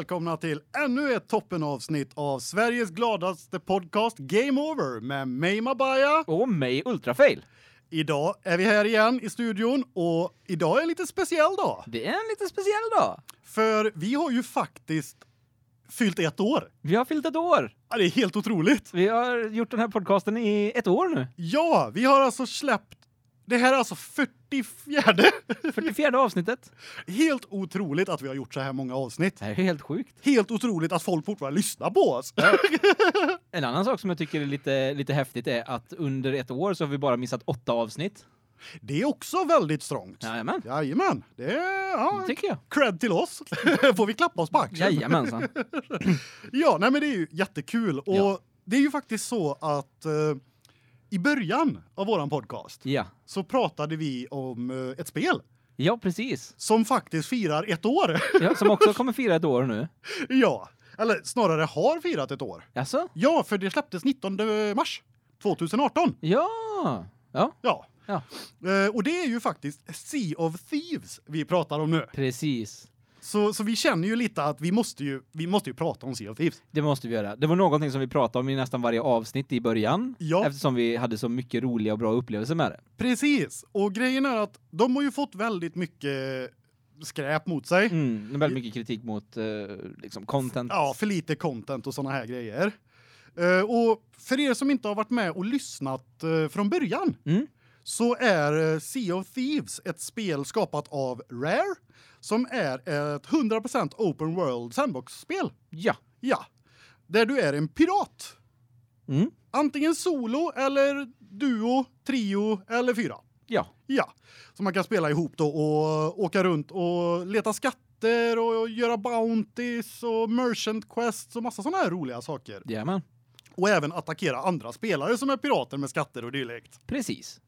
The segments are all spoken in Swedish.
välkomna till ännu ett toppenavsnitt av Sveriges gladaste podcast Game Over med mig Mabaya. Och mig Ultrafail. Idag är vi här igen i studion och idag är en lite speciell dag. Det är en lite speciell dag. För vi har ju faktiskt fyllt ett år. Vi har fyllt ett år. Ja, det är helt otroligt. Vi har gjort den här podcasten i ett år nu. Ja, vi har alltså släppt det här är alltså 44 44 avsnittet. Helt otroligt att vi har gjort så här många avsnitt. Det är helt sjukt. Helt otroligt att folk fortfarande lyssnar på oss. Ja. En annan sak som jag tycker är lite lite häftigt är att under ett år så har vi bara missat åtta avsnitt. Det är också väldigt strångt. Jajamän. Jajamän. Det är ja, Tycker jag. cred till oss. Får vi klappa oss på axeln? Jajamensan. ja, nej men det är ju jättekul och Ja. det är ju faktiskt så att eh, i början av våran podcast Ja. så pratade vi om eh, ett spel Ja, precis. som faktiskt firar ett år. Ja, som också kommer fira ett år nu. ja, eller snarare har firat ett år. Alltså? Ja, för det släpptes 19 mars 2018. Ja. Ja, Ja. Ja. Eh, och det är ju faktiskt Sea of Thieves vi pratar om nu. precis. Så så vi känner ju lite att vi måste ju vi måste ju prata om Sea of Thieves. Det måste vi göra. Det var någonting som vi pratade om i nästan varje avsnitt i början. Ja. Eftersom vi hade så mycket roliga och bra upplevelser med det. Precis. Och grejen är att de har ju fått väldigt mycket skräp mot sig. Mm, väldigt mycket kritik mot eh, liksom content. Ja, för lite content och såna här grejer. Eh, och för er som inte har varit med och lyssnat eh, från början Mm. Så är eh, Sea of Thieves ett spel skapat av Rare som är ett 100% open world sandbox-spel. Ja. Ja. Där du är en pirat. Mm. Antingen solo eller duo, trio eller fyra. Ja. Ja, så man kan spela ihop då och åka runt och leta skatter och göra bounties och merchant quests och massa såna här roliga saker. Jajamän. Och även attackera andra spelare som är pirater med skatter och dylikt. Precis.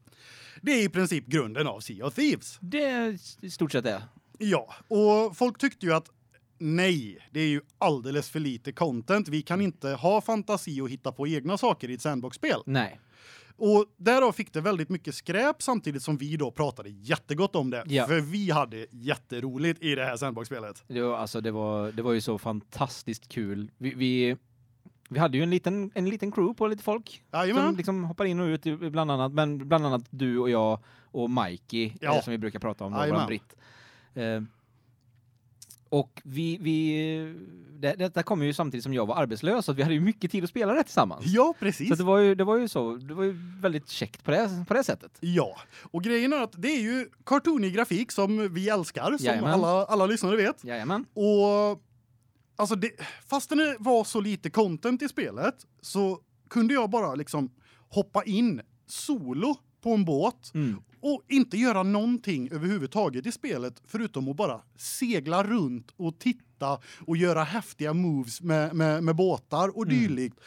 Det är i princip grunden av Sea of Thieves. Det är i stort sett det. Ja, och folk tyckte ju att nej, det är ju alldeles för lite content. Vi kan inte ha fantasi och hitta på egna saker i ett sandbox-spel. Nej. Och därav fick det väldigt mycket skräp samtidigt som vi då pratade jättegott om det. Ja. För vi hade jätteroligt i det här sandbox-spelet. Var alltså det var det var ju så fantastiskt kul. Vi vi, vi hade ju en liten en liten crew på lite folk som Jajamän. liksom hoppar in och ut bland annat men bland annat du och jag och Mikey Ja. eh, som vi brukar prata om våran britt. Eh, och vi vi det, detta kom ju samtidigt som jag var arbetslös så vi hade ju mycket tid att spela det tillsammans. Ja, precis. Så det var ju det var ju så det var ju väldigt käckt på det på det sättet. Ja, och grejen är att det är ju cartoonig grafik som vi älskar som Jajamän. alla alla lyssnare vet. Jajamän. Och alltså det fastän det var så lite content i spelet så kunde jag bara liksom hoppa in solo på en båt Mm. och inte göra någonting överhuvudtaget i spelet förutom att bara segla runt och titta och göra häftiga moves med med med båtar och Mm. dylikt.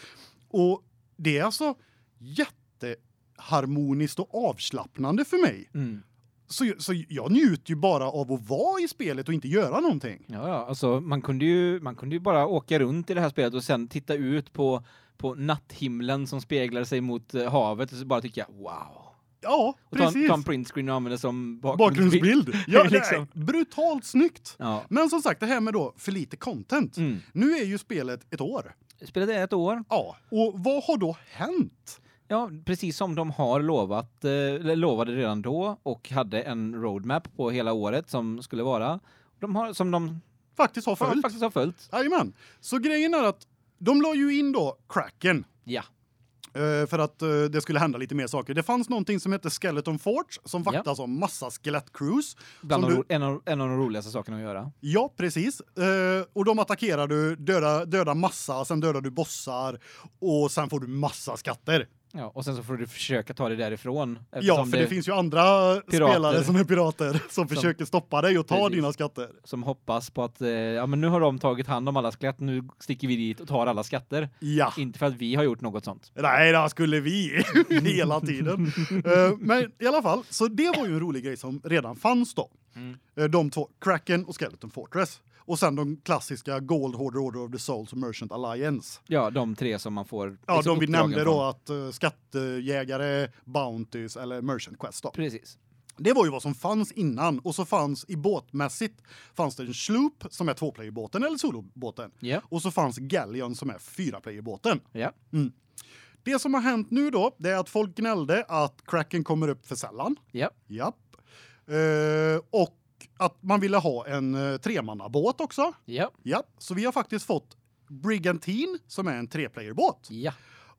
Och det är alltså jätteharmoniskt och avslappnande för mig. Mm. Så så jag njuter ju bara av att vara i spelet och inte göra någonting. Ja, ja, alltså man kunde ju man kunde ju bara åka runt i det här spelet och sen titta ut på på natthimlen som speglar sig mot eh, havet och så bara tycker jag wow. Ja, Och ta, en- precis. ta en printscreen och använda det som bakgrundsbild. Bakgrundsbild. Ja, Liksom. brutalt snyggt. Ja. Men som sagt, det här med då för lite content. Mm. Nu är ju spelet ett år. Spelet är ett år. Ja, och vad har då hänt? Ja, precis som de har lovat eh, eller lovade redan då och hade en roadmap på hela året som skulle vara de har som de Faktiskt har följt. faktiskt har följt. Jajamän. Så grejen är att de la ju in då Kraken Ja. eh, för att eh, det skulle hända lite mer saker. Det fanns någonting som hette Skeleton Forge som Ja. vaktas av massa skelettcrews. Bland du- en, av, en av de roligaste sakerna att göra. Ja, precis. Eh, och de attackerar du, döda döda massa, sen dödar du bossar och sen får du massa skatter. Ja, och sen så får du försöka ta dig därifrån Ja, för det, finns ju andra spelare som är pirater som, försöker stoppa dig och ta Precis. dina skatter. som hoppas på att eh, ja men nu har de tagit hand om alla skelett nu sticker vi dit och tar alla skatter Ja. inte för att vi har gjort något sånt. Nej, då skulle vi hela tiden. Eh, men i alla fall, så det var ju en rolig grej som redan fanns då. Mm. Eh, de två, Kraken och Skeleton Fortress. Och sen de klassiska Gold Hoarder Order of the Souls och Merchant Alliance. Ja, de tre som man får Ja, liksom de vi uppdragen nämnde från. då att uh, skattejägare, bounties eller merchant quest då. Precis. Det var ju vad som fanns innan och så fanns i båtmässigt fanns det en sloop som är tvåplayerbåten eller solobåten Ja. och så fanns Galleon som är fyraplayerbåten. Ja. Det som har hänt nu då, det är att folk gnällde att Kraken kommer upp för sällan. Ja. Japp. Eh, och att man ville ha en uh, tremannabåt också. Ja. Japp. Så vi har faktiskt fått Brigantine som är en treplayerbåt Ja.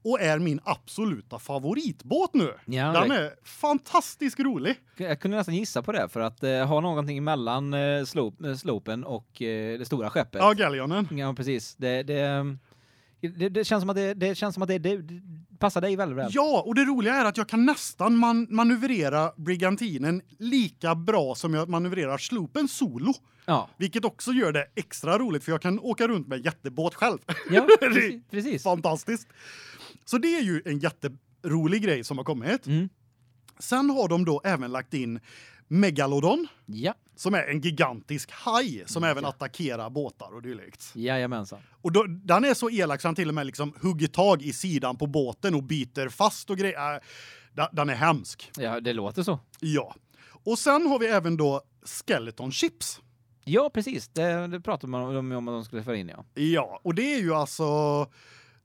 och är min absoluta favoritbåt nu. Ja, Den det- är fantastiskt rolig. Jag kunde nästan gissa på det för att eh, ha någonting mellan eh, slope, slopen och det stora skeppet. Ja, Galleonen. Ja, precis. Det, det, det, känns som att det, känns som att det passar dig väldigt väl. Ja, och det roliga är att jag kan nästan man manövrera Brigantinen lika bra som jag manövrerar sloopen solo, Ja. vilket också gör det extra roligt för jag kan åka runt med jättebåt själv. Ja, precis. precis. Fantastiskt. Så det är ju en jätterolig grej som har kommit. Mm. Sen har de då även lagt in Megalodon Ja. som är en gigantisk haj som även attackerar båtar och dylikt. Jajamensan. Och då, den är så elak så han till och med liksom hugger tag i sidan på båten och biter fast och grejer. Äh, den- är hemsk. Ja, det låter så. Ja. Och sen har vi även då skeleton chips. Ja, precis. Det, det pratade man om, om de skulle föra in, ja. Ja, och det är ju alltså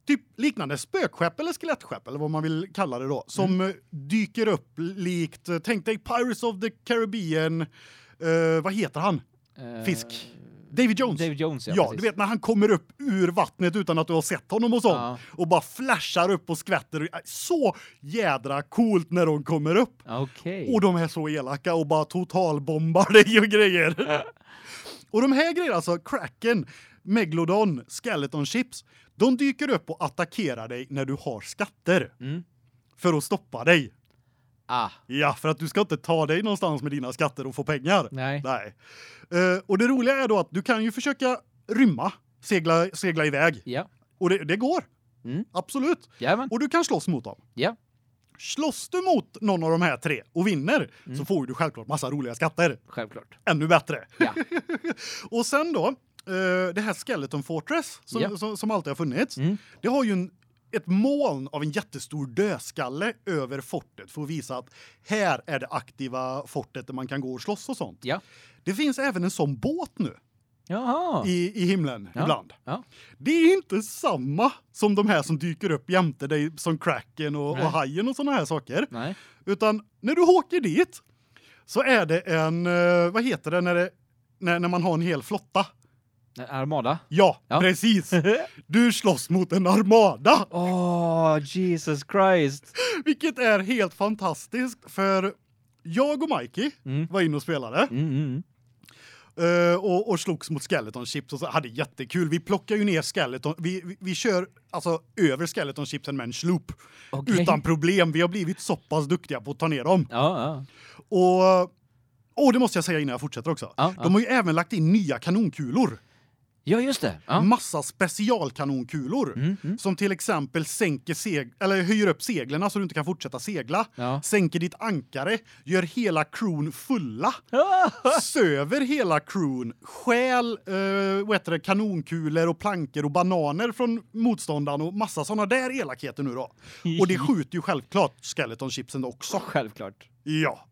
typ liknande spökskepp eller skelettskepp eller vad man vill kalla det då som Mm. dyker upp likt eh, tänk dig Pirates of the Caribbean eh, vad heter han? Eh, Fisk. David Jones. David Jones, ja. Ja, precis. du vet när han kommer upp ur vattnet utan att du har sett honom och sånt Ja. och bara flashar upp och skvätter. Så jädra coolt när de kommer upp. Okej. Och de är så elaka och bara totalbombar dig och grejer. och de här grejerna alltså Kraken, Megalodon, Skeleton Chips, de dyker upp och attackerar dig när du har skatter Mm. för att stoppa dig. Ah, Ja, för att du ska inte ta dig någonstans med dina skatter och få pengar. nej. Nej. Eh, och det roliga är då att du kan ju försöka rymma, segla segla iväg Ja. och det, det går. Mm. Absolut. Jajamän. Och du kan slåss mot dem. Ja. Slåss du mot någon av de här tre och vinner Mm. så får du självklart massa roliga skatter. Självklart. Ännu bättre. Ja. Och sen då det här Skeleton Fortress som, Ja. som, som alltid har funnits. Mm. Det har ju en ett moln av en jättestor dödskalle över fortet för att visa att här är det aktiva fortet där man kan gå och slåss och sånt. Ja. Det finns även en sån båt nu Jaha. i i himlen Ja. ibland. Ja. Det är inte samma som de här som dyker upp jämte dig som Kraken och, och Hajen och såna här saker. Nej. Utan när du åker dit så är det en eh, vad heter det när det när, när man har en hel flotta. Armada. Ja, Ja. precis. Du slåss mot en armada, Åh, Jesus Christ. vilket är helt fantastiskt för jag och Mikey Mm. var inne och spelade Mm, mm. eh, och och slogs mot skeleton chips och så hade jättekul. Vi plockar ju ner skeleton vi vi, vi kör alltså över skeleton chipsen med en sloop Okej. utan problem. Vi har blivit så pass duktiga på att ta ner dem. Ja, ja. Och och det måste jag säga innan jag fortsätter också. Ja. De har ju även lagt in nya kanonkulor. Ja, just det. Ja. Massa specialkanonkulor Mm, mm. som till exempel sänker seg eller höjer upp seglen så du inte kan fortsätta segla. Ja. Sänker ditt ankare, gör hela crewn fulla. Söver hela crewn, stjäl eh, vad heter det, kanonkulor och plankor och bananer från motståndaren och massa såna där elakheter nu då. Och det skjuter ju självklart skeleton chipsen också. Självklart. Ja.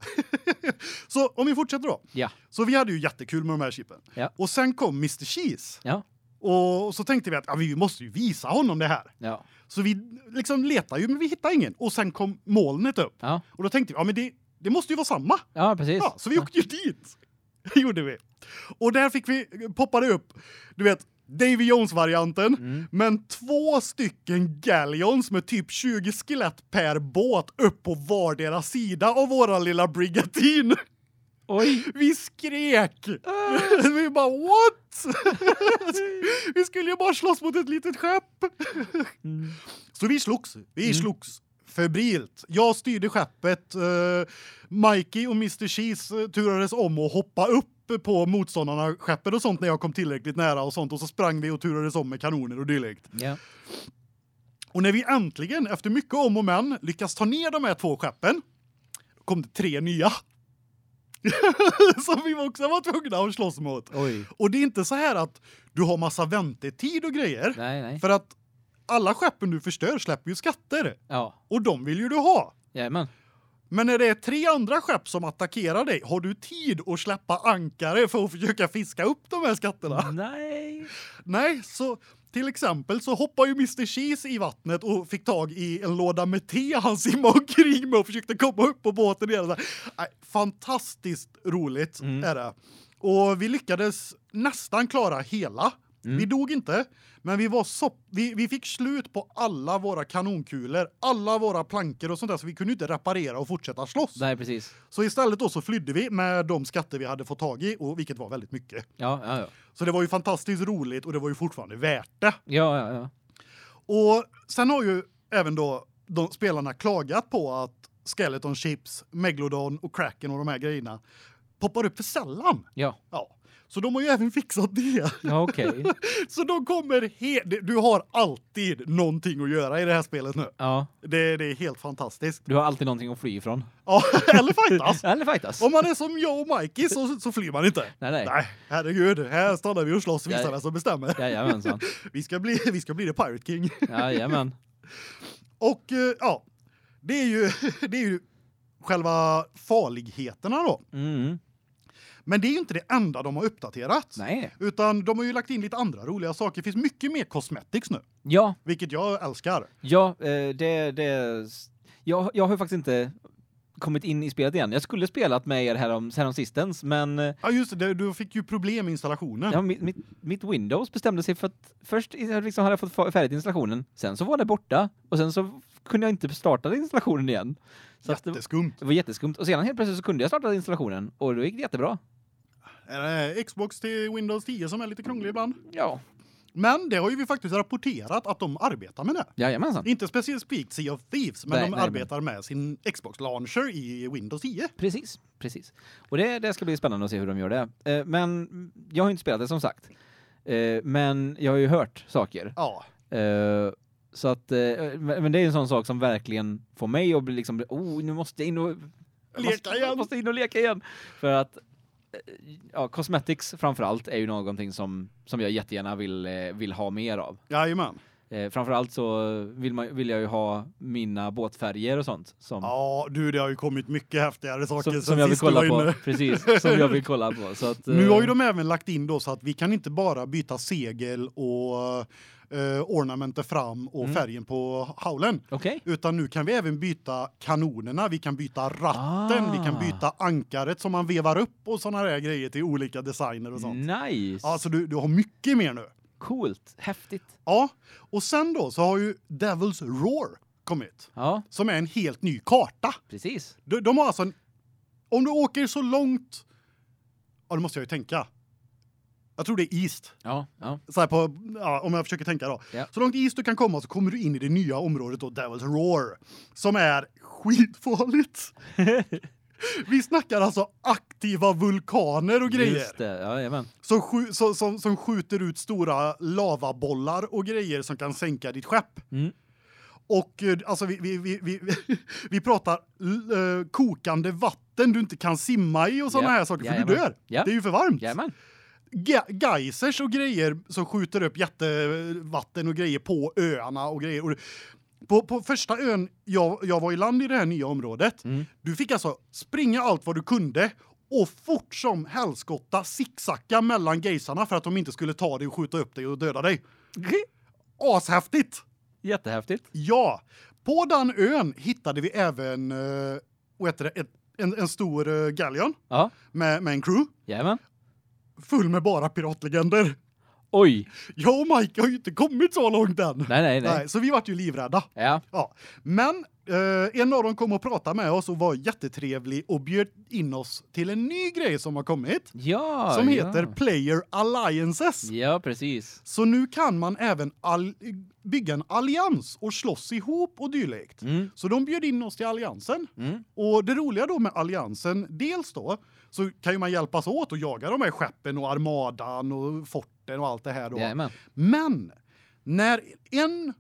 så om vi fortsätter då. Ja. Så vi hade ju jättekul med de här chippen. Ja. Och sen kom Mr Cheese. Ja. Och så tänkte vi att ja, vi måste ju visa honom det här. Ja. Så vi liksom letar ju men vi hittar ingen och sen kom molnet upp. Ja. Och då tänkte vi ja men det det måste ju vara samma. Ja, precis. Ja, så vi åkte ju dit. Det gjorde vi. Och där fick vi poppade upp du vet Davy Jones varianten Mm. men två stycken galleons med typ 20 skelett per båt upp på vardera sida av våran lilla brigantine. Oj. Vi skrek. Ah. vi bara what? vi skulle ju bara slåss mot ett litet skepp. Mm. Så vi slogs. Vi slogs febrilt. Jag styrde skeppet. Uh, Mikey och Mr Cheese uh, turades om att hoppa upp på motståndarna skeppet och sånt när jag kom tillräckligt nära och sånt och så sprang vi och turades om med kanoner och dylikt. Ja. Och när vi äntligen efter mycket om och men lyckas ta ner de här två skeppen kom det tre nya. Som vi också var tvungna att slåss mot. Oj. Och det är inte så här att du har massa väntetid och grejer Nej, nej. för att alla skeppen du förstör släpper ju skatter Ja. och de vill ju du ha. Jajamän. Men när det är tre andra skepp som attackerar dig, har du tid att släppa ankare för att försöka fiska upp de här skatterna? Nej. Nej, så till exempel så hoppar ju Mr. Cheese i vattnet och fick tag i en låda med te han simmade omkring med och försökte komma upp på båten igen. Fantastiskt roligt Mm. är det. Och vi lyckades nästan klara hela. Mm. Vi dog inte, men vi var så vi vi fick slut på alla våra kanonkulor, alla våra plankor och sånt där så vi kunde inte reparera och fortsätta slåss. Nej, precis. Så istället då så flydde vi med de skatter vi hade fått tag i och vilket var väldigt mycket. Ja, ja, ja. Så det var ju fantastiskt roligt och det var ju fortfarande värt det. Ja, ja, ja. Och sen har ju även då de spelarna klagat på att Skeleton Chips, Megalodon och Kraken och de här grejerna poppar upp för sällan. Ja, Ja. Så de har ju även fixat det. ja okej. Så de kommer du har alltid någonting att göra i det här spelet nu. Ja, Det, det är helt fantastiskt. du har alltid någonting att fly ifrån. Ja, eller fightas. Eller fightas. Om man är som jag och Mikey så, så flyr man inte. Nej, nej. Nej, herregud. Här stannar vi och slåss, vem som bestämmer. Jajamensan. Vi ska bli vi ska bli the Pirate King. Jajamän. Och eh, ja, det är ju det är ju själva farligheterna då. Mm. Men det är ju inte det enda de har uppdaterat. Nej. Utan de har ju lagt in lite andra roliga saker. Det finns mycket mer cosmetics nu, Ja, vilket jag älskar. ja, eh, det det jag jag har faktiskt inte kommit in i spelet igen. Jag skulle spelat med er härom härom sistens, men eh, Ja just det, du fick ju problem med installationen. ja, mitt, mitt, mitt Windows bestämde sig för att först liksom hade jag fått färdigt installationen, sen så var det borta och sen så kunde jag inte starta installationen igen. Så att det, Jätteskumt. det var jätteskumt och sedan helt plötsligt så kunde jag starta installationen och då gick det jättebra. Är det Xbox till Windows 10 som är lite krånglig ibland? Ja, Men det har ju vi faktiskt rapporterat att de arbetar med det. jajamensan. Inte specifikt Sea of Thieves, men Nej, de nej, arbetar med sin Xbox launcher i Windows 10. Precis, precis. Och det, det ska bli spännande att se hur de gör det. Eh, men jag har inte spelat det som sagt. Eh, men jag har ju hört saker. Ja. Eh, så att, eh, men men det är en sån sak som verkligen får mig att bli liksom, oh, nu måste jag in och jag Leka igen. Måste in och leka igen. För att, eh, ja, cosmetics framförallt är ju någonting som, som jag jättegärna vill, eh, vill ha mer av. Jajamän. Eh, framförallt så vill, man, vill jag ju ha mina båtfärger och sånt som, Ja, du det har ju kommit mycket häftigare saker som, som jag vill kolla på. Precis, som jag vill kolla på. Att, Nu har ju eh, de även lagt in då så att vi kan inte bara byta segel och eh, ornamenter fram och Mm. färgen på haulen. Okej. Utan nu kan vi även byta kanonerna, vi kan byta ratten, vi kan Ah. byta ankaret som man vevar upp och såna där grejer till olika designer och sånt. Nice. Ja, så du, du har mycket mer nu. Coolt. Häftigt. Ja, och sen då så har ju Devil's Roar kommit Ja, som är en helt ny karta. precis. De, de har alltså en, om du åker så långt Ja, det måste jag ju tänka. Jag tror det är East. Ja, ja. Så på ja, om jag försöker tänka då. Ja. Så långt East du kan komma så kommer du in i det nya området då Devil's Roar som är skitfarligt. Vi snackar alltså aktiva vulkaner och grejer Just det. Ja, jajamän. som, skju- som, som, som skjuter ut stora lavabollar och grejer som kan sänka ditt skepp. Mm. Och eh, alltså vi vi vi vi, vi pratar uh, kokande vatten du inte kan simma i och såna Ja. här saker för du Jajamän. dör. Ja. Det är ju för varmt. Jajamän. Ge- geysers och grejer som skjuter upp jättevatten och grejer på öarna och grejer och på, på första ön jag, jag var i land i det här nya området. Mm. Du fick alltså springa allt vad du kunde och fort som helskotta zigzacka mellan geysarna för att de inte skulle ta dig och skjuta upp dig och döda dig. Ashäftigt. Jättehäftigt. Ja, på den ön hittade vi även eh vad heter det, en, en stor uh, galleon Ja, med, med en crew jajamän. Full med bara piratlegender. Oj. Jag och Mike har ju inte kommit så långt än. Nej, nej, nej. så vi vart ju livrädda. Ja. Ja, men eh, en av dem kom och pratade med oss och var jättetrevlig och bjöd in oss till en ny grej som har kommit Ja. som ja. heter Player Alliances. Ja, precis. Så nu kan man även bygga en allians och slåss ihop och dylikt. Mm. Så de bjöd in oss till alliansen. Mm. Och det roliga då med alliansen, dels då så kan ju man hjälpas åt och jaga de här skeppen och armadan och forten och allt det här då. Jajamän. Men när en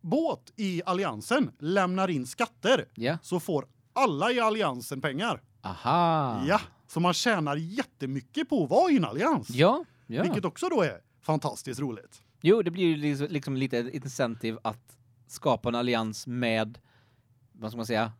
båt i alliansen lämnar in skatter Ja. så får alla i alliansen pengar. Aha. Ja, så man tjänar jättemycket på att vara i en allians. Ja. Ja. Vilket också då är fantastiskt roligt. Jo, det blir ju liksom, liksom lite ett incentive att skapa en allians med vad ska man säga,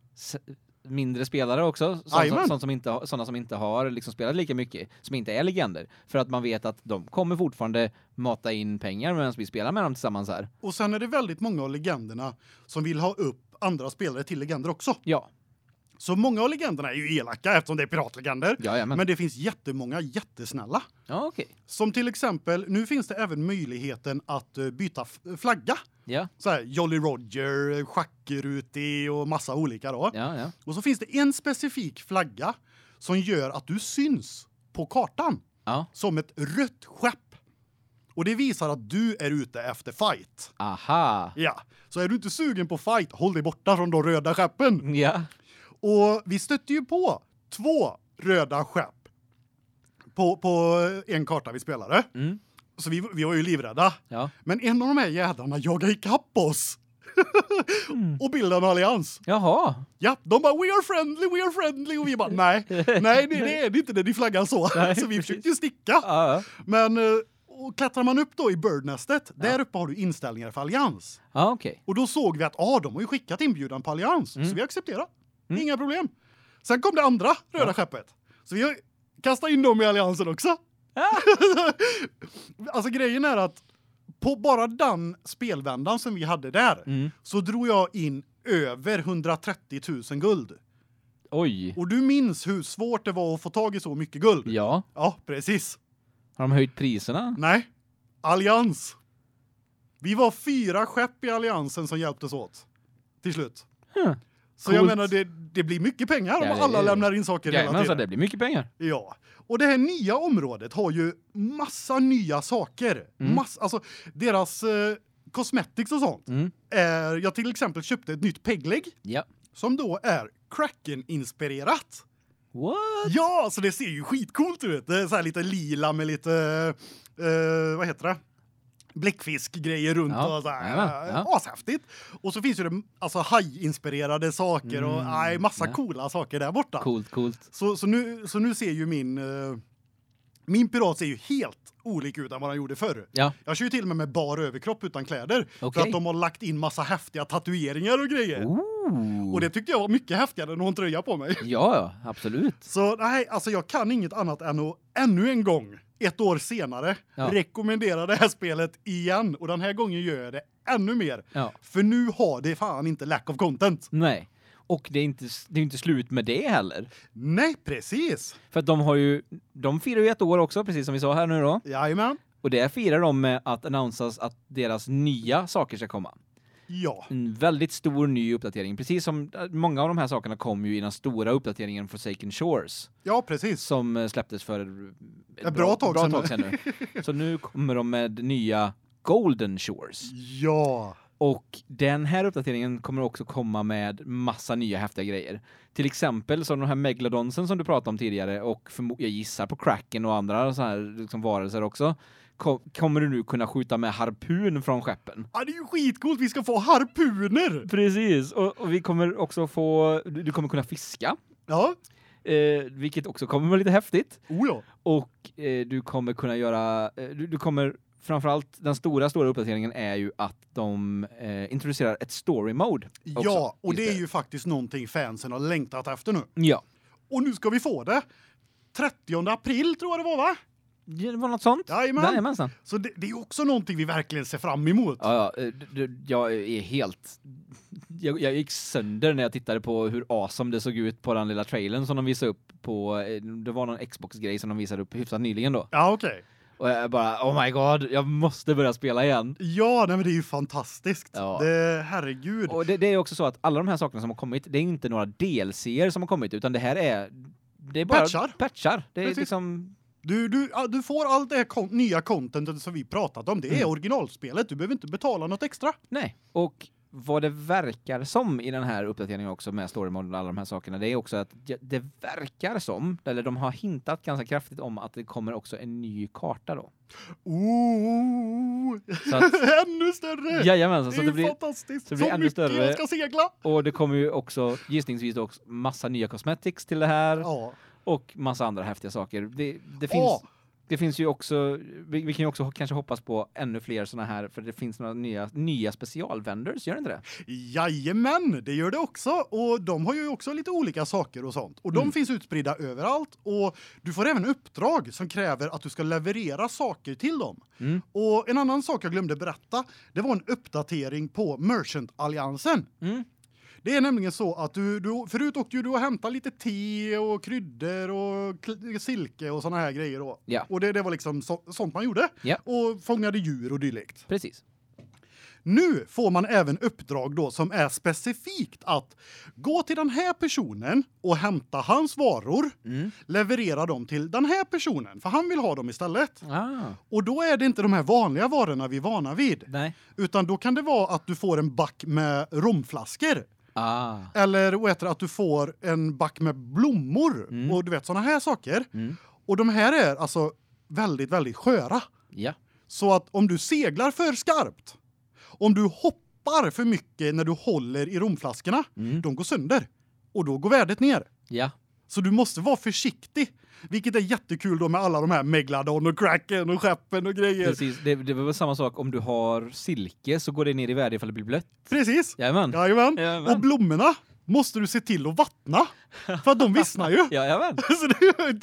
mindre spelare också, sånt som, Jajamän. som inte såna som inte har liksom spelat lika mycket, som inte är legender, för att man vet att de kommer fortfarande mata in pengar medan vi spelar med dem tillsammans här. Och sen är det väldigt många av legenderna som vill ha upp andra spelare till legender också. Ja. Så många av legenderna är ju elaka eftersom det är piratlegender. Ja, men. Det finns jättemånga jättesnälla. Ja, okej. Som till exempel, nu finns det även möjligheten att eh, byta flagga. Ja. Så här Jolly Roger, Schackruti och massa olika då. Ja, ja. Och så finns det en specifik flagga som gör att du syns på kartan Ja. som ett rött skepp. Och det visar att du är ute efter fight. Aha. Ja, så är du inte sugen på fight, håll dig borta från de röda skeppen. Ja. Och vi stötte ju på två röda skepp på på en karta vi spelade. Mm. Så vi vi var ju livrädda. Ja. Men en av de här jädrarna jagade ikapp oss. Mm. och bildade en allians. Jaha. Ja, de bara we are friendly, we are friendly och vi bara nej. Nej, det, det är det inte när de flaggar så. Nej, så vi försökte ju sticka. Ja. ja. Men eh, och klättrar man upp då i birdnestet, där uppe har du inställningar för allians. Ja, okej. Och då såg vi att ah, de har ju skickat inbjudan på allians, Mm. så vi accepterar. Mm. Inga problem. Sen kom det andra röda Ja. skeppet. Så vi kastat in dem i alliansen också. Ja. alltså grejen är att på bara den spelvändan som vi hade där Mm. så drog jag in över 130 000 guld. Oj. Och du minns hur svårt det var att få tag i så mycket guld? Ja. Ja, precis. Har de höjt priserna? Nej. Allians. Vi var fyra skepp i alliansen som hjälptes åt till slut. Huh. Så jag Coolt. menar det det blir mycket pengar Ja, om det- alla lämnar in saker hela Jajamän, så tiden. det blir mycket pengar. Ja. Och det här nya området har ju massa nya saker. Mm. Mass alltså deras eh, cosmetics och sånt Mm. är jag till exempel köpte ett nytt pegleg Ja. som då är Kraken inspirerat. What? Ja, så det ser ju skitcoolt ut. Det är så här lite lila med lite eh vad heter det? Bläckfiskgrejer runt Ja, och så här. jajamän, ja. Ashäftigt. Och så finns ju det alltså hajinspirerade saker och Mm, nej, massa ja. coola saker där borta. Coolt, coolt. Så så nu så nu ser ju min eh, min pirat ser ju helt olik ut än vad han gjorde förr. Ja. Jag kör ju till och med med bar överkropp utan kläder för Okej. att de har lagt in massa häftiga tatueringar och grejer. Ooh. Och det tyckte jag var mycket häftigare än att ha en tröja på mig. Ja, ja, absolut. Så nej, alltså jag kan inget annat än att ännu en gång ett år senare Ja. rekommendera det här spelet igen och den här gången gör jag det ännu mer. Ja. För nu har det fan inte lack of content. Nej. Och det är inte det är inte slut med det heller. Nej, precis. För att de har ju de firar ju ett år också precis som vi sa här nu då. Jajamän. Och det firar de med att annonsas att deras nya saker ska komma. Ja. En väldigt stor ny uppdatering. Precis som eh, många av de här sakerna kom ju i den stora uppdateringen Forsaken Shores Ja, precis. som eh, släpptes för ett bra tag bra sedan tag sedan nu. Så nu kommer de med nya Golden Shores. Ja. Och den här uppdateringen kommer också komma med massa nya häftiga grejer. Till exempel så de här megalodonsen som du pratade om tidigare och jag gissar på kraken och andra så här liksom varelser också. Ko kommer du nu kunna skjuta med harpun från skeppen? Ja, det är ju skitcoolt. Vi ska få harpuner. Precis. Och, och vi kommer också få du, du kommer kunna fiska, Ja. eh, vilket också kommer vara lite häftigt Oh ja. och eh, du kommer kunna göra eh, du, du kommer framförallt den stora stora uppdateringen är ju att de eh, introducerar ett story mode. också Ja, och det är ju faktiskt någonting fansen har längtat efter nu. Ja. Och nu ska vi få det. 30 april tror jag det var va? Det var något sånt? Jajamän. Så det, det är också någonting vi verkligen ser fram emot. Ja, ja, eh, jag är helt jag, jag gick sönder när jag tittade på hur awesome det såg ut på den lilla trailern som de visade upp på eh, det var någon Xbox grej som de visade upp hyfsat nyligen då. Ja, okej. Och jag bara oh my god, jag måste börja spela igen. Ja, nej men det är ju fantastiskt. Ja. Det herregud. Och det, det är också så att alla de här sakerna som har kommit, det är inte några DLC:er som har kommit utan det här är det är bara Patchar. patchar. Det är Precis. liksom Du du du får allt det här kon nya contentet som vi pratat om. Det är Mm. originalspelet. Du behöver inte betala något extra. Nej, och vad det verkar som i den här uppdateringen också med story mode och alla de här sakerna, det är också att det verkar som, eller de har hintat ganska kraftigt om att det kommer också en ny karta då. Ooh. Så att- ännu större. Jajamensan, det så det ju blir, fantastiskt. så det blir så ännu större. ska segla. och det kommer ju också gissningsvis också massa nya cosmetics till det här Ja. Och massa andra häftiga saker. Det, det finns... Ja. Det finns ju också vi, vi kan ju också kanske hoppas på ännu fler såna här för det finns några nya nya specialvendors, gör det inte det? Jajamän, det gör det också och de har ju också lite olika saker och sånt. Och de Mm. finns utspridda överallt och du får även uppdrag som kräver att du ska leverera saker till dem. Mm. Och en annan sak jag glömde berätta, det var en uppdatering på Merchant Alliansen. Mm. Det är nämligen så att du, du förut åkte ju du och hämtade lite te och kryddor och silke och såna här grejer då. Ja. Och det, det var liksom så, sånt man gjorde. Ja. Och fångade djur och dylikt. Precis. Nu får man även uppdrag då som är specifikt att gå till den här personen och hämta hans varor, Mm. leverera dem till den här personen för han vill ha dem istället. Ah. Och då är det inte de här vanliga varorna vi är vana vid, Nej. utan då kan det vara att du får en back med romflaskor Ah. eller vad heter det, att du får en back med blommor Mm. och du vet såna här saker. Mm. Och de här är alltså väldigt väldigt sköra. Ja. Så att om du seglar för skarpt, om du hoppar för mycket när du håller i romflaskorna, Mm. de går sönder och då går värdet ner. Ja. Så du måste vara försiktig. Vilket är jättekul då med alla de här Megalodon och Kraken och skeppen och grejer. Precis. Det, det var väl samma sak om du har silke så går det ner i värde ifall det blir blött. Precis. Jajamän. Jajamän. Jajamän. Och blommorna måste du se till att vattna för att de vissnar ju. Jajamän. Så det är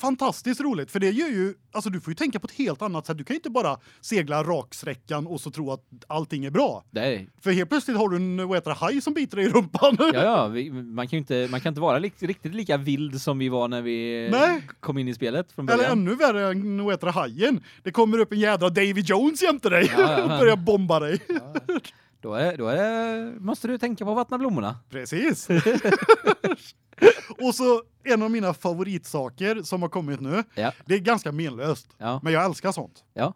fantastiskt roligt för det gör ju alltså du får ju tänka på ett helt annat sätt. Du kan ju inte bara segla raksträckan och så tro att allting är bra. Nej. För helt plötsligt har du en vad heter det, haj som biter dig i rumpan. Ja ja, vi, man kan ju inte man kan inte vara li, riktigt lika vild som vi var när vi Nej. kom in i spelet från Eller början. ännu värre än vad heter det, hajen. Det kommer upp en jädra Davy Jones jämte dig Ja, ja, och börjar bomba dig. Ja. Då är då är måste du tänka på att vattna blommorna. Precis. och så en av mina favoritsaker som har kommit nu. Ja. Det är ganska menlöst, Ja. men jag älskar sånt. Ja.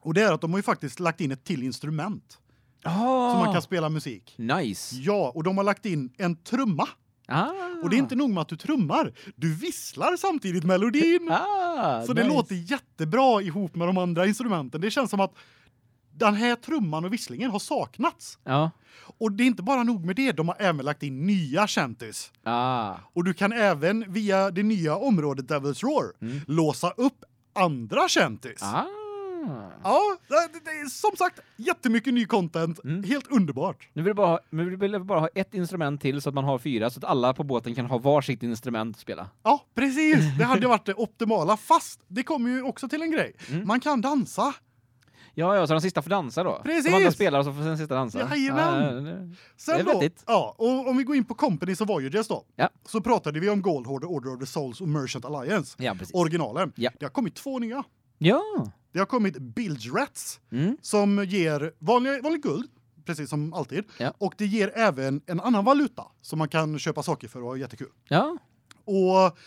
Och det är att de har ju faktiskt lagt in ett till instrument Ah. så man kan spela musik. Nice. Ja, och de har lagt in en trumma. Ah. Och det är inte nog med att du trummar, du visslar samtidigt melodin. Ah, Så det nice. låter jättebra ihop med de andra instrumenten. Det känns som att den här trumman och visslingen har saknats. Ja. Och det är inte bara nog med det, de har även lagt in nya chanties. Ah. Och du kan även via det nya området Devil's Roar Mm. låsa upp andra chanties. Ah. Ja, det, det är som sagt jättemycket ny content. Mm. Helt underbart. Nu vill jag bara ha, nu vill bara ha ett instrument till så att man har fyra så att alla på båten kan ha varsitt instrument att spela. Ja, precis. Det hade varit det optimala fast det kommer ju också till en grej. Mm. Man kan dansa. Ja, ja, så de sista får dansa då. Precis. De andra spelar och så får den sista dansa. Jajamän. Ja, det- Sen då, vettigt. ja, och om vi går in på Companies of Voyages då. Ja. Så pratade vi om Gold Hoarder, Order of the Souls och Merchant Alliance. Ja, precis. Originalen. Ja. Det har kommit två nya. Ja. Det har kommit Bilge Rats Mm. som ger vanlig vanlig guld precis som alltid. Ja. Och det ger även en annan valuta som man kan köpa saker för och ha jättekul. Ja. Och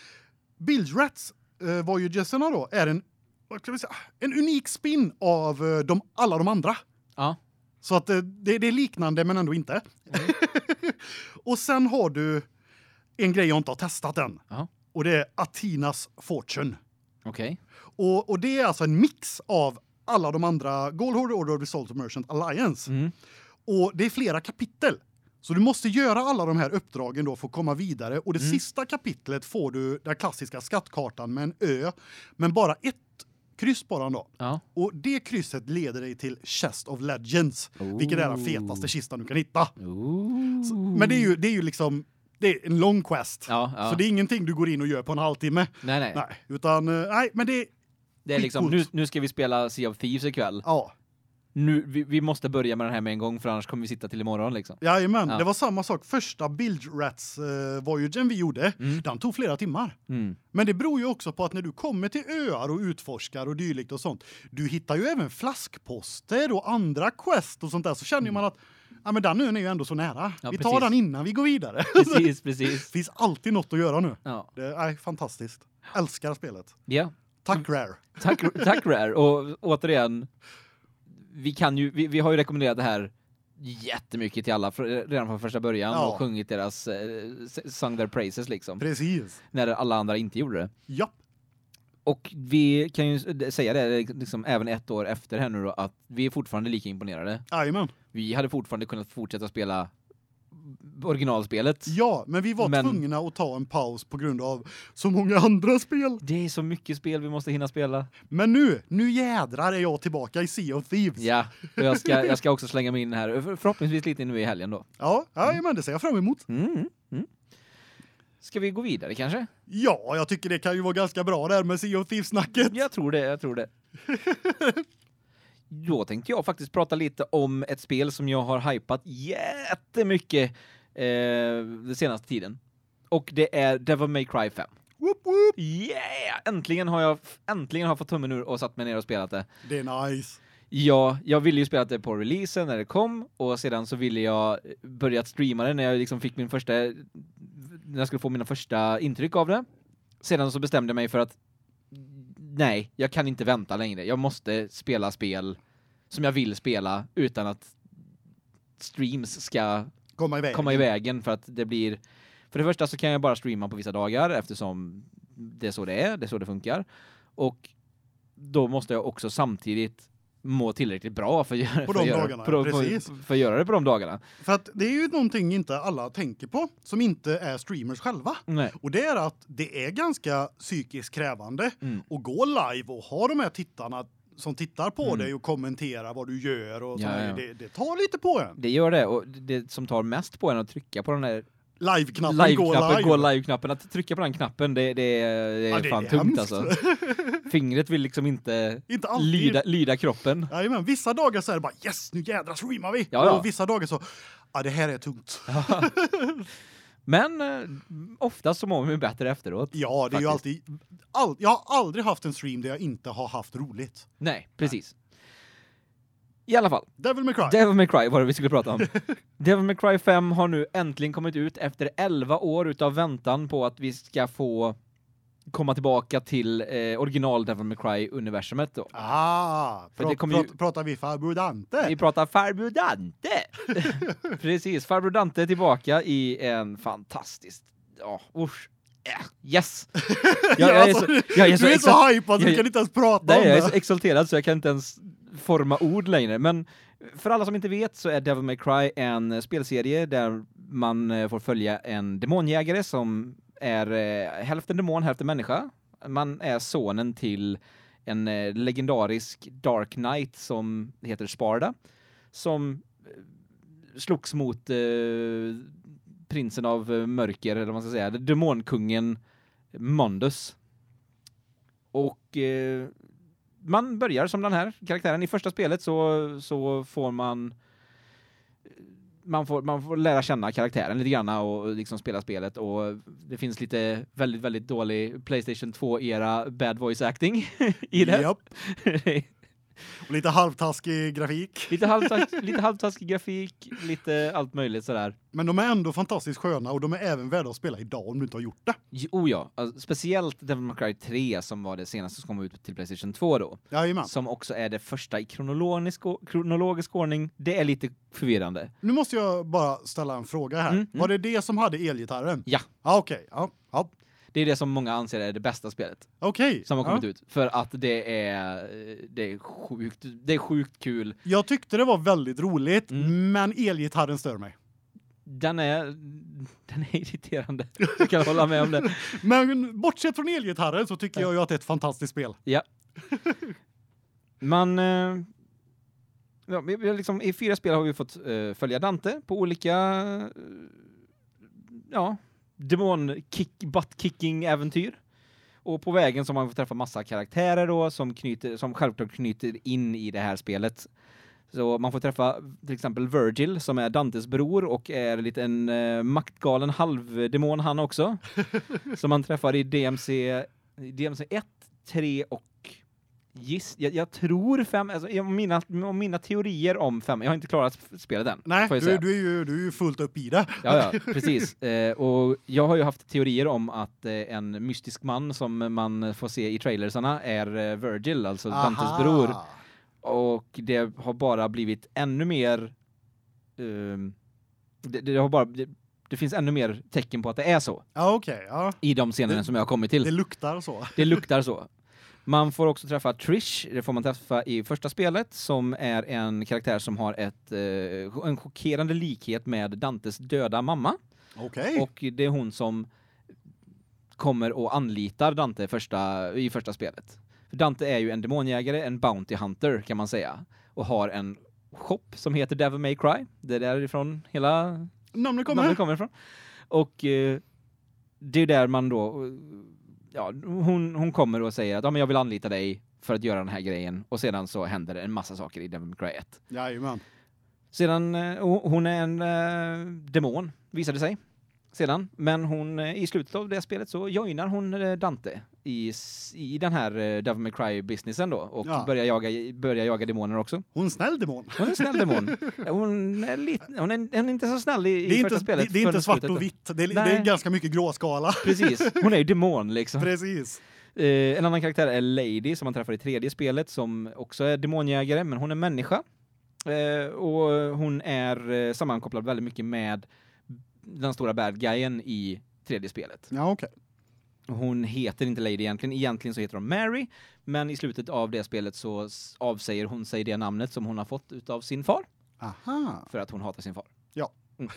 Bilge Rats eh, Voyagesarna då är en vad ska vi säga, en unik spin av eh, de alla de andra. Ja. Så att eh, det, det är liknande men ändå inte. och sen har du en grej jag inte har testat än. Ja. Och det är Atinas Fortune. Okej. Och, och det är alltså en mix av alla de andra Gold Hoarder, Order of the Salt Merchant Alliance. Mm. Och det är flera kapitel. Så du måste göra alla de här uppdragen då för att komma vidare och det Mm. sista kapitlet får du den klassiska skattkartan med en ö men bara ett kryss på den då. Ja. Och det krysset leder dig till Chest of Legends, vilket är den fetaste kistan du kan hitta. Så- Men det är ju det är ju liksom det är en lång quest. Ja, ja. Så det är ingenting du går in och gör på en halvtimme. nej, nej. Nej, utan eh, nej, men det Det är liksom nu nu ska vi spela Sea of Thieves ikväll. ja, Nu vi, vi måste börja med den här med en gång för annars kommer vi sitta till imorgon liksom. jajamän. Ja. Det var samma sak första Bilge Rats uh, voyagen vi gjorde. Mm. Den tog flera timmar. Mm. Men det beror ju också på att när du kommer till öar och utforskar och dylikt och sånt, du hittar ju även flaskposter och andra quest och sånt där så känner ju man att ja men den ön är ju ändå så nära. Mm. Ja, vi tar precis. den innan vi går vidare. Precis, precis. Finns alltid något att göra nu. Ja. Det är fantastiskt. Älskar spelet. Ja. Tack Rare. Tack tack Rare och återigen vi kan ju vi, vi har ju rekommenderat det här jättemycket till alla redan från första början Ja. och sjungit deras eh, sung their praises liksom Precis. när alla andra inte gjorde det. Japp. Och vi kan ju säga det liksom även ett år efter här nu då att vi är fortfarande lika imponerade. Jajamän. Vi hade fortfarande kunnat fortsätta spela originalspelet. Ja, men vi var Men- tvungna att ta en paus på grund av så många andra spel. Det är så mycket spel vi måste hinna spela. Men nu, nu jädrar är jag tillbaka i Sea of Thieves. Ja, och jag ska jag ska också slänga mig in här för- förhoppningsvis lite nu i helgen då. Ja, ja men det ser jag fram emot. Mm. Mm. Ska vi gå vidare kanske? Ja, jag tycker det kan ju vara ganska bra där med Sea of Thieves-snacket. Jag tror det, jag tror det. Då tänkte jag faktiskt prata lite om ett spel som jag har hypat jättemycket eh, den senaste tiden. Och det är Devil May Cry 5. Woop, woop. Yeah! Äntligen har jag äntligen har fått tummen ur och satt mig ner och spelat det. Det är nice. Ja, jag ville ju spela det på releasen när det kom och sedan så ville jag börja streama det när jag liksom fick min första när jag skulle få mina första intryck av det. Sedan så bestämde jag mig för att nej, jag kan inte vänta längre. Jag måste spela spel som jag vill spela utan att streams ska Komma iväg. komma i vägen för att det blir för det första så kan jag bara streama på vissa dagar eftersom det är så det är, det är så det funkar. Och då måste jag också samtidigt må tillräckligt bra för för göra, dagarna, för, för, för att göra det på de dagarna. För att det är ju någonting inte alla tänker på som inte är streamers själva. Nej. Och det är att det är ganska psykiskt krävande Mm. att gå live och ha de här tittarna som tittar på Mm. dig och kommenterar vad du gör och Ja, ja. Det, det tar lite på en. Det gör det och det som tar mest på en att trycka på den där Live-knappen, live-knappen, gå gå live. live-knappen, att trycka på den knappen det, det, är- det är Ja, det är fan tungt hemskt. alltså. Fingret vill liksom inte Inte alltid. lyda, lyda kroppen. Jajamän, vissa dagar så är det bara yes, nu jädrar streamar vi. Ja, ja. Och vissa dagar så, ja det här är tungt. Men eh, oftast så mår ju bättre efteråt. Ja, det är ju alltid, all, jag har aldrig haft en stream där jag inte har haft roligt. Nej, precis. I alla fall, Devil May Cry. Devil May Cry var det vi skulle prata om. Devil May Cry 5 har nu äntligen kommit ut efter 11 år utav väntan på att vi ska få komma tillbaka till eh, original Devil May Cry-universumet då. Ah, För det kommer ju- prat- pratar vi farbror Dante? Vi pratar Farbror Dante! Precis, Farbror Dante är tillbaka i en fantastisk... Ja, usch. Äh, yes! Jag, jag är alltså, så, jag är så, du är så hypad så jag- du kan inte ens prata Nej, om jag är det. så exalterad så jag kan inte ens forma ord längre. Men för alla som inte vet så är Devil May Cry en spelserie där man eh, får följa en demonjägare som är eh, hälften demon, hälften människa. Man är sonen till en eh, legendarisk Dark Knight som heter Sparda som eh, slogs mot eh, prinsen av eh, mörker eller vad man ska säga, demonkungen Mondus. Och man börjar som den här karaktären i första spelet så så får man man får man får lära känna karaktären lite grann och liksom spela spelet och det finns lite väldigt väldigt dålig PlayStation 2 era bad voice acting i det. Japp. Och lite halvtaskig grafik. lite halvtaskig, lite halvtaskig grafik, lite allt möjligt sådär. Men de är ändå fantastiskt sköna och de är även värda att spela idag om du inte har gjort det. Jo, Oh ja, alltså, speciellt Devil May Cry 3 som var det senaste som kom ut till PlayStation 2 då. Jajamän. Som också är det första i kronologisk, kronologisk ordning. Det är lite förvirrande. Nu måste jag bara ställa en fråga här. Mm, mm. Var det det som hade elgitarren? Ja. Ja, okej. Ja, ja. Det är det som många anser är det bästa spelet Okej. som har kommit ja. ut för att det är det är sjukt det är sjukt kul. Jag tyckte det var väldigt roligt, Mm. men elgitarren stör mig. Den är den är irriterande. Jag kan hålla med om det. Men bortsett från elgitarren så tycker jag ju att det är ett fantastiskt spel. Man eh, ja, vi, vi har liksom i fyra spel har vi fått eh, följa Dante på olika eh, ja, demon kick butt kicking äventyr. Och på vägen så man fått träffa massa karaktärer då som knyter som självklart knyter in i det här spelet. Så man får träffa till exempel Virgil som är Dantes bror och är lite en eh, maktgalen halvdemon han också. som man träffar i DMC DMC 1, 3 och giss jag, jag tror fem alltså mina mina teorier om fem. Jag har inte klarat sp- spelet än. Nej, du, säga. du, är ju, du är ju fullt upp i det. Ja, ja, precis. Eh, och jag har ju haft teorier om att eh, en mystisk man som man får se i trailersarna är eh, Virgil, alltså Dantes Aha. bror. Och det har bara blivit ännu mer ehm, det, det har bara det, det finns ännu mer tecken på att det är så Ja, okej. ja. i de scenerna Det- som jag har kommit till. Det Det, luktar så. luktar så. Man får också träffa Trish, det får man träffa i första spelet, som är en karaktär som har ett, eh, en chockerande likhet med Dantes döda mamma. Okej. Och det är hon som kommer och anlitar Dante första, i första spelet. För Dante är ju en demonjägare, en bounty hunter kan man säga. Och har en shop som heter Devil May Cry. Det är därifrån hela Namnet kommer. namnet kommer ifrån. Och eh, det är där man då ja, hon hon kommer och säger att ja, men jag vill anlita dig för att göra den här grejen och sedan så händer det en massa saker i Devil May Cry 1. Jajamän. Sedan eh, hon är en eh, demon visade sig sedan, men hon eh, i slutet av det spelet så joinar hon eh, Dante i i den här eh, Devil May Cry businessen då och Ja. börjar jaga börjar jaga demoner också. Hon är en snäll demon. Hon är en snäll demon. Hon är lite hon är, hon är inte så snäll i, i första inte, spelet. det, det är inte svart och vitt. Det är, det är ganska mycket gråskala. Precis. Hon är ju demon liksom. Precis. Eh, en annan karaktär är Lady som man träffar i tredje spelet som också är demonjägare men hon är människa. Eh, och hon är sammankopplad väldigt mycket med den stora bad guyen i tredje spelet. Ja, okej. Hon heter inte Lady egentligen, egentligen så heter hon Mary, men i slutet av det spelet så avsäger hon sig det namnet som hon har fått utav sin far Aha. för att hon hatar sin far. Ja. Mm.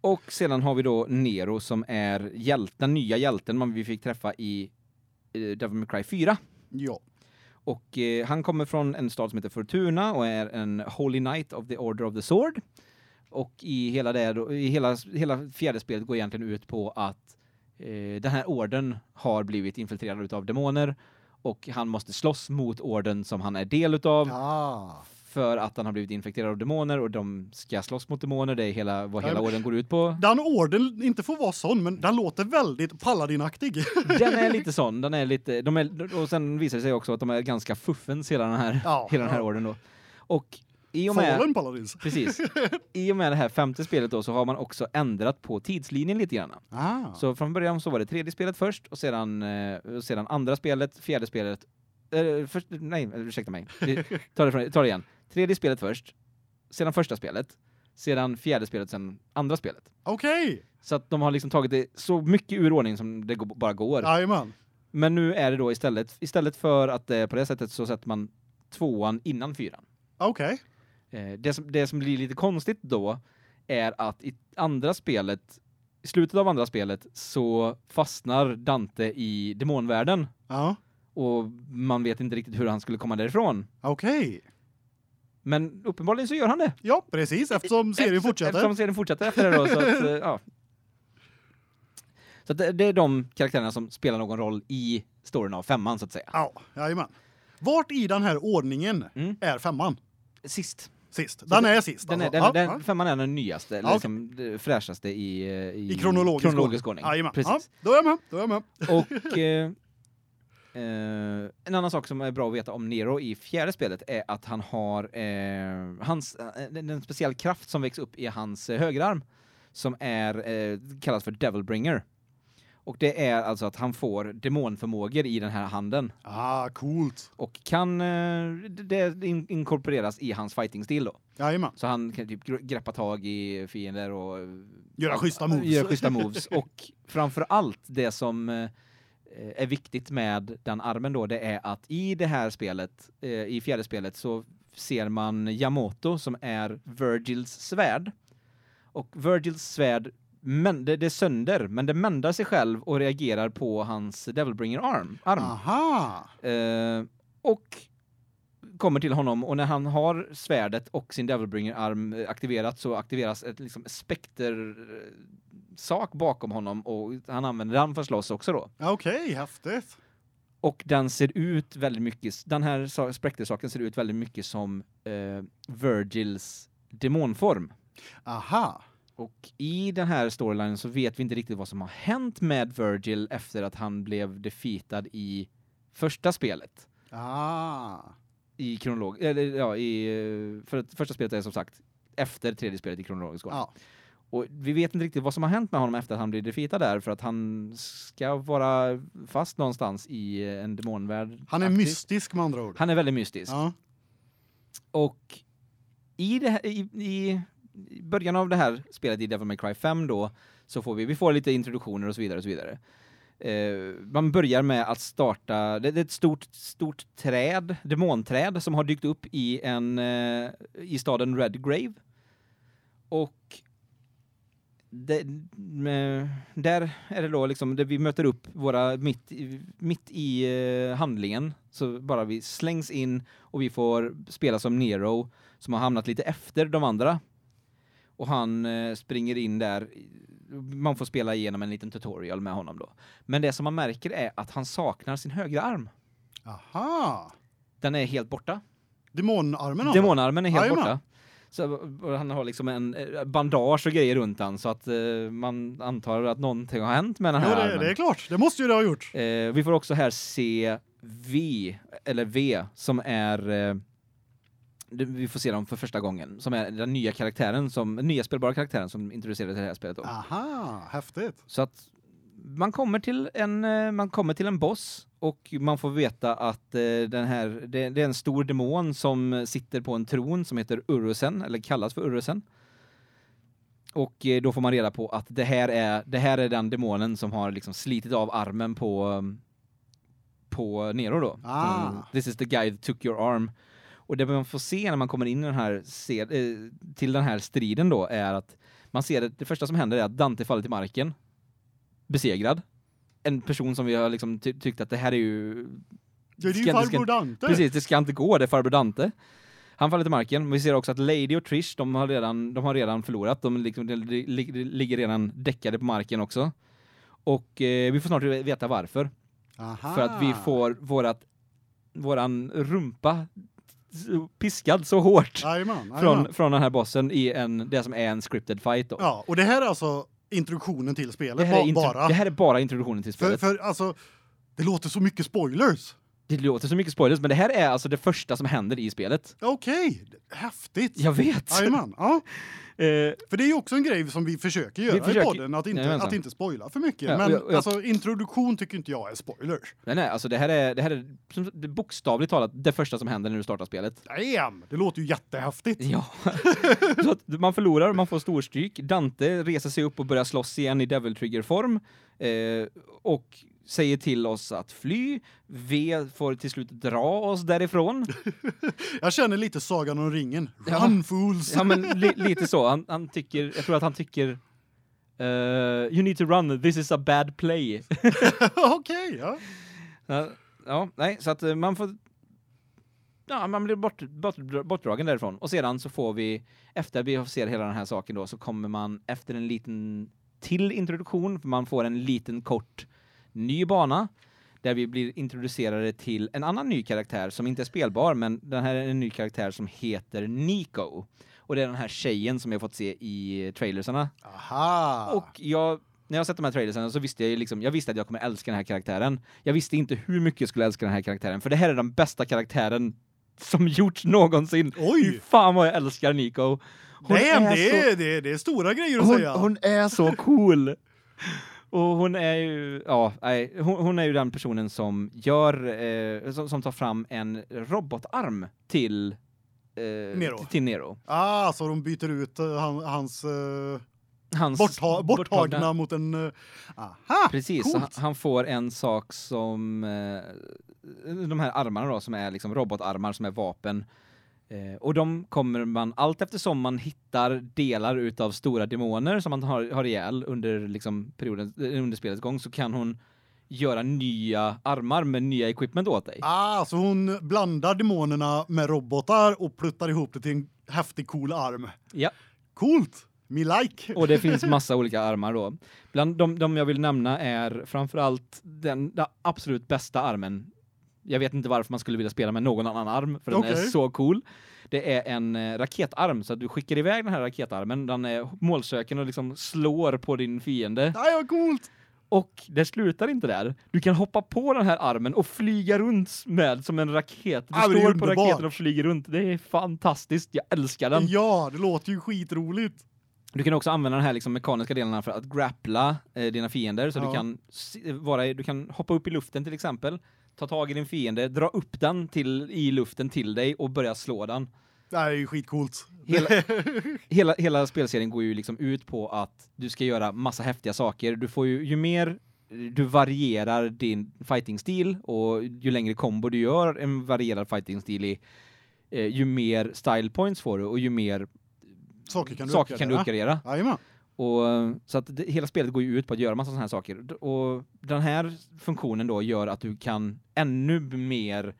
Och sedan har vi då Nero som är hjälten, nya hjälten man vi fick träffa i eh, Devil May Cry 4. Ja. Och eh, han kommer från en stad som heter Fortuna och är en Holy Knight of the Order of the Sword. Och i hela det då, i hela hela fjärde spelet går egentligen ut på att eh, den här orden har blivit infiltrerad utav demoner och han måste slåss mot orden som han är del utav Ja. för att han har blivit infekterad av demoner och de ska slåss mot demoner. Det är hela vad hela orden går ut på. Den orden inte får vara sån, men den låter väldigt paladinaktig. Den är lite sån, den är lite de är och sen visar det sig också att de är ganska fuffens hela den här Ja, hela den här ja. orden då. Och i och med Fallen paladins. Precis. I och med det här femte spelet då så har man också ändrat på tidslinjen lite grann. Ah. Så från början så var det tredje spelet först och sedan eh, sedan andra spelet, fjärde spelet eh, först, nej, ursäkta mig. Tar det från, tar det igen. Tredje spelet först, sedan första spelet, sedan fjärde spelet, sedan andra spelet. Okej. Så att de har liksom tagit det så mycket ur ordning som det bara går. Jajamän. Men nu är det då istället istället för att eh, på det sättet så sätter man tvåan innan fyran. Okej. Eh, det, som, det som blir lite konstigt då är att i andra spelet, i slutet av andra spelet så fastnar Dante i demonvärlden Ja. och man vet inte riktigt hur han skulle komma därifrån. Okej. Men uppenbarligen så gör han det. Ja, precis, eftersom serien Efter- fortsätter. Eftersom serien fortsätter efter det då så att, eh, ja. Så det, det är de karaktärerna som spelar någon roll i storyn av femman så att säga. Ja, jajamän. Vart i den här ordningen Mm. är femman? Sist. Sist. Den är sist. Den är, alltså. den, Ja, den, ja. femman är den nyaste, eller Ja, liksom det fräschaste i, eh, i, I kronologisk, kronologisk ordning. Ja, Precis. då är jag med. Då är jag med. Och eh, eh, en annan sak som är bra att veta om Nero i fjärde spelet är att han har eh, hans eh, en, speciell kraft som växer upp i hans högerarm som är kallas för Devilbringer. Och det är alltså att han får demonförmågor i den här handen Ah, coolt. och kan eh, det det in, inkorporeras i hans fighting-stil då. Jajamän. Så han kan typ gr- greppa tag i fiender och Göra schyssta moves. Göra schyssta moves och framför allt det som eh, är viktigt med den armen då det är att i det här spelet eh, i fjärde spelet så ser man Yamoto som är Virgils svärd. Och Virgils svärd men det, det sönder men det mändar sig själv och reagerar på hans Devilbringer arm. arm. Aha. Eh, och kommer till honom och när han har svärdet och sin Devilbringer arm aktiverat så aktiveras ett liksom spekter sak bakom honom och han använder den för att slåss också då. Okej, häftigt. Och den ser ut väldigt mycket den här sa- spektersaken ser ut väldigt mycket som eh, Virgils demonform. Aha. Och i den här storylinen så vet vi inte riktigt vad som har hänt med Virgil efter att han blev defeatad i första spelet. Ah. i kronolog eller ja i för att första spelet är som sagt efter tredje spelet i kronologisk ordning. Ja. Och vi vet inte riktigt vad som har hänt med honom efter att han blev defeatad där för att han ska vara fast någonstans i en demonvärld. Han är aktiv. mystisk med andra ord. Han är väldigt mystisk. Ja. Och i det i, i i början av det här spelet i Devil May Cry 5 då så får vi vi får lite introduktioner och så vidare och så vidare. Eh, man börjar med att starta, det, det är ett stort, stort träd, demonträd som har dykt upp i en, eh, i staden Redgrave. Och det, med, där är det då liksom, där vi möter upp våra, mitt, i- mitt i eh, handlingen, så bara vi slängs in och vi får spela som Nero som har hamnat lite efter de andra. Och han eh, springer in där, man får spela igenom en liten tutorial med honom då. Men det som man märker är att han saknar sin högra arm. Aha. Den är helt borta. Demonarmen. Demonarmen är helt Jajamän. borta. Så han har liksom en eh, bandage och grejer runt han så att eh, man antar att någonting har hänt med den här Ja, det, armen. det är klart. Det måste ju det ha gjort. Eh, vi får också här se V eller V som är det- vi får se dem för första gången som är den nya karaktären som nya spelbara karaktären som introducerades i det här spelet då. Aha, häftigt. Så att man kommer till en eh, man kommer till en boss och man får veta att eh, den här det, det är en stor demon som sitter på en tron som heter Urusen eller kallas för Urusen. Och eh, då får man reda på att det här är det här är den demonen som har liksom slitit av armen på på Nero då. Ah. This is the guy that took your arm. Och det man får se när man kommer in i den här eh, till den här striden då är att man ser det, det första som händer är att Dante faller till marken besegrad. En person som vi har liksom ty tyckt att det här är ju Ja, det är ju farbror Dante. precis det ska inte gå det är farbror Dante. Han faller till marken. Men vi ser också att Lady och Trish, de har redan de har redan förlorat. De, liksom, de, li- li- ligger redan däckade på marken också. Och eh, vi får snart veta varför. Aha. För att vi får vårat våran rumpa piskad så hårt Jajamän, jajamän. från från den här bossen i en det som är en scripted fight då. Ja, och det här är alltså introduktionen till spelet det, här bara. det här är bara introduktionen till för, spelet. för alltså det låter så mycket spoilers. Det låter så mycket spoilers, men det här är alltså det första som händer i spelet. Okej, häftigt. Jag vet. Jajamän, ja. Eh, För det är ju också en grej som vi försöker göra försöker- i podden, att inte, att inte spoila för mycket. Ja, Men jag- jag- alltså introduktion tycker inte jag är spoilers. nej, nej, alltså det här är det här är bokstavligt talat det första som händer när du startar spelet. Damn, det låter ju jättehäftigt. Ja. så att man förlorar, man får storstryk. Dante reser sig upp och börjar slåss igen i Devil Trigger form eh, och säger till oss att fly. V får till slut dra oss därifrån. Jag känner lite Sagan om ringen. Ja. Run fools. Ja men li lite så. Han, han tycker jag tror att han tycker eh, you need to run. This is a bad play. Okej, ja. Ja, ja, nej, så att eh, man får Ja, man blir bort, bort, bortdragen därifrån. Och sedan så får vi, efter vi ser hela den här saken då, så kommer man efter en liten till introduktion, man får en liten kort ny bana, där vi blir introducerade till en annan ny karaktär som inte är spelbar, men den här är en ny karaktär som heter Nico. Och det är den här tjejen som jag fått se i trailersarna. Aha. Och jag när jag sett de här trailersen så visste jag ju liksom jag visste att jag kommer älska den här karaktären. Jag visste inte hur mycket jag skulle älska den här karaktären för det här är den bästa karaktären som gjorts någonsin. Oj. Fy fan vad jag älskar Nico. Hon Damn, är det, så det, det är stora grejer att hon, säga. hon är så cool. Och hon är ju ja, nej, hon, hon är ju den personen som gör eh, som, som tar fram en robotarm till eh, Nero. till Nero. Ah, så de byter ut uh, han, hans uh, Hans bortta, borttagna mot en... Uh, aha, Precis, han, han får en sak som eh, de här armarna då som är liksom robotarmar som är vapen. Eh, och de kommer man allt eftersom man hittar delar utav stora demoner som man har har ihjäl under liksom perioden eh, under spelets gång så kan hon göra nya armar med nya equipment åt dig. Ah, så hon blandar demonerna med robotar och pluttar ihop det till en häftig cool arm. Ja. Coolt. Me like. Och det finns massa olika armar då. Bland de, de jag vill nämna är framförallt den, den absolut bästa armen. Jag vet inte varför man skulle vilja spela med någon annan arm för den är så cool. Det är en eh, raketarm så du skickar iväg den här raketarmen, den är målsöken och liksom slår på din fiende. Nej, vad coolt. Och det slutar inte där. Du kan hoppa på den här armen och flyga runt med som en raket. Du är står på underbart. raketen och flyger runt. Det är fantastiskt. Jag älskar den. Ja, det låter ju skitroligt. Du kan också använda den här liksom mekaniska delarna för att grappla eh, dina fiender så Ja. du kan vara du kan hoppa upp i luften till exempel, ta tag i din fiende, dra upp den till i luften till dig och börja slå den. Det här är ju skitcoolt. Hela, hela hela spelserien går ju liksom ut på att du ska göra massa häftiga saker. Du får ju ju mer du varierar din fighting-stil och ju längre kombo du gör en varierad fighting-stil i eh, ju mer style points får du och ju mer Saker kan du saker kan du uppgradera. Och så att det, hela spelet går ju ut på att göra massa sådana här saker. Och den här funktionen då gör att du kan ännu mer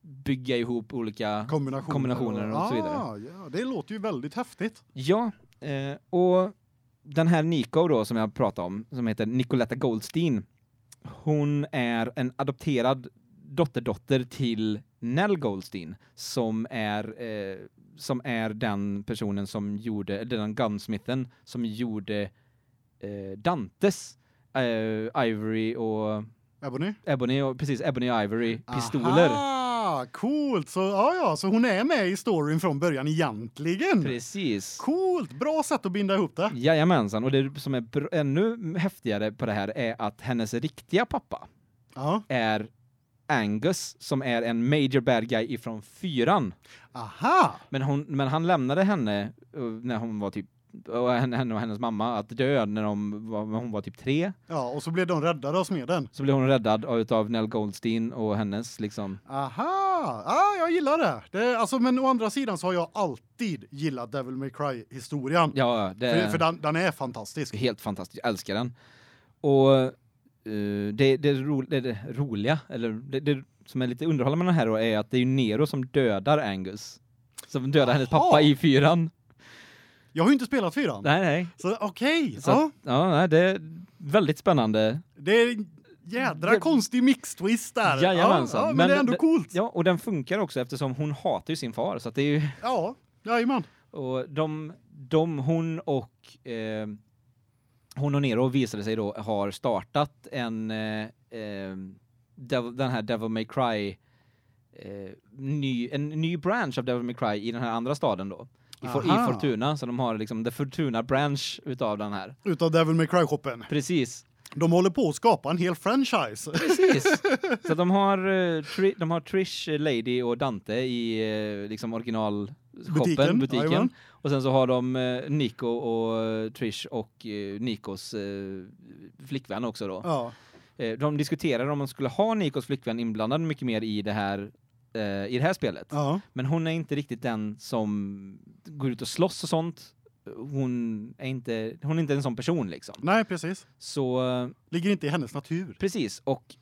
bygga ihop olika Kombinationer, Kombinationer och så vidare. Ah, ja, det låter ju väldigt häftigt. Ja, eh, och den här Nico då som jag pratade om som heter Nicoletta Goldstein. Hon är en adopterad dotterdotter till Nell Goldstein som är eh, som är den personen som gjorde den gunsmithen som gjorde eh, Dantes eh, Ivory och Ebony? Ebony och precis Ebony och Ivory pistoler. Aha, coolt. Så ja ja, så hon är med i storyn från början egentligen. Precis. Coolt, bra sätt att binda ihop det. Jajamensan, och det som är ännu häftigare på det här är att hennes riktiga pappa Ja. är Angus som är en major bad guy ifrån fyran. Aha. Men hon men han lämnade henne eh, när hon var typ och henne och hennes mamma att dö när de var när hon var typ tre. Ja, och så blev de räddade av smeden. Så blev hon räddad av utav Nell Goldstein och hennes liksom Aha. Ja, jag gillar det. det alltså men å andra sidan så har jag alltid gillat Devil May Cry historien. ja, det För, för den, den är fantastisk. helt fantastiskt. Jag älskar den. Och eh, det det, ro, det, det roliga eller det, som är lite underhållande med den här då är att det är ju Nero som dödar Angus. Som dödar hennes Jaha. pappa i fyran. Jag har ju inte spelat fyran. Nej nej. Så okej. Så Ja. ja, det är väldigt spännande. Det är en jädra Det- konstig mix-twist där. Jajamensan. Ja, ja, men, Men det är ändå coolt. Ja, och den funkar också eftersom hon hatar ju sin far så att det är ju Ja, jajamän. och de de hon och eh, hon och Nero visade sig då har startat en eh, eh, den här Devil May Cry eh, ny en ny branch av Devil May Cry i den här andra staden då. I, For, i. Fortuna så de har liksom The Fortuna branch utav den här. Utav Devil May Cry-shoppen. Precis. De håller på att skapa en hel franchise. Precis. Så de har eh, de har Trish, eh, Lady och Dante i liksom original Butiken, butiken. jajamän. Och sen så har de eh, Nico och eh, Trish och eh, Nikos eh, flickvän också då. Ja. De diskuterar om man skulle ha Nikos flickvän inblandad mycket mer i det här i det här spelet. Ja. Men hon är inte riktigt den som går ut och slåss och sånt. Hon är inte hon är inte en sån person liksom. Nej, precis. Så Ligger inte i hennes natur. Precis, och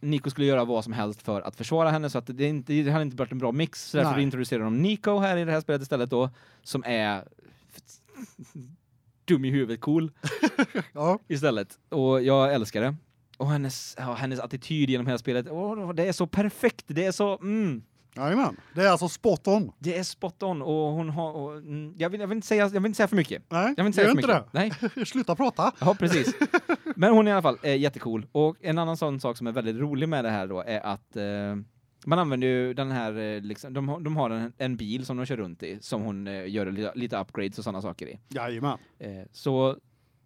Nico skulle göra vad som helst för att försvara henne så att det inte det hade inte varit en bra mix så därför Nej. introducerar de Nico här i det här spelet istället då som är dum i huvudet cool Ja. istället och jag älskar det. Och hennes ja, hennes attityd genom hela spelet. Åh, det är så perfekt. Det är så mm, Jajamän. Det är alltså spot on. det är spot on och hon har och, mm, jag vill jag vill inte säga jag vill inte säga för mycket. Nej, Jag vill inte säga för inte mycket. Nej. det. Sluta prata. Ja, precis. Men hon är i alla fall eh, jättecool. Och en annan sån sak som är väldigt rolig med det här då är att eh, man använder ju den här eh, liksom de har de har en, en bil som de kör runt i som hon eh, gör lite, lite upgrades och såna saker i. Jajamän. Eh, så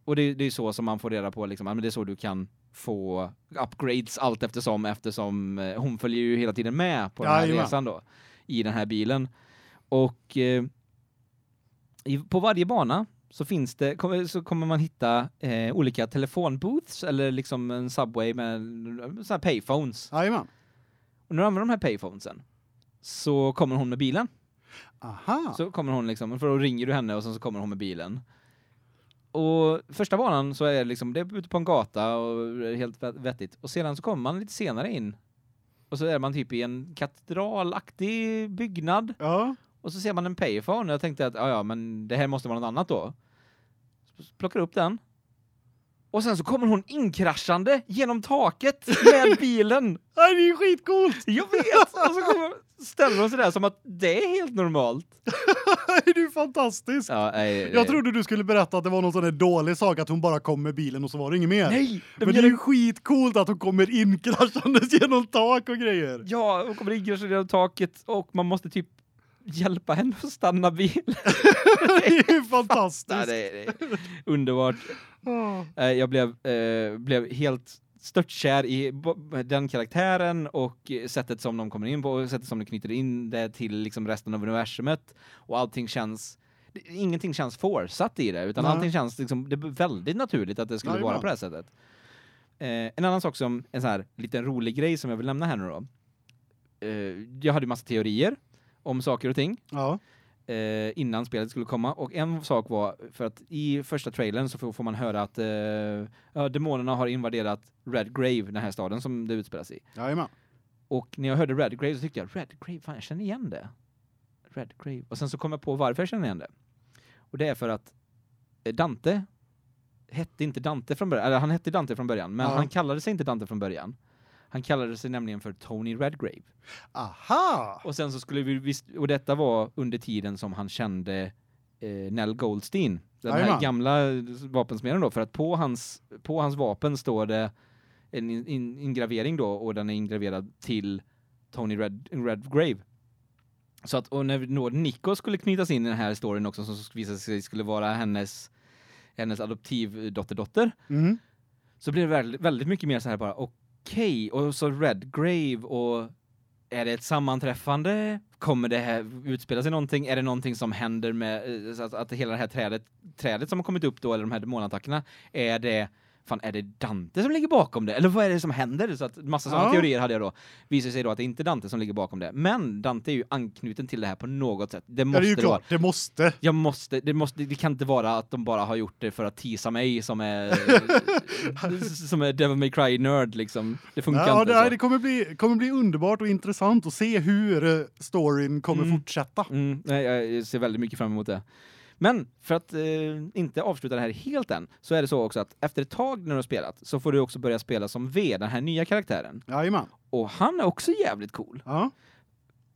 och det, det är så som man får reda på liksom, ja, men det är så du kan få upgrades allt eftersom eftersom eh, hon följer ju hela tiden med på den här Jajamän. resan då i den här bilen. Och eh, i, på varje bana så finns det så kommer man hitta eh, olika telefonbooths eller liksom en subway med så här payphones. Jajamän. Och när du använder de här payphonesen så kommer hon med bilen. Aha. Så kommer hon liksom, för då ringer du henne och sen så kommer hon med bilen. Och första banan så är det liksom, det är ute på en gata och är helt vett- vettigt. Och sedan så kommer man lite senare in. Och så är man typ i en katedralaktig byggnad. Ja. Och så ser man en payphone och jag tänkte att ja ja, men det här måste vara något annat då. Så plockar upp den. Och sen så kommer hon inkraschande genom taket med bilen. Nej, det är ju skitcoolt. Jag vet! Och så kommer, ställer hon sig där som att det är helt normalt. Det är ju fantastiskt. Ja, nej, Jag trodde du skulle berätta att det var någon sån där dålig sak att hon bara kom med bilen och så var det inget mer. Nej! De Men det är ju skitcoolt att hon kommer in kraschandes genom tak och grejer. Ja, hon kommer inkraschande genom taket och man måste typ hjälpa henne att stanna bilen. Det är ju Nej, fantastiskt. det är underbart. Ah. Eh, Jag blev, eh, blev helt störtkär i den karaktären och sättet som de kommer in på, och sättet som de knyter in det till liksom resten av universumet och allting känns det- ingenting känns forsatt i det utan Nej. allting känns liksom det är väldigt naturligt att det skulle vara Jajamän. på det här sättet. Eh, en annan sak som en så här liten rolig grej som jag vill nämna här nu då. Eh, jag hade ju massa teorier om saker och ting Ja. eh, innan spelet skulle komma och en sak var för att i första trailern så får, får man höra att eh, ja, demonerna har invaderat Red Grave, den här staden som det utspelas i. Jajamän. Och när jag hörde Red Grave så tyckte jag Red Grave, fan jag känner igen det. Red Grave. Och sen så kom jag på varför jag känner igen det. Och det är för att eh, Dante hette inte Dante från början, eller han hette Dante från början, men Ja. han kallade sig inte Dante från början. Han kallade sig nämligen för Tony Redgrave. Aha! Och sen så skulle vi och detta var under tiden som han kände eh, Nell Goldstein, den här Jajamän. gamla vapensmeden då för att på hans på hans vapen står det en in, in, ingravering då och den är ingraverad till Tony Red Redgrave. Så att och när Nico skulle knytas in i den här storyn också som visade sig skulle vara hennes hennes adoptivdotterdotter Mhm. så blir det väldigt, väldigt mycket mer så här bara okej och så Redgrave och är det ett sammanträffande? Kommer det här utspela sig någonting? Är det någonting som händer med eh, att, att hela det här trädet trädet som har kommit upp då eller de här demonattackerna är det fan är det Dante som ligger bakom det eller vad är det som händer så att massa sådana Ja. teorier hade jag då visar sig då att det inte är Dante som ligger bakom det men Dante är ju anknuten till det här på något sätt det Ja, måste det är ju det vara klart, det måste. jag måste det måste det kan inte vara att de bara har gjort det för att teasa mig som är som är Devil May Cry nörd liksom. Det funkar Ja, inte det, så. det kommer bli kommer bli underbart och intressant att se hur eh, storyn kommer Mm. fortsätta. Mm, nej, jag ser väldigt mycket fram emot det. Men för att eh, inte avsluta det här helt än så är det så också att efter ett tag när du har spelat så får du också börja spela som V, den här nya karaktären. Jajamän. Och han är också jävligt cool. Ja.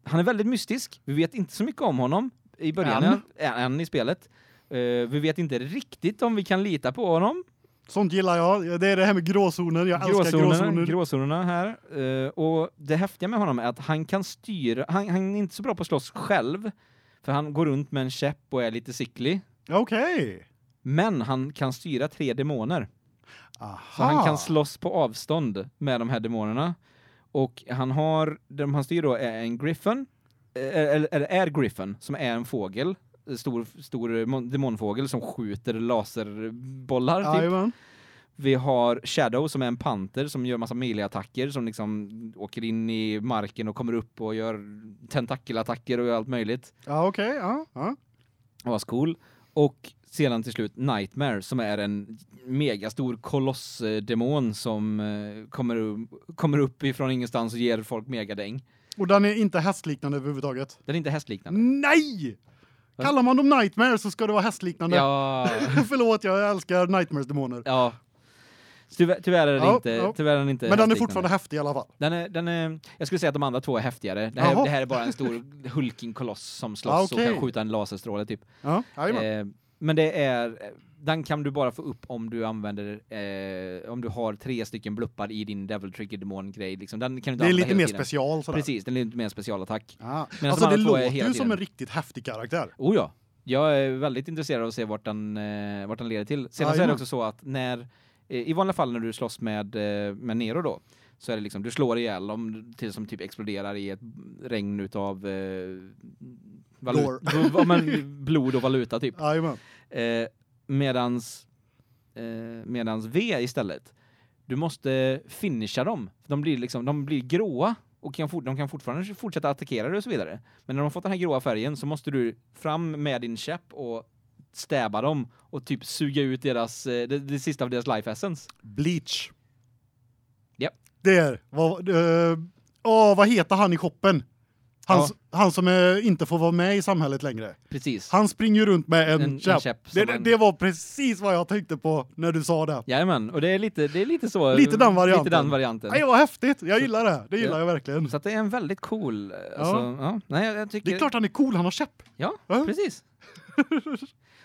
Han är väldigt mystisk. Vi vet inte så mycket om honom i början Än. än, i spelet. Eh, vi vet inte riktigt om vi kan lita på honom. Sånt gillar jag. Det är det här med gråzoner. Jag älskar gråzonerna, gråzoner. gråzonerna här. Eh, och det häftiga med honom är att han kan styra, han, han är inte så bra på att slåss själv, för han går runt med en käpp och är lite sicklig. Okej. Men han kan styra tre demoner. Aha. Så han kan slåss på avstånd med de här demonerna. Och han har, de han styr då är en griffin, eh, eller, eller är griffin, som är en fågel, en stor, stor mon- demonfågel som skjuter laserbollar typ. Vi har Shadow som är en panter som gör massa melee-attacker som liksom åker in i marken och kommer upp och gör tentakelattacker och allt möjligt. Ja, okej. Ja, ja. Ascool. Och sedan till slut Nightmare som är en megastor kolossdemon som eh, kommer, kommer upp ifrån ingenstans och ger folk megadäng. Och den är inte hästliknande överhuvudtaget. Den är inte hästliknande. Nej! Kallar man dem Nightmare så ska det vara hästliknande. Ja, Förlåt, jag älskar Nightmares demoner. ja. Tyvärr, tyvärr är den Ja, inte, ja. tyvärr är den inte Men den är fortfarande häftig i alla fall. Den är, den är, jag skulle säga att de andra två är häftigare. Det här, det här är bara en stor hulking koloss som slåss Ja, och okej. kan skjuta en laserstråle typ. Ja. Eh, men det är den kan du bara få upp om du använder eh, om du har tre stycken bluppar i din Devil Trigger Demon grej liksom. Den kan du inte det är lite mer tiden. special sådär. Precis, den är lite mer specialattack. Ja. Medan Alltså de det låter ju som en riktigt häftig karaktär. Oh ja. Jag är väldigt intresserad av att se vart den eh, vart den leder till. Sedan så är det också så att när i vanliga fall när du slåss med eh, med Nero då så är det liksom du slår ihjäl dem tills de typ exploderar i ett regn utav eh, Gore. valut, ja, men blod och valuta typ. Jajamän. Eh, medans eh, medans V istället. Du måste finisha dem. De blir liksom de blir gråa och kan de kan fortfarande fortsätta attackera dig och så vidare. Men när de har fått den här gråa färgen så måste du fram med din käpp och stäba dem och typ suga ut deras eh, det, det sista av deras life essence. Bleach. Japp. Där. Vad eh, åh, vad heter han i shoppen? Han, han som eh, inte får vara med i samhället längre. Precis. Han springer ju runt med en, En- en käpp. käpp det, det, en- det var precis vad jag tänkte på när du sa det. Jajamän, och det är lite det är lite så Lite den varianten. Lite den varianten. Nej, vad häftigt. Jag gillar det. Det gillar Ja. jag verkligen. Så det är en väldigt cool eh, alltså, ja. Nej, jag, tycker Det är klart han är cool, han har käpp. Ja, Ja. precis.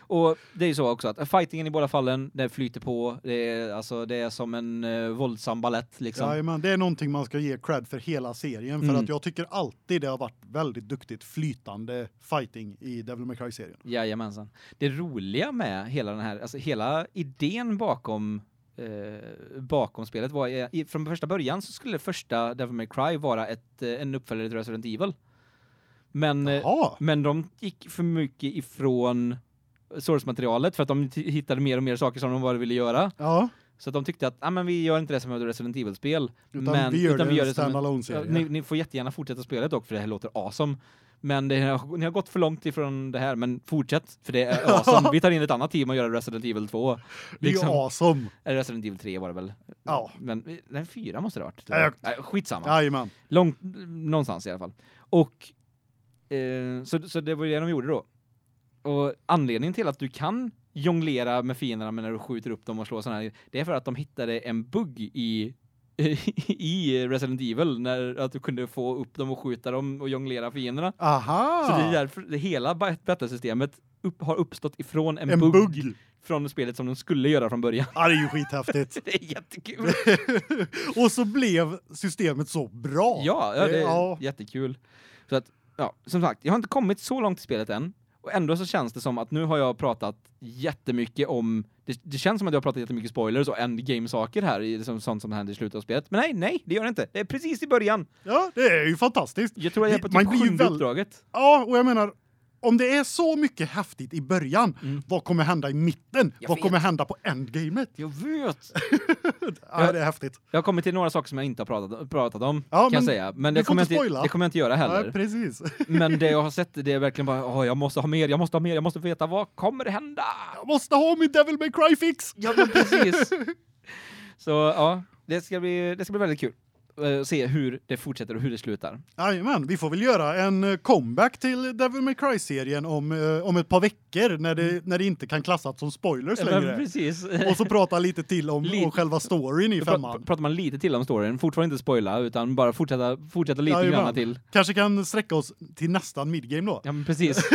och det är ju så också att fightingen i båda fallen, det flyter på, det är alltså det är som en uh, våldsam ballett liksom. Jajamän, det är någonting man ska ge cred för hela serien för Mm. att jag tycker alltid det har varit väldigt duktigt flytande fighting i Devil May Cry-serien. Jajamensan. Det roliga med hela den här, alltså hela idén bakom eh, bakom spelet var eh, i, från första början så skulle första Devil May Cry vara ett eh, en uppföljare till Resident Evil. Men eh, Ja, men de gick för mycket ifrån source-materialet för att de hittade mer och mer saker som de bara ville göra. ja. Så de tyckte att ah, men vi gör inte det som ett Resident Evil-spel. Utan men vi gör utan det vi gör det som en, standalone-serie. ni, ni får jättegärna fortsätta spelet dock för det här låter awesome. Men det ni har gått för långt ifrån det här, men fortsätt för det är awesome. Vi tar in ett annat team och gör Resident Evil 2. Det är liksom. awesome. Eller Resident Evil 3 var det väl? Ja. Men nej, 4 måste det ha varit. Ja, jag- Nej, skitsamma. Jajamän. Långt någonstans i alla fall. Och eh, så så det var det de gjorde då. Och anledningen till att du kan jonglera med fienderna när du skjuter upp dem och slår såna här det är för att de hittade en bugg i i Resident Evil när att du kunde få upp dem och skjuta dem och jonglera fienderna. Aha! Så det är därför det hela battle-systemet upp, har uppstått ifrån en, en bugg, bugg. från spelet som de skulle göra från början. Ja, det är ju skithäftigt. Det är jättekul. och så blev systemet så bra. Ja, ja, det är ja. jättekul. Så att, ja, som sagt, jag har inte kommit så långt i spelet än. Och ändå så känns det som att nu har jag pratat jättemycket om, det, det känns som att jag har pratat jättemycket spoilers och endgame-saker här, i- som, sånt som händer i slutet av spelet. Men nej, nej, det gör det inte. Det är precis i början. ja, det är ju fantastiskt. Jag tror jag är på typ sjunde väl- uppdraget. Ja, och jag menar om det är så mycket häftigt i början, Mm. vad kommer hända i mitten? Jag vad vet. kommer hända på endgamet? Jag vet! Ja, det är häftigt. Jag kommit till några saker som jag inte har pratat, pratat om, Ja, kan jag men säga. Men det kommer, inte jag inte, det kommer jag inte göra Ja, heller. precis. Men det jag har sett, det är verkligen bara, åh, jag måste ha mer, jag måste ha mer, jag måste veta, vad kommer hända? Jag måste ha min Devil May Cry fix. Ja, precis. Så ja, det ska bli det ska bli väldigt kul se hur det fortsätter och hur det slutar. Jajamän, vi får väl göra en eh, comeback till Devil May Cry-serien om, eh, om ett par veckor när det, när det inte kan klassas som spoilers Mm. Ja, men längre. precis. Och så prata lite till om, Lite- om själva storyn i femman. pratar man lite till om storyn, fortfarande inte spoila utan bara fortsätta fortsätta lite Jajamän. grann till. Kanske kan sträcka oss till nästan midgame då. Ja men precis.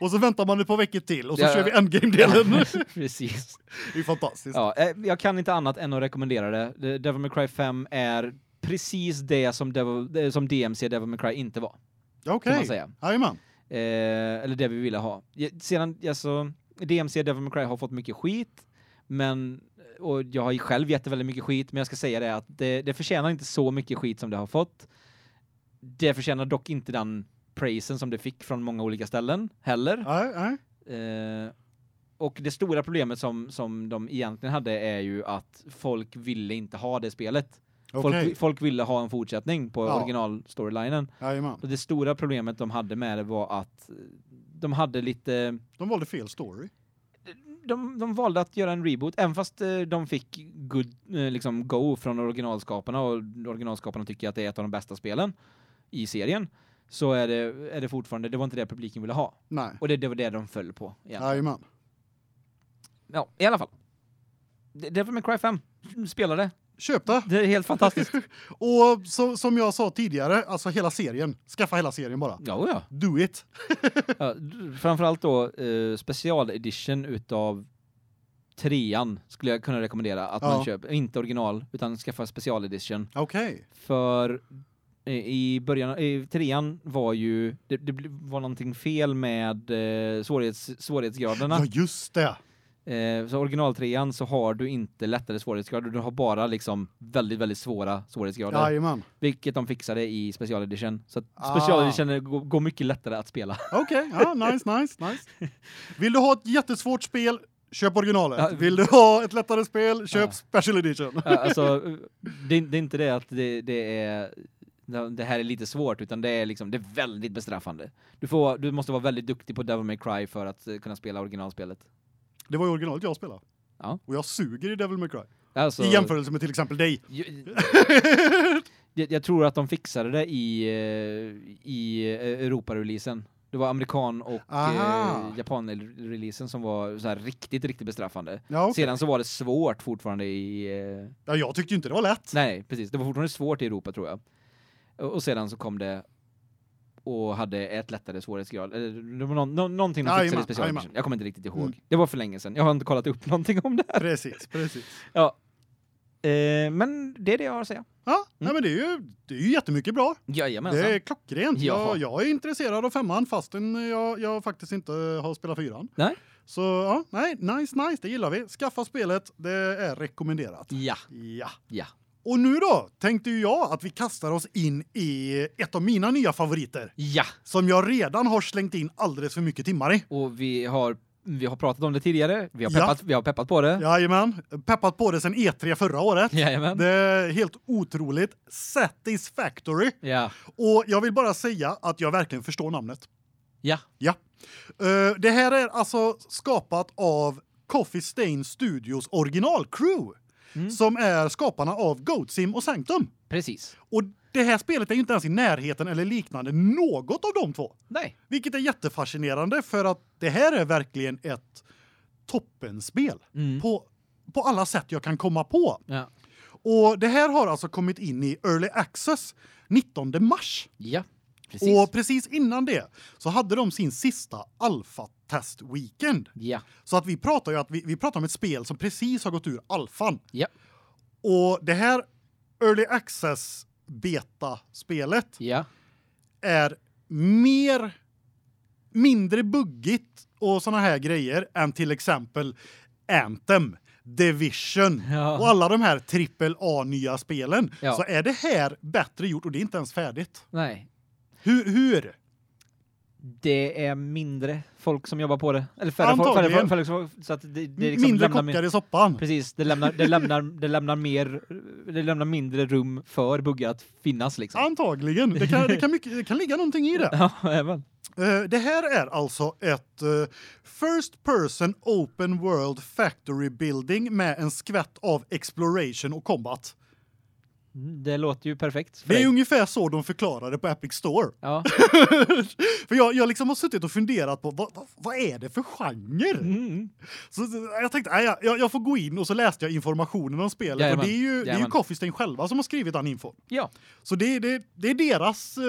Och så väntar man ett par veckor till och så Ja. kör vi endgame-delen. precis. det är fantastiskt. Ja, eh, jag kan inte annat än att rekommendera det. Devil May Cry 5 är precis det som Devil, det som DMC Devil May Cry inte var, Okej. kan man säga. Jajamän. Eh, eller det vi ville ha. Sedan, alltså, DMC Devil May Cry har fått mycket skit, men och jag har ju själv gett väldigt mycket skit, men jag ska säga det att det, det förtjänar inte så mycket skit som det har fått. Det förtjänar dock inte den praisen som det fick från många olika ställen heller. Nej, nej. Eh, och det stora problemet som, som de egentligen hade är ju att folk ville inte ha det spelet. Okej. Folk, folk ville ha en fortsättning på Ja. original-storylinen. Jajamän. Och det stora problemet de hade med det var att eh, de hade lite De valde fel story. de, de valde att göra en reboot även fast eh, de fick good eh, liksom go från originalskaparna och originalskaparna tycker att det är ett av de bästa spelen i serien så är det är det fortfarande det var inte det publiken ville ha Nej. och det, det var det de föll på egentligen. Jajamän. Ja, i alla fall. De- Devil May Cry 5 spela det. Köp det. Är helt fantastiskt. Och så, som jag sa tidigare, alltså hela serien. Skaffa hela serien bara. ja, ja. Do it. ja framförallt då eh, special edition utav trean skulle jag kunna rekommendera att Ja. man köper inte original utan skaffa special edition Okej. för eh, i början i trean var ju det, det var någonting fel med eh, svårighets, svårighetsgraderna. Ja, just det. Eh, så originaltrean så har du inte lättare svårighetsgrader, du har bara liksom väldigt väldigt svåra svårighetsgrader. Jajamän. Vilket de fixade i special edition. Så Ah. special edition går, går mycket lättare att spela. Okej, ja, nice, nice, nice. Vill du ha ett jättesvårt spel, köp originalet. Ja. Vill du ha ett lättare spel, köp Ja. special edition. Ja, alltså det, det är inte det att det, det är det här är lite svårt utan det är liksom det är väldigt bestraffande. Du får du måste vara väldigt duktig på Devil May Cry för att eh, kunna spela originalspelet. Det var ju originalet jag spelade. Ja. Och jag suger i Devil May Cry. Alltså I jämförelse med till exempel dig. jag, jag tror att de fixade det i eh, i eh, Europa-releasen. Det var amerikan och eh, japan-releasen som var så riktigt riktigt bestraffande. Ja, okej. Sedan så var det svårt fortfarande i eh, ja, jag tyckte ju inte det var lätt. Nej, precis. Det var fortfarande svårt i Europa tror jag. Och, och sedan så kom det och hade ett lättare svårighetsgrad. Eller det var någon, nå- någonting de fixade i special. Jag kommer inte riktigt ihåg. Mm. Det var för länge sedan. Jag har inte kollat upp någonting om det här. Precis, precis. Ja. Eh, men det är det jag har att säga. Ja, nej, men det är ju det är ju jättemycket bra. Jajamensan. Det är klockrent. Jaha. Jag, jag är intresserad av femman fastän jag, jag faktiskt inte har spelat fyran. Nej. Så ja, nej, nice, nice, det gillar vi. Skaffa spelet, det är rekommenderat. Ja, Ja. ja. Och nu då tänkte ju jag att vi kastar oss in i ett av mina nya favoriter Ja, som jag redan har slängt in alldeles för mycket timmar i. och vi har vi har pratat om det tidigare. Vi har Ja. peppat vi har peppat på det. Jajamän, peppat på det sen E3 förra året. Jajamän. Det är helt otroligt. Satisfactory. Ja. Och jag vill bara säga att jag verkligen förstår namnet. Ja. Ja. Eh, det här är alltså skapat av Coffee Stain Studios originalcrew Mm. som är skaparna av Goat Sim och Sanctum. Precis. Och det här spelet är ju inte ens i närheten eller liknande något av de två. Nej. Vilket är jättefascinerande för att det här är verkligen ett toppenspel Mm. på på alla sätt jag kan komma på. Ja. Och det här har alltså kommit in i early access 19 mars. Ja. Precis. Och precis innan det så hade de sin sista alpha test weekend. ja. Så att vi pratar ju att vi vi pratar om ett spel som precis har gått ur alfan. Ja. Och det här early access beta spelet Ja. är mer mindre buggigt och såna här grejer än till exempel Anthem, Division Ja. och alla de här trippel A nya spelen. Ja. Så är det här bättre gjort och det är inte ens färdigt. Nej. Hur hur? Det är mindre folk som jobbar på det. Eller färre folk, färre, Antagligen. färre, folk, så att det, det liksom Mindre lämnar kockar i soppan. Precis, det lämnar det lämnar det lämnar mer det lämnar mindre rum för buggar att finnas liksom. Antagligen. Det kan det kan mycket det kan ligga någonting i det. Ja, även. Eh, det här är alltså ett eh, first person open world factory building med en skvätt av exploration och combat. Det låter ju perfekt. för Det är ungefär så de förklarar det på Epic Store. Ja. för jag jag liksom har suttit och funderat på vad vad, vad är det för genre? Mm. Så jag tänkte nej, jag, jag får gå in och så läste jag informationen om spelet Jajamän. och det är ju det är ju Jajamän. Coffee Stain själva som har skrivit den infon. Ja, Så det det det är deras eh,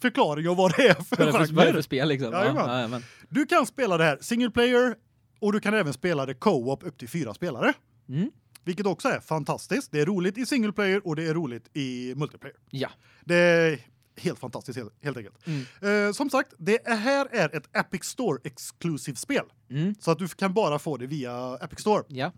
förklaring av vad det är för för, det genre. för spel liksom. Ja, Jajamän. jajamän. Du kan spela det här single player och du kan även spela det co-op upp till fyra spelare. Mm. Vilket också är fantastiskt. Det är roligt i single player och det är roligt i multiplayer. Ja. Det är helt fantastiskt helt, helt enkelt. Mm. Eh, som sagt, det är, här är ett Epic Store exclusive spel Mm. så att du kan bara få det via Epic Store. Ja.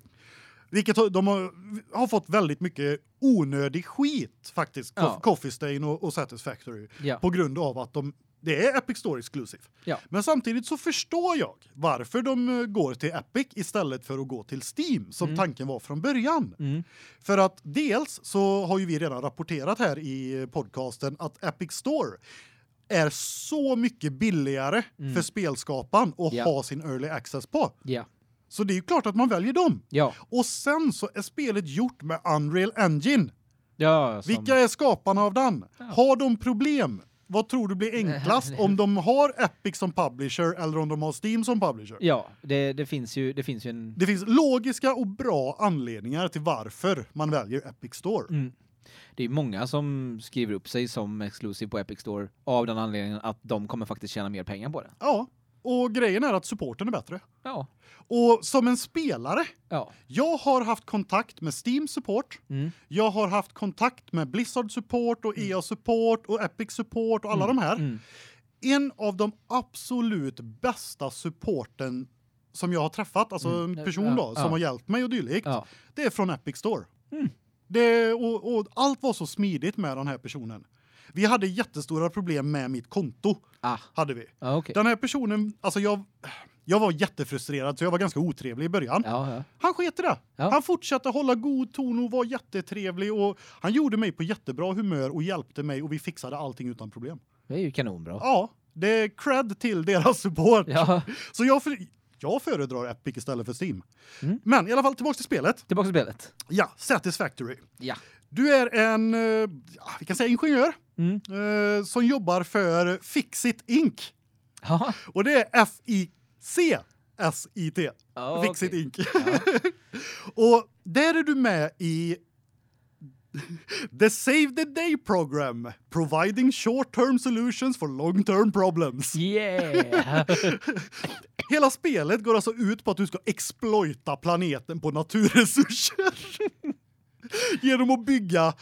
Vilket de har, har fått väldigt mycket onödig skit faktiskt. Ja. Coffee Stain och, och Satisfactory Ja. på grund av att de det är Epic Store exclusive. Ja. Men samtidigt så förstår jag varför de eh, går till Epic istället för att gå till Steam som Mm. tanken var från början. Mm. För att dels så har ju vi redan rapporterat här i podcasten att Epic Store är så mycket billigare Mm. för spelskaparen att Ja. ha sin early access på. Ja. Så det är ju klart att man väljer dem. Ja. Och sen så är spelet gjort med Unreal Engine. Ja, som, Vilka är skaparna av den? Ja. Har de problem? Vad tror du blir enklast om de har Epic som publisher eller om de har Steam som publisher? Ja, det det finns ju det finns ju en Det finns logiska och bra anledningar till varför man väljer Epic Store. Mm. Det är många som skriver upp sig som exclusive på Epic Store av den anledningen att de kommer faktiskt tjäna mer pengar på det. Ja, och grejen är att supporten är bättre. Ja. Och som en spelare, Ja. jag har haft kontakt med Steam support. Mm. Jag har haft kontakt med Blizzard support och EA support och Epic support och alla de här. Mm. En av de absolut bästa supporten som jag har träffat, alltså Mm. en person Ja, då som ja. har hjälpt mig och dylikt. Det är från Epic Store. Mm. Det och, och allt var så smidigt med den här personen. Vi hade jättestora problem med mitt konto Ah. hade vi. Ja, okej. Den här personen alltså jag jag var jättefrustrerad så jag var ganska otrevlig i början. Ja, ja. Han sket det. Ja. Han fortsatte hålla god ton och var jättetrevlig och han gjorde mig på jättebra humör och hjälpte mig och vi fixade allting utan problem. Det är ju kanonbra. Ja, det är cred till deras support. Ja. Så jag för, jag föredrar Epic istället för Steam. Mm. Men i alla fall tillbaka till spelet. Tillbaka till spelet. Ja, Satisfactory. Ja. Du är en eh, ja, vi kan säga ingenjör Mm. eh, som jobbar för Fixit Inc. Ja. Och det är F I C S I T. Ja, Fixit okej. Inc. och där är du med i The Save the Day program, providing short-term solutions for long-term problems. Yeah. Hela spelet går alltså ut på att du ska exploita planeten på naturresurser. Genom att bygga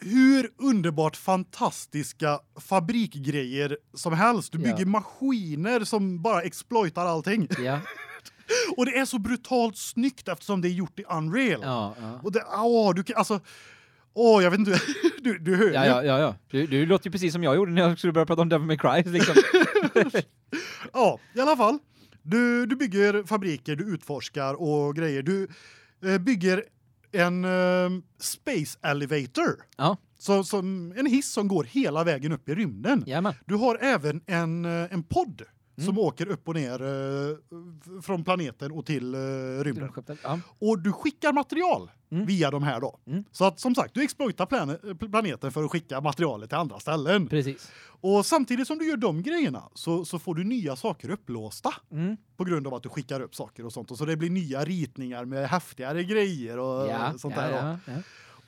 hur underbart fantastiska fabrikgrejer som helst. Du Ja. bygger maskiner som bara exploitar allting. ja. Och det är så brutalt snyggt eftersom det är gjort i Unreal. Ja, ja. Och det åh, du kan alltså Åh, jag vet inte. Du du hör Ja, ja, ja, ja. Du, du låter ju precis som jag gjorde när jag skulle börja prata om Devil May Cry liksom. Ja, i alla fall. Du du bygger fabriker, du utforskar och grejer. Du eh, bygger en eh, space elevator. Ja. Så som en hiss som går hela vägen upp i rymden. Jajamän. Du har även en eh, en podd Mm. som åker upp och ner eh, från planeten och till eh, rymden. Ja. Och du skickar material Mm. via de här då. Mm. Så att som sagt, du exploitar plane- planeten för att skicka materialet till andra ställen. Precis. Och samtidigt som du gör de grejerna så så får du nya saker upplåsta Mm. på grund av att du skickar upp saker och sånt och så det blir nya ritningar med häftigare grejer och Ja, sånt ja, där.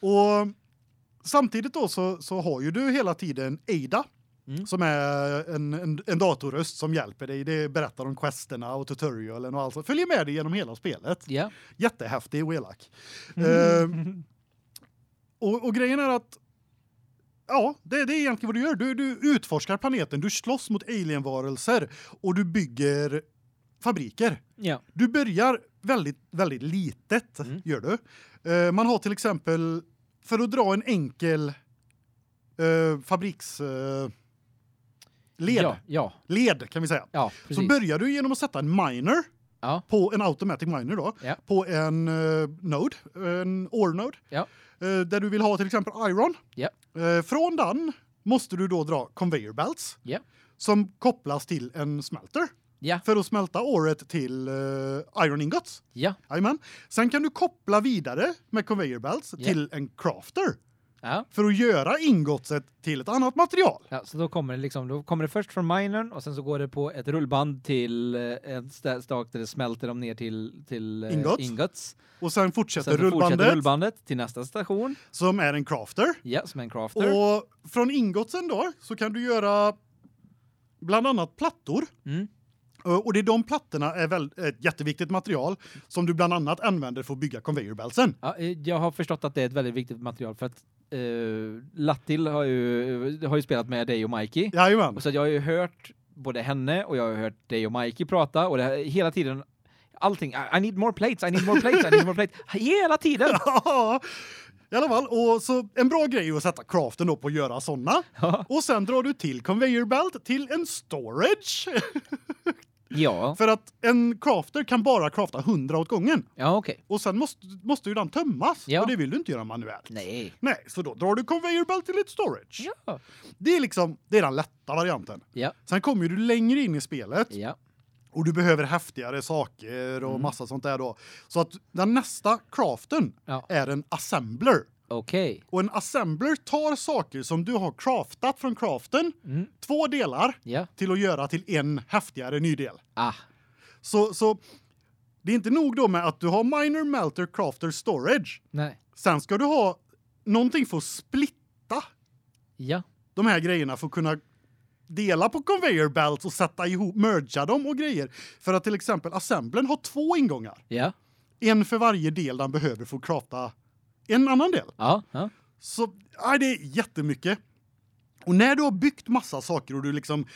Och samtidigt då så så har ju du hela tiden Ada Mm. som är en, en en datorröst som hjälper dig. Det berättar om questerna och tutorialen och allt. så Följer med dig genom hela spelet. Ja. Jättehäftig och elak. Mm. Eh, och, och grejen är att ja, det, det är egentligen vad du gör. Du, du utforskar planeten, du slåss mot alienvarelser och du bygger fabriker. Ja. Du börjar väldigt väldigt litet Mm. gör du. Eh, man har till exempel för att dra en enkel eh, fabriks eh, led Ja, ja. led kan vi säga. Ja, Så börjar du genom att sätta en miner Ja. på en automatic miner då på en uh, node, en ore node. Ja. Eh, där du vill ha till exempel iron. Eh, från den måste du då dra conveyor belts. Som kopplas till en smelter Ja. för att smälta oret till eh, iron ingots. Ja. Jajamän. Sen kan du koppla vidare med conveyor belts Ja. till en crafter Ja. för att göra ingotset till ett annat material. Ja, så då kommer det liksom då kommer det först från minern och sen så går det på ett rullband till eh, en sta- stak där det smälter dem ner till till eh, Ingots. ingots. Och sen fortsätter Sen rullbandet fortsätter rullbandet till nästa station. som är en crafter. Ja, som en crafter. Och från ingotsen då så kan du göra bland annat plattor. Mm. Eh, Och det är de plattorna är väl ett jätteviktigt material som du bland annat använder för att bygga conveyor beltsen. Ja, eh, jag har förstått att det är ett väldigt viktigt material för att eh, Lattil har ju har ju spelat med dig och Mikey. Jajamän. Och så jag har ju hört både henne och jag har hört dig och Mikey prata och det här, hela tiden allting I, I need more plates, I need more plates, I need more plates. Hela tiden. Ja, I alla fall och så en bra grej är att sätta craften på att göra såna. Ja. Och sen drar du till conveyor belt till en storage Ja. för att en crafter kan bara crafta 100 åt gången Ja, okej. och sen måste måste ju den tömmas Ja. och det vill du inte göra manuellt. Nej. Nej, så då drar du conveyor belt till ett storage. Ja. Det är liksom det är den lätta varianten. Ja. Sen kommer du längre in i spelet Ja. och du behöver häftigare saker och Mm. massa sånt där då. Så att den nästa craften Ja. är en assembler. Okej. Och en assembler tar saker som du har craftat från craften, Mm. två delar Ja. till att göra till en häftigare ny del. Ah. Så så det är inte nog då med att du har miner, melter, crafter, storage. Nej. Sen ska du ha någonting för att splitta Ja. de här grejerna för att kunna dela på conveyor belts och sätta ihop mergea dem och grejer för att till exempel assemblen har två ingångar. Ja. En för varje del den behöver för att crafta en annan del. Ja. Ja. Så ja, det är jättemycket. Och när du har byggt massa saker och du liksom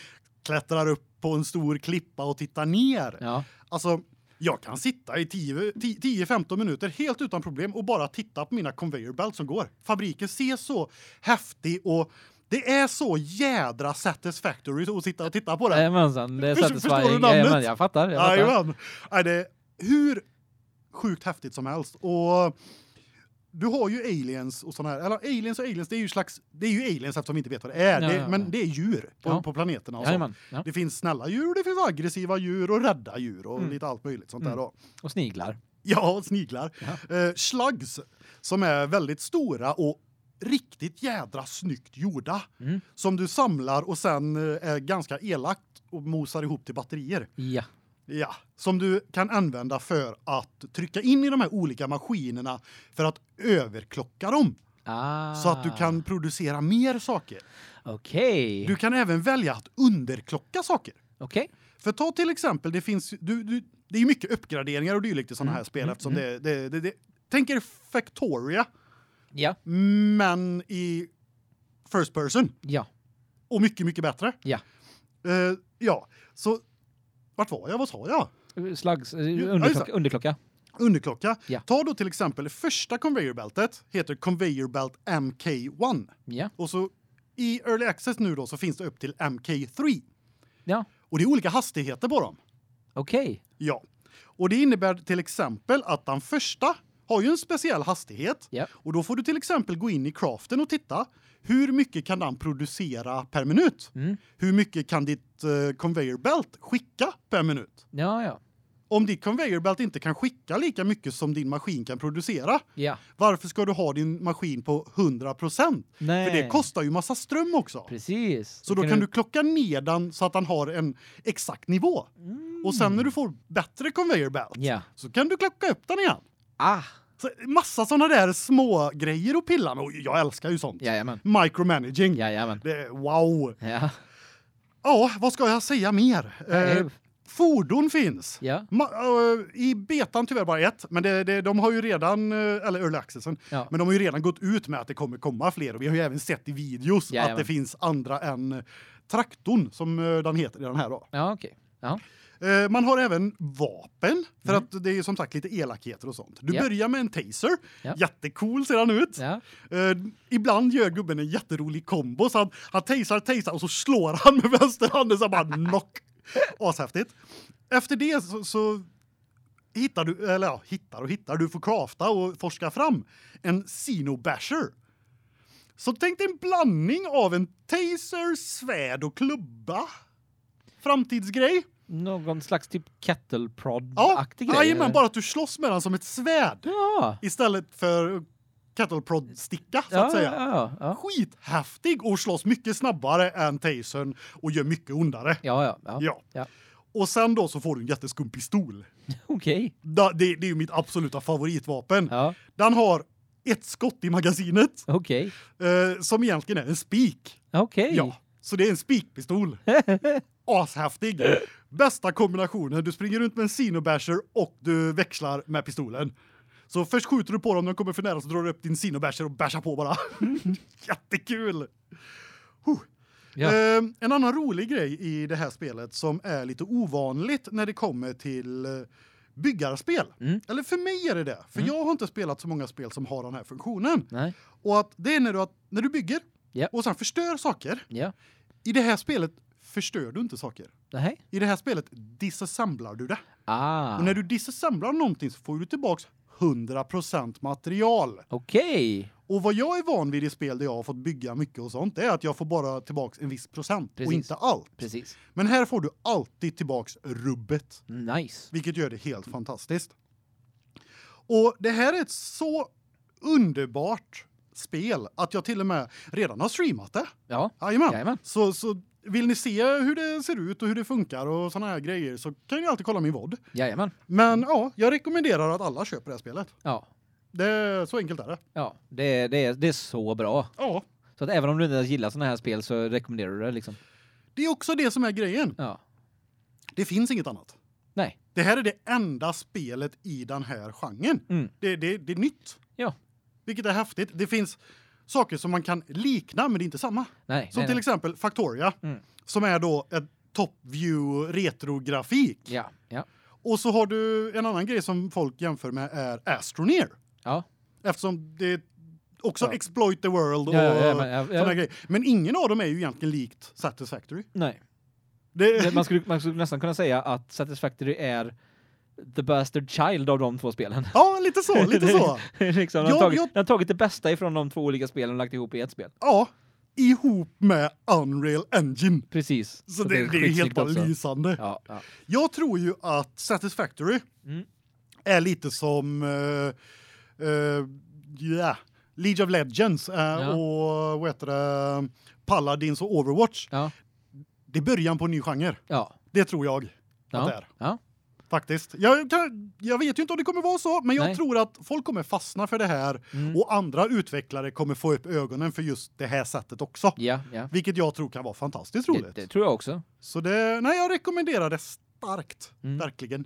klättrar upp på en stor klippa och tittar ner. Ja. Alltså jag kan sitta i 10 10 15 minuter helt utan problem och bara titta på mina conveyor belts som går. Fabriken ser så häftig och det är så jädra satisfactory att sitta och titta på det. Jajamensan, det är satisfying. Jajamän, jag fattar. Jag fattar. Jajamän. Nej, det är hur sjukt häftigt som helst och du har ju aliens och såna här eller aliens och aliens det är ju slags det är ju aliens eftersom vi inte vet vad det är Ja, det, ja, ja. men det är djur på, på planeterna och så. Det finns snälla djur, det finns aggressiva djur och rädda djur och Mm. lite allt möjligt sånt Mm. där då. Och sniglar. Ja, sniglar. Ja. Eh, slugs som är väldigt stora och riktigt jädra snyggt gjorda Mm. som du samlar och sen eh, är ganska elakt och mosar ihop till batterier. Ja. Ja, som du kan använda för att trycka in i de här olika maskinerna för att överklocka dem Ah. så att du kan producera mer saker. Okej. Du kan även välja att underklocka saker. Okej. För ta till exempel det finns du, du det är ju mycket uppgraderingar och dylikt i såna Mm, här spel mm, eftersom det, det, det, det tänk er Factoria Ja. men i first person Ja. och mycket mycket bättre. Ja. Eh, ja, så vart var jag? Vad sa jag? Slags eh, underklocka, underklocka. Underklocka. Ja. Ta då till exempel det första conveyor beltet heter conveyor belt MK1 Ja. och så i early access nu då så finns det upp till MK3 Ja. och det är olika hastigheter på dem. Okej. Ja. Och det innebär till exempel att den första har ju en speciell hastighet Ja. och då får du till exempel gå in i craften och titta hur mycket kan den producera per minut? Mm. Hur mycket kan ditt uh, conveyor belt skicka per minut? Ja, ja. Om ditt conveyor belt inte kan skicka lika mycket som din maskin kan producera, Ja. varför ska du ha din maskin på 100 Nej. För det kostar ju massa ström också. Precis. Så då kan du klocka ner den så att den har en exakt nivå. Mm. Och sen när du får bättre conveyor belt Ja. så kan du klocka upp den igen. Ah. Så massa såna där små grejer att pilla med och jag älskar ju sånt. Jajamän. Micromanaging. Jajamän. Det wow. Ja. Ja, vad ska jag säga mer? Eh, fordon finns. Ja. Ma eh, I betan tyvärr bara ett, men det, det, de har ju redan eh, eller early accesen, Ja. men de har ju redan gått ut med att det kommer komma fler och vi har ju även sett i videos Jajamän. att det finns andra än traktorn som eh, den heter i den här då. Ja, okej. Ja. Eh, man har även vapen för att det är som sagt lite elakheter och sånt. Du Mm. Ja. börjar med en taser. Ja. Jättecool ser han ut. Ja. Eh, ibland gör gubben en jätterolig kombo så han, han tasar tasar och så slår han med vänsterhanden så bara knock. Ashäftigt. Efter det så, så hittar du eller ja, hittar och hittar du får crafta och forska fram en Basher. Så tänk dig en blandning av en taser, svärd och klubba. Framtidsgrej. Någon slags typ kettle prod Ja, grej. men eller? bara att du slåss med den som ett svärd Ja. istället för kettle prod sticka så ja, att säga. Ja, ja. skithäftig och slåss mycket snabbare än Tasern och gör mycket ondare. Ja, ja. ja. Ja. Ja. Och sen då så får du en jätteskum pistol. Okej. Da, det, det är ju mitt absoluta favoritvapen. Ja. Den har ett skott i magasinet Okej. eh, som egentligen är en spik. Okej. Ja, så det är en spikpistol. Ashäftig. Bästa kombinationen. Du springer runt med en Sinobasher och du växlar med pistolen. Så först skjuter du på dem, de kommer för nära så drar du upp din Sinobasher och bashar på bara. Jättekul. Huh. Ja. Eh, en annan rolig grej i det här spelet som är lite ovanligt när det kommer till eh, byggarspel. Mm. Eller för mig är det det, för jag har inte spelat så många spel som har den här funktionen. Nej. Och att det är när du när du bygger Ja. och sen förstör saker. Ja. I det här spelet förstör du inte saker. Nej. I det här spelet disassemblar du det. Ah. Och när du disassemblar någonting så får du tillbaks 100% material. Okej. Och vad jag är van vid i spel där jag har fått bygga mycket och sånt är att jag får bara tillbaks en viss procent Precis. och inte allt. Precis. Men här får du alltid tillbaks rubbet, Nice. vilket gör det helt fantastiskt. Och det här är ett så underbart spel att jag till och med redan har streamat det. Ja. Jajamän. Jajamän. Så så vill ni se hur det ser ut och hur det funkar och såna här grejer så kan ni alltid kolla min VOD. Jajamän. Men ja, jag rekommenderar att alla köper det här spelet. Ja. Det är så enkelt är det. Ja. Det är, det är, det är så bra. Ja, Så att även om du inte gillar såna här spel så rekommenderar du det liksom. det är också det som är grejen. Ja. Det finns inget annat. Nej. Det här är det enda spelet i den här genren. Mm. Det, det, det är nytt. Ja. Vilket är häftigt. Det finns saker som man kan likna men det är inte samma. Nej. Som nej, till nej. exempel Factoria Mm. som är då ett top view retrografik. Ja. Ja. Och så har du en annan grej som folk jämför med är Astroneer. Ja. Eftersom det också Ja. exploit the world och Ja, ja, ja, men- ja, grejer. Men ingen av dem är ju egentligen likt Satisfactory. Nej. Det, Det- Man skulle, man skulle nästan kunna säga att Satisfactory är the bastard child av de två spelen. ja, lite så, lite så. liksom, de, har tagit, jag- de har tagit det bästa ifrån de två olika spelen och lagt ihop i ett spel. Ja, ihop med Unreal Engine. Precis. Så, det, det är helt bara lysande. Ja, ja. Jag tror ju att Satisfactory Mm. är lite som eh eh, ja, League of Legends eh, Ja. och vad heter det Paladins och Overwatch. Ja. Det är början på en ny genre. Ja. Det tror jag att det är. Ja. Faktiskt. Jag, kan, jag vet ju inte om det kommer vara så, men jag Nej. tror att folk kommer fastna för det här Mm. och andra utvecklare kommer få upp ögonen för just det här sättet också. Ja, ja. Vilket jag tror kan vara fantastiskt roligt. Det, det tror jag också. Så det nej jag rekommenderar det starkt, Mm. verkligen.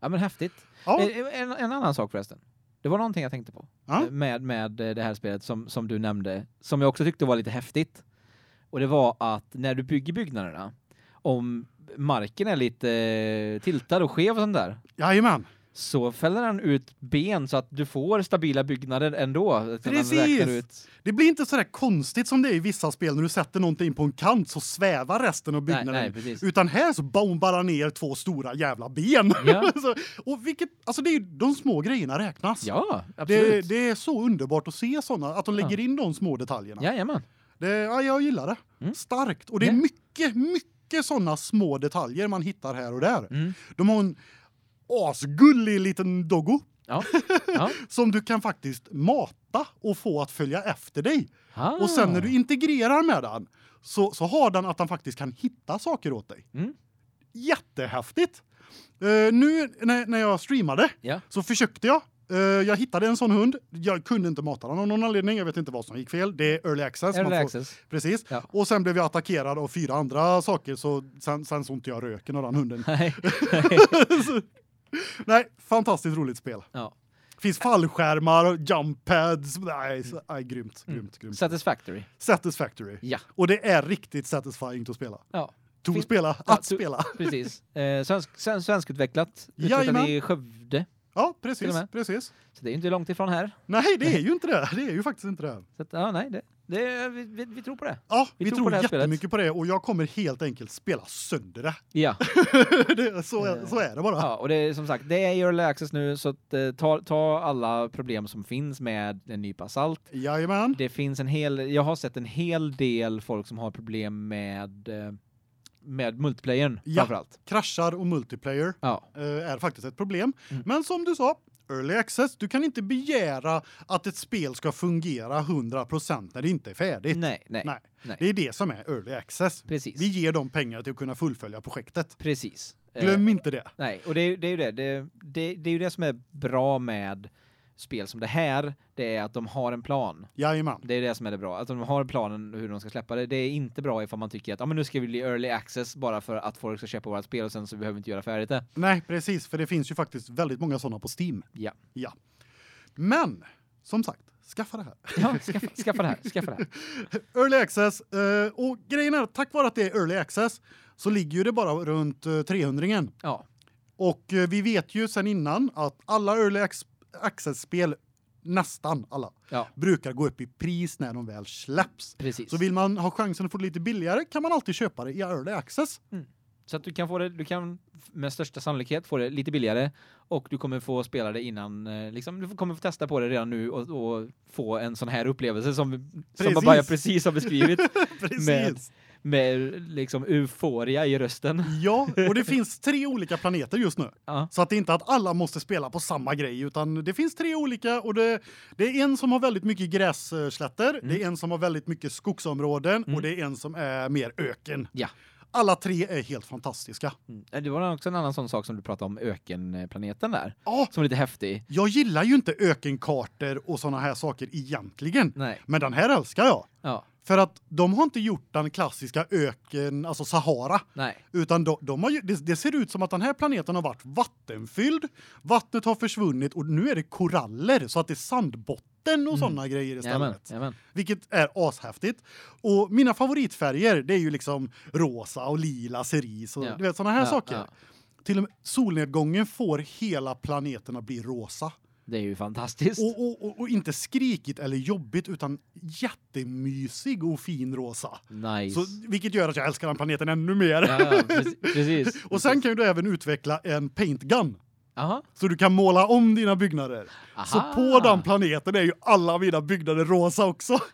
Ja, men häftigt. Ja. Eh, En, en annan sak förresten. Det var någonting jag tänkte på Ja. eh, med med eh, det här spelet som som du nämnde som jag också tyckte var lite häftigt. Och det var att när du bygger byggnaderna om marken är lite tiltad och skev och sånt där Jajamän. så fäller han ut ben så att du får stabila byggnader ändå. Precis. Det blir inte så där konstigt som det är i vissa spel när du sätter någonting på en kant så svävar resten av Nej, byggnaden. nej, precis. Utan här så bombar han ner två stora jävla ben. Ja. och vilket alltså det är de små grejerna räknas. Ja, absolut. Det, det är så underbart att se såna att de lägger in de små detaljerna. Jajamän. Det ja, jag gillar det. Mm. Starkt och det är Ja. mycket mycket såna små detaljer man hittar här och där. Mm. De har en asgullig liten doggo Ja. ja. som du kan faktiskt mata och få att följa efter dig. Ah. Och sen när du integrerar med den så så har den att den faktiskt kan hitta saker åt dig. Mm. Jättehäftigt. Uh, nu när, när jag streamade Ja. så försökte jag jag hittade en sån hund. Jag kunde inte mata den av någon anledning. Jag vet inte vad som gick fel. Det är early access. Early får- access. Precis. Ja. Och sen blev jag attackerad av fyra andra saker så sen sen så inte jag röken av den hunden. Nej. Så- Nej, fantastiskt roligt spel. Ja. Finns fallskärmar och jump pads. Nej, så, nej grymt, Mm. grymt, grymt. Satisfactory. Satisfactory. Ja. Och det är riktigt satisfying att spela. Ja. To spela, Ja, att to- spela. Precis. Eh, svensk, sven, svenskutvecklat. Utvecklat i Skövde. Ja, precis, precis. Så det är inte långt ifrån här. Nej, det är ju inte det. Det är ju faktiskt inte det. Så att, ja, nej, det, det, vi, vi, vi tror på det. Ja, Vi vi, tror på tror det här spelet. jättemycket på det och jag kommer helt enkelt spela sönder det. Ja. det så, är, så är det bara. ja, och det är som sagt, det är early access nu så att, eh, ta, ta alla problem som finns med en nypa salt. Jajamän. Det finns en hel, jag har sett en hel del folk som har problem med eh, med multiplayern Ja. framförallt. Kraschar och multiplayer Ja. eh, är faktiskt ett problem. Mm. Men som du sa, early access, du kan inte begära att ett spel ska fungera 100% när det inte är färdigt. Nej, nej, Nej. nej. Det är det som är early access. Precis. Vi ger dem pengar till att kunna fullfölja projektet. Precis. Eh, Glöm inte det. Nej, och det är, det är ju det. Det, det. det är ju det som är bra med spel som det här, det är att de har en plan. Jajamän. Det är det som är det bra. Att de har planen hur de ska släppa det. Det är inte bra ifall man tycker att ja, men nu ska vi bli early access bara för att folk ska köpa vårt spel och sen så behöver vi inte göra färdigt det. Nej, precis, för det finns ju faktiskt väldigt många sådana på Steam. Ja. Ja. Men som sagt, skaffa det här. Ja, skaffa, skaffa det här, skaffa det här. Early access eh, och grejen är tack vare att det är early access så ligger ju det bara runt eh, 300 Ja, och eh, vi vet ju sen innan att alla early ac- access spel nästan alla ja, brukar gå upp i pris när de väl släpps. precis. Så vill man ha chansen att få det lite billigare kan man alltid köpa det i early access. Så att du kan få det du kan med största sannolikhet få det lite billigare och du kommer få spela det innan eh, liksom du kommer få testa på det redan nu och, och få en sån här upplevelse som som Precis. Baja precis har beskrivit Precis. Med- med liksom euforia i rösten. Ja, och det finns tre olika planeter just nu. Ja. Så att det är inte att alla måste spela på samma grej utan det finns tre olika och det det är en som har väldigt mycket grässlätter, det är en som har väldigt mycket skogsområden Mm. och det är en som är mer öken. Ja. Alla tre är helt fantastiska. Mm. Det var också en annan sån sak som du pratade om ökenplaneten där Ja, som är lite häftig. jag gillar ju inte ökenkartor och såna här saker egentligen, Nej. men den här älskar jag. Ja. För att de har inte gjort den klassiska öken, alltså Sahara, Nej. utan de, de har det, det ser ut som att den här planeten har varit vattenfylld. Vattnet har försvunnit och nu är det koraller så att det är sandbotten och såna grejer Jajamän. istället. Jajamän. Vilket är ashäftigt. Och mina favoritfärger det är ju liksom rosa och lila cerise och Ja. du vet såna här Ja, saker. ja. Till och med solnedgången får hela planeten att bli rosa. Det är ju fantastiskt. Och, och, och, och inte skrikigt eller jobbigt utan jättemysig och fin rosa. nice. Så vilket gör att jag älskar den planeten ännu mer. ja, precis. precis. och sen kan du även utveckla en paint gun Aha. så du kan måla om dina byggnader. Så Aha. på den planeten är ju alla mina byggnader rosa också.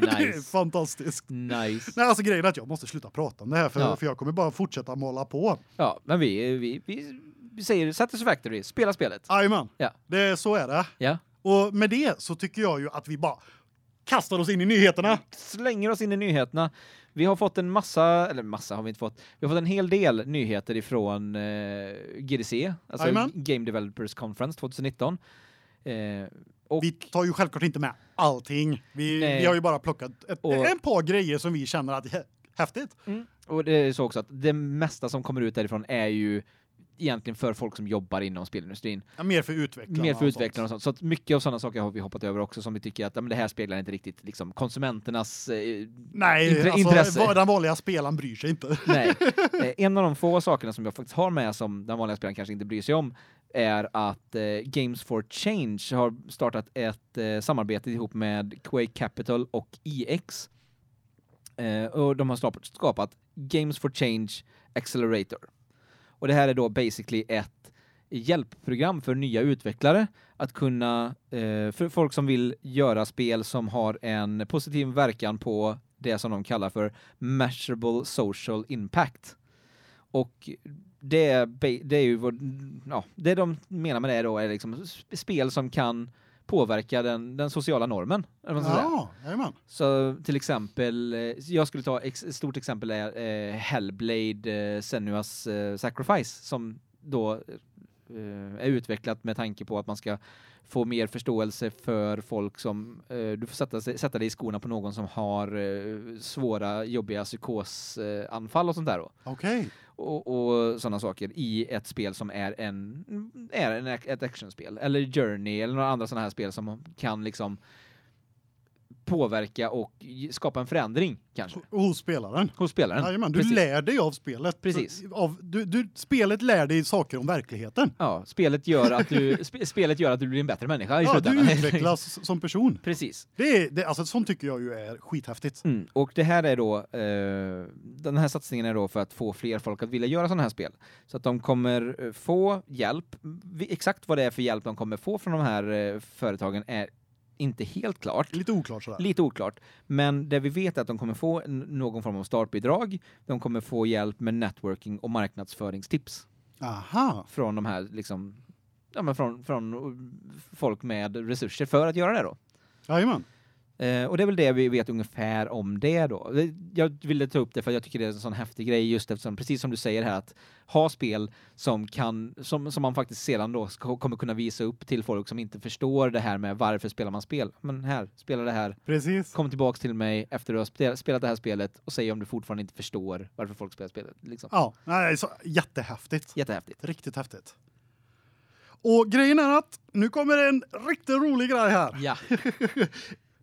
Det är nice. fantastiskt. nice. Nej, alltså grejen är att jag måste sluta prata om det här för, Ja. för jag kommer bara fortsätta måla på. Ja, men vi vi vi, vi säger Satisfactory, spela spelet. Jajamän. Ja. Det så är det. Ja. Och med det så tycker jag ju att vi bara kastar oss in i nyheterna. Slänger oss in i nyheterna. Vi har fått en massa eller massa har vi inte fått. Vi har fått en hel del nyheter ifrån eh, GDC, alltså Jajamän. Game Developers Conference 2019. Eh, Vi tar ju självklart inte med allting. Vi, vi har ju bara plockat ett, Och- en par grejer som vi känner att är häftigt. Och det är så också att det mesta som kommer ut därifrån är ju egentligen för folk som jobbar inom spelindustrin. Ja, mer för utvecklarna. Mer för utvecklarna och sånt. Så mycket av sådana saker har vi hoppat över också som vi tycker att ja, men det här speglar inte riktigt liksom konsumenternas eh, Nej, Intre- alltså, intresse. den vanliga spelaren bryr sig inte. Nej. Eh, En av de få sakerna som jag faktiskt har med som den vanliga spelaren kanske inte bryr sig om är att eh, Games for Change har startat ett eh, samarbete ihop med Quake Capital och EX. Eh, och de har skapat, skapat Games for Change Accelerator. Och det här är då basically ett hjälpprogram för nya utvecklare att kunna eh, för folk som vill göra spel som har en positiv verkan på det som de kallar för measurable social impact. Och det är, det är ju vad, ja, det de menar med det då är liksom spel som kan påverka den, den sociala normen. Ja, jajamän. Så till exempel, eh, jag skulle ta ett stort exempel är eh, Hellblade eh, Senua's eh, Sacrifice som då eh, är utvecklat med tanke på att man ska få mer förståelse för folk som eh, du får sätta, sig, sätta dig i skorna på någon som har svåra jobbiga psykosanfall anfall och sånt där då Okej och, och sådana saker i ett spel som är en är en, ett actionspel eller Journey eller några andra sådana här spel som kan liksom påverka och skapa en förändring kanske Hos spelaren. hos spelaren. Jajamän, du Precis. lär dig av spelet. Precis. Av, du, du, spelet lär dig saker om verkligheten. Ja, spelet gör att du sp spelet gör att du blir en bättre människa i Ja, slutändan. du utvecklas som person. Precis. Det är, det, alltså, sånt tycker jag ju är skithäftigt. Mm. Och det här är då eh, den här satsningen är då för att få fler folk att vilja göra sådana här spel så att de kommer eh, få hjälp. Exakt vad det är för hjälp de kommer få från de här eh, företagen är inte helt klart. Lite oklart sådär. Lite oklart, men det vi vet är att de kommer få någon form av startbidrag. De kommer få hjälp med networking och marknadsföringstips Aha. från de här liksom ja men från från uh, folk med resurser för att göra det då. Jajamän. Eh, och det är väl det vi vet ungefär om det då. Jag ville ta upp det för jag tycker det är en sån häftig grej just eftersom precis som du säger här att ha spel som kan som som man faktiskt sedan då ska, kommer kunna visa upp till folk som inte förstår det här med varför spelar man spel. Men här, spela det här. Precis. Kom tillbaks till mig efter du har spel- spelat det här spelet och säg om du fortfarande inte förstår varför folk spelar spelet liksom. Ja, nej, så, jättehäftigt. Jättehäftigt. Riktigt häftigt. Och grejen är att nu kommer en riktigt rolig grej här. Ja.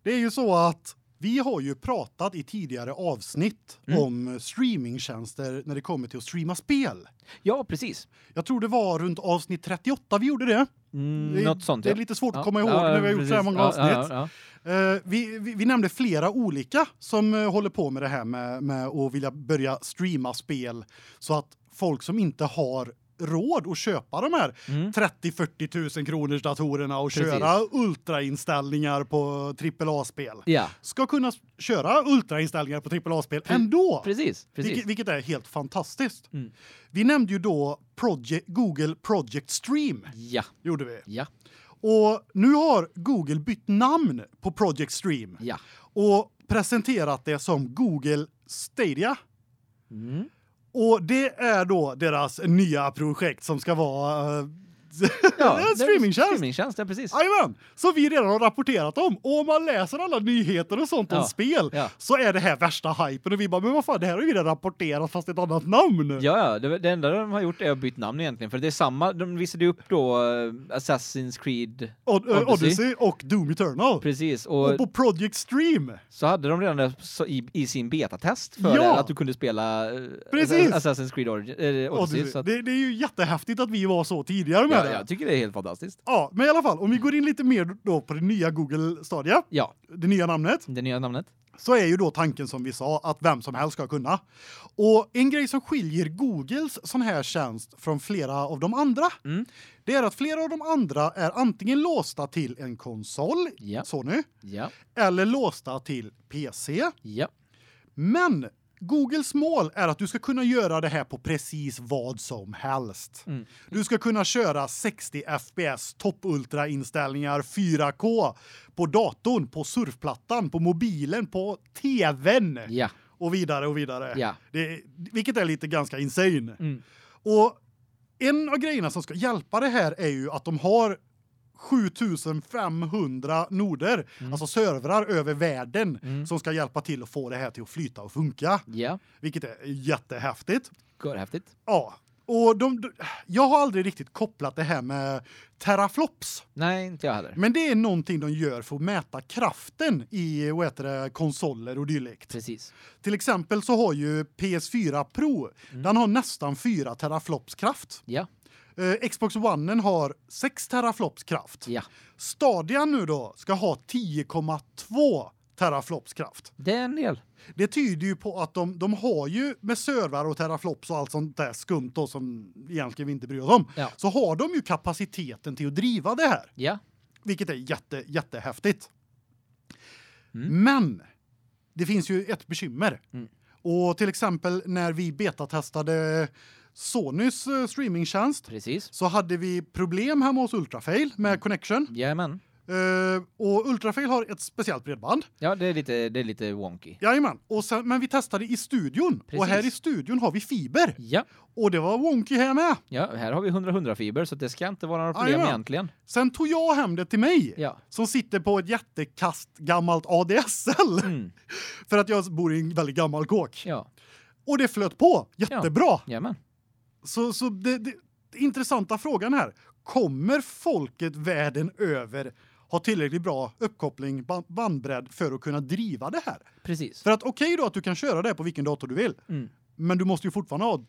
Det är ju så att vi har ju pratat i tidigare avsnitt Mm. om streamingtjänster när det kommer till att streama spel. Ja, precis. Jag tror det var runt avsnitt 38 vi gjorde det. Mm, Det något sånt. Det är ja. lite svårt Ja, att komma ihåg ja, när vi har gjort så här precis. många avsnitt. Eh, vi, vi, vi nämnde flera olika som eh, håller på med det här med, med att vilja börja streama spel så att folk som inte har råd att köpa de här Mm. 30-40 tusen kronors datorerna och Precis. köra ultrainställningar på AAA-spel Ja, ska kunna köra ultrainställningar på AAA-spel ändå. precis, precis. Vilket, vilket är helt fantastiskt. Mm. Vi nämnde ju då Project, Google Project Stream Ja, gjorde vi. ja, Och nu har Google bytt namn på Project Stream ja. och presenterat det som Google Stadia. Mm. Och det är då deras nya projekt som ska vara eh, Ja, en streamingtjänst. Streamingtjänst, ja precis. Jajamän! Som vi redan har rapporterat om. Och om man läser alla nyheter och sånt om Ja, spel ja. så är det här värsta hypen och vi bara men vad fan det här har vi redan rapporterat fast ett annat namn. Ja, ja, det, det enda de har gjort är att byta namn egentligen, för det är samma, de visade upp då uh, Assassin's Creed, Od eh, Odyssey. Odyssey och Doom Eternal. precis, Och och på Project Stream. så hade de redan det i, i sin betatest för Ja. att du kunde spela uh, Precis. Assassin's Creed Origin, äh, Odyssey. Odyssey. Att, Det, det är ju jättehäftigt att vi var så tidigare med det. jag tycker det är helt fantastiskt. Ja, men i alla fall om vi går in lite mer då på det nya Google Stadia, Ja, det nya namnet. det nya namnet. så är ju då tanken som vi sa att vem som helst ska kunna. Och en grej som skiljer Googles sån här tjänst från flera av de andra, Mm. det är att flera av de andra är antingen låsta till en konsol, Ja. Sony, Ja, eller låsta till PC. ja, Men Googles mål är att du ska kunna göra det här på precis vad som helst. Mm. Du ska kunna köra 60 FPS, toppultra inställningar 4K på datorn, på surfplattan, på mobilen, på TV:n ja, och vidare och vidare. ja. Det, vilket är lite ganska insane. Mm. Och en av grejerna som ska hjälpa det här är ju att de har 7500 noder, alltså servrar över världen Mm. som ska hjälpa till att få det här till att flyta och funka, Ja, vilket är jättehäftigt. görhäftigt. Ja. Och de jag har aldrig riktigt kopplat det här med teraflops. Nej, inte jag heller. Men det är någonting de gör för att mäta kraften i vad heter det, konsoler och dylikt. Precis. Till exempel så har ju PS4 Pro, Mm. den har nästan 4 teraflops kraft. Ja. Eh, Xbox One har 6 teraflops kraft. Ja. Stadia nu då ska ha 10,2 teraflops kraft. Det är en del. Det tyder ju på att de de har ju med servrar och teraflops och allt sånt där skumt då som egentligen vi inte bryr oss om. Ja. Så har de ju kapaciteten till att driva det här, Ja. vilket är jätte jättehäftigt. Mm. Men det finns ju ett bekymmer. Mm. Och till exempel när vi betatestade Sonys eh, streamingtjänst Precis. så hade vi problem hemma hos Ultrafail med connection. Jajamän. Eh, och Ultrafail har ett speciellt bredband. Ja, det är lite det är lite wonky. Jajamän. Och sen, men vi testade i studion och Precis. här i studion har vi fiber Ja. och det var wonky här med. Ja, här har vi 100-100 fiber så det ska inte vara några problem Jajamän. egentligen. Sen tog jag hem det till mig Ja. som sitter på ett jättekast gammalt ADSL Mm. för att jag bor i en väldigt gammal kåk. Ja. Och det flöt på jättebra. Jajamän. Så så det, det, det intressanta frågan här, kommer folket världen över ha tillräckligt bra uppkoppling ba- bandbredd för att kunna driva det här? Precis. För att okej då att du kan köra det på vilken dator du vill, Mm. men du måste ju fortfarande ha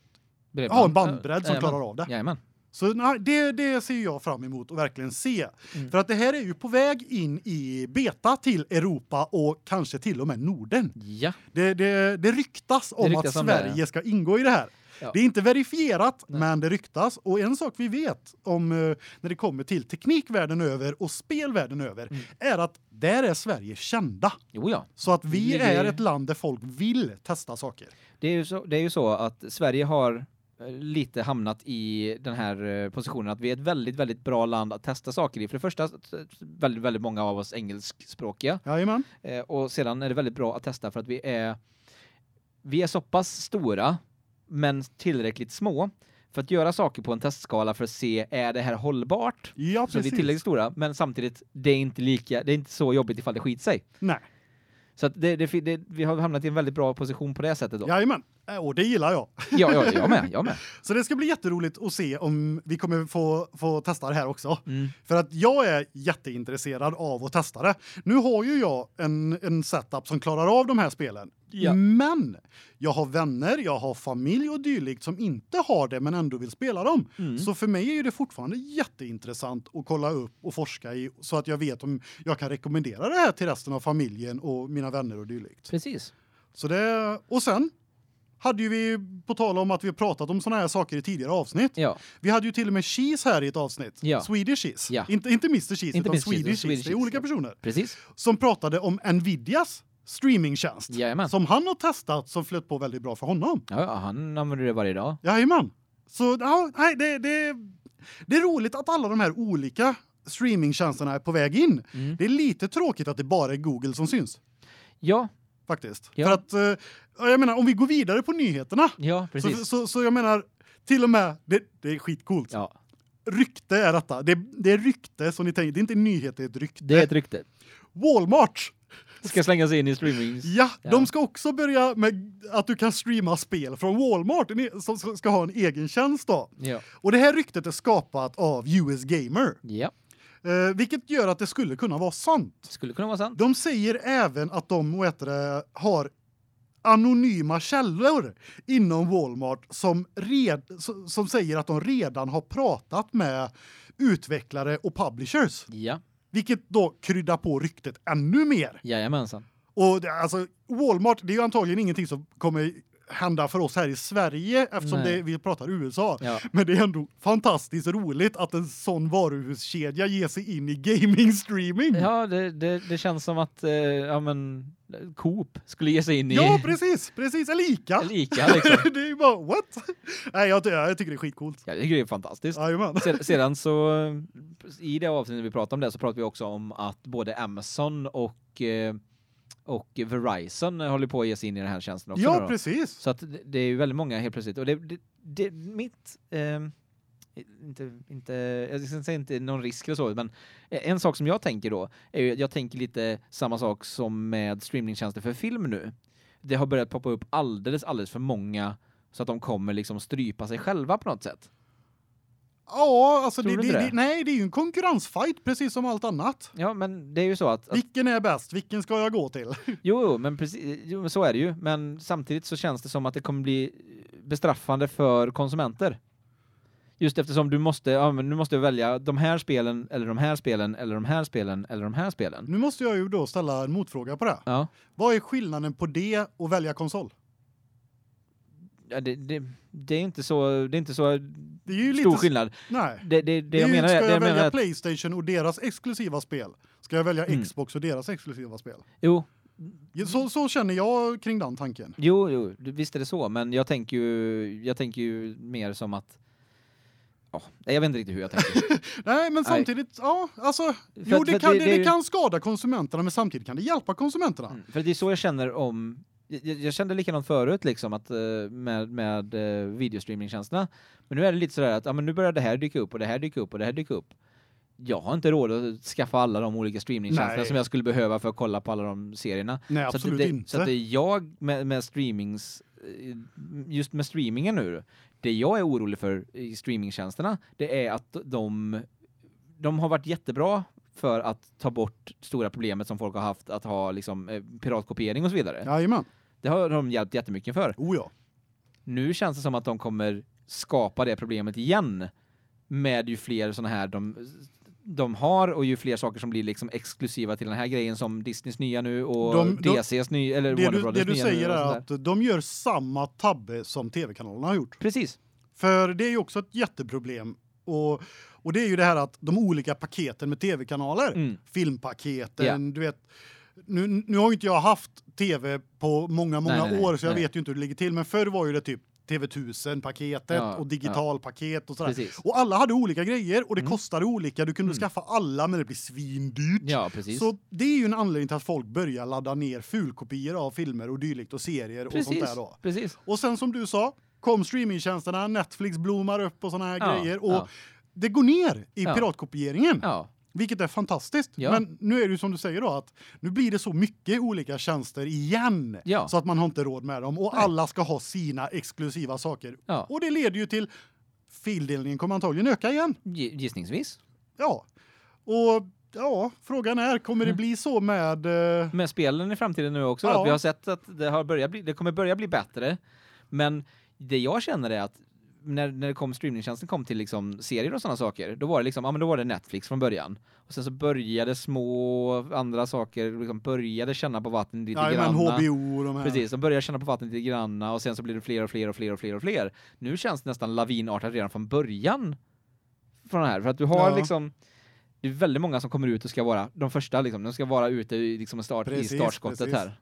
Bredband. ha en bandbredd som Jajamän. klarar av det. Jajamän. Så nej, det det ser jag fram emot att verkligen se. Mm. För att det här är ju på väg in i beta till Europa och kanske till och med Norden. Ja. Det det det ryktas om ryktas att om det, Sverige ja. ska ingå i det här. Ja. Det är inte verifierat, Nej. men det ryktas och en sak vi vet om eh, när det kommer till teknikvärlden över och spelvärlden över Mm. är att där är Sverige kända. Jo ja. Så att vi Ligger- är ett land där folk vill testa saker. Det är ju så det är ju så att Sverige har eh, lite hamnat i den här eh, positionen att vi är ett väldigt väldigt bra land att testa saker i. För det första väldigt väldigt många av oss engelskspråkiga Jajamän. eh, och sedan är det väldigt bra att testa för att vi är vi är så pass stora men tillräckligt små för att göra saker på en testskala för att se är det här hållbart? Ja, Så vi är tillräckligt stora men samtidigt det är inte lika det är inte så jobbigt ifall det skiter sig. Nej. Så det, det, det vi har hamnat i en väldigt bra position på det sättet då. Jajamän. Eh, Och det gillar jag. Ja, ja, jag med, jag med. Så det ska bli jätteroligt att se om vi kommer få få testa det här också. Mm. För att jag är jätteintresserad av att testa det. Nu har ju jag en en setup som klarar av de här spelen. Ja. Men jag har vänner, jag har familj och dylikt som inte har det men ändå vill spela dem. Mm. Så för mig är det fortfarande jätteintressant att kolla upp och forska i så att jag vet om jag kan rekommendera det här till resten av familjen och mina vänner och dylikt. Precis. Så det och sen hade ju vi på tal om att vi har pratat om såna här saker i tidigare avsnitt. Ja. Vi hade ju till och med Cheese här i ett avsnitt. Ja. Swedish Cheese. Ja. Inte inte Mr Cheese Inte utan Mr. Cheese, Swedish Cheese. Swedish Det är Cheese, olika ja. personer Precis. som pratade om Nvidias streamingtjänst Jajamän. som han har testat som flöt på väldigt bra för honom. Ja, ja, han använder det varje dag. Jajamän. Så ja, nej, det, det, det är roligt att alla de här olika streamingtjänsterna är på väg in. Mm. Det är lite tråkigt att det bara är Google som syns Ja, faktiskt. Ja. För att eh, ja, jag menar om vi går vidare på nyheterna ja, så, precis. så så jag menar till och med det, det är skitcoolt. Ja, Rykte är detta. Det, det är rykte så ni tänker det är inte en nyhet det är ett rykte. det är ett rykte. Walmart. Ska slänga sig in i streaming. Ja, Ja. de ska också börja med att du kan streama spel från Walmart e- som ska- ska ha en egen tjänst då. Ja. Och det här ryktet är skapat av US Gamer. Ja, Eh, vilket gör att det skulle kunna vara sant. skulle kunna vara sant. De säger även att de heter det, har anonyma källor inom Walmart som red, som säger att de redan har pratat med utvecklare och publishers, Ja, vilket då kryddar på ryktet ännu mer. jajamensan. Och det, alltså Walmart, det är ju antagligen ingenting som kommer hända för oss här i Sverige eftersom det, vi pratar USA. Ja. Men det är ändå fantastiskt roligt att en sån varuhuskedja ger sig in i gaming streaming. Ja, det, det, det känns som att eh, ja men Coop skulle ge sig in i Ja, precis, precis, eller Ica. lika liksom. det är ju bara what? Nej, jag, jag tycker det är skitcoolt. Ja, det är fantastiskt. Jajamän. Sedan, så i det avsnittet vi pratade om det så pratade vi också om att både Amazon och eh, och Verizon håller på att ge sig in i den här tjänsten också Ja, precis. Så att det, är ju väldigt många helt plötsligt och det, det, det mitt ehm, inte inte jag ska säga inte någon risk eller så men en sak som jag tänker då är ju jag tänker lite samma sak som med streamingtjänster för film nu. Det har börjat poppa upp alldeles alldeles för många Så att de kommer liksom strypa sig själva på något sätt. Ja, alltså det, det, det, nej, det är ju en konkurrensfight precis som allt annat. Ja, men det är ju så att, att Vilken är bäst? Vilken ska jag gå till? jo, jo, men precis jo, men så är det ju, men samtidigt så känns det som att det kommer bli bestraffande för konsumenter. Just eftersom du måste ja, men du måste välja de här spelen eller de här spelen eller de här spelen eller de här spelen. Nu måste jag ju då ställa en motfråga på det. Ja. Vad är skillnaden på det och välja konsol? Ja, det, det, det är inte så det är inte så Det är ju stor lite skillnad. Nej. Det, det, det, jag menar ska är- det jag jag välja PlayStation och deras exklusiva spel? Ska jag välja Mm. Xbox och deras exklusiva spel? jo, Så så känner jag kring den tanken. jo, jo, visst är det så, men jag tänker ju jag tänker ju mer som att Ja, jag vet inte riktigt hur jag tänker. Nej, men samtidigt ja, alltså jo att- det för kan det- det, det kan skada konsumenterna men samtidigt kan det hjälpa konsumenterna. Mm, för det är så jag känner om jag, jag kände likadant förut liksom att eh, med med eh, videostreamingtjänsterna. Men nu är det lite sådär att ja men nu börjar det här dyka upp och det här dyka upp och det här dyka upp. Jag har inte råd att skaffa alla de olika streamingtjänsterna Nej. som jag skulle behöva för att kolla på alla de serierna. Nej, så att absolut det, inte. Så att det är jag med med streamings eh, just med streamingen nu. Det jag är orolig för i streamingtjänsterna, det är att de de har varit jättebra för att ta bort stora problemet som folk har haft att ha liksom piratkopiering och så vidare. Jajamän. Det har de hjälpt jättemycket för. Oh ja. Nu känns det som att de kommer skapa det problemet igen med ju fler såna här de de har och ju fler saker som blir liksom exklusiva till den här grejen som Disneys nya nu och De- de- DCs nya eller Warner du, Brothers det du nya säger är att de gör samma tabbe som TV-kanalerna har gjort. Precis. För det är ju också ett jätteproblem och och det är ju det här att de olika paketen med TV-kanaler, Mm. filmpaketen, du vet nu nu har ju inte jag haft TV på många många Nej, nej, år så jag Nej. vet ju inte hur det ligger till men förr var ju det typ TV1000 paketet Ja, och digitalpaket och sådär. Precis. Och alla hade olika grejer och det Mm. kostade olika. Du kunde Mm. skaffa alla men det blir svindyrt. Ja, precis. Så det är ju en anledning till att folk börjar ladda ner fulkopior av filmer och dylikt och serier och sånt precis. där då. Precis. Och sen som du sa, kom streamingtjänsterna, Netflix blommar upp och såna här Ja, grejer och ja. det går ner i Ja. piratkopieringen. Ja. Vilket är fantastiskt. Ja. Men nu är det ju som du säger då att nu blir det så mycket olika tjänster igen Ja. så att man har inte råd med dem och Nej. alla ska ha sina exklusiva saker. Ja. Och det leder ju till fildelningen kommer antagligen öka igen. Gi- Gissningsvis. Ja. Och ja, frågan är kommer det Mm. bli så med eh, med spelen i framtiden nu också. Ja. Att vi har sett att det har börjat bli det kommer börja bli bättre. Men det jag känner är att när när det kom streamingtjänsten kom till liksom serier och sådana saker, då var det liksom ja men då var det Netflix från början. Och sen så började små andra saker liksom började känna på vattnet lite ja, men granna. HBO och de här. Precis, de börjar känna på vattnet lite granna och sen så blir det fler och fler och fler och fler och fler. Nu känns det nästan lavinartat redan från början från det här för att du har Ja. liksom det är väldigt många som kommer ut och ska vara de första liksom, de ska vara ute i liksom start Precis, i startskottet precis. här.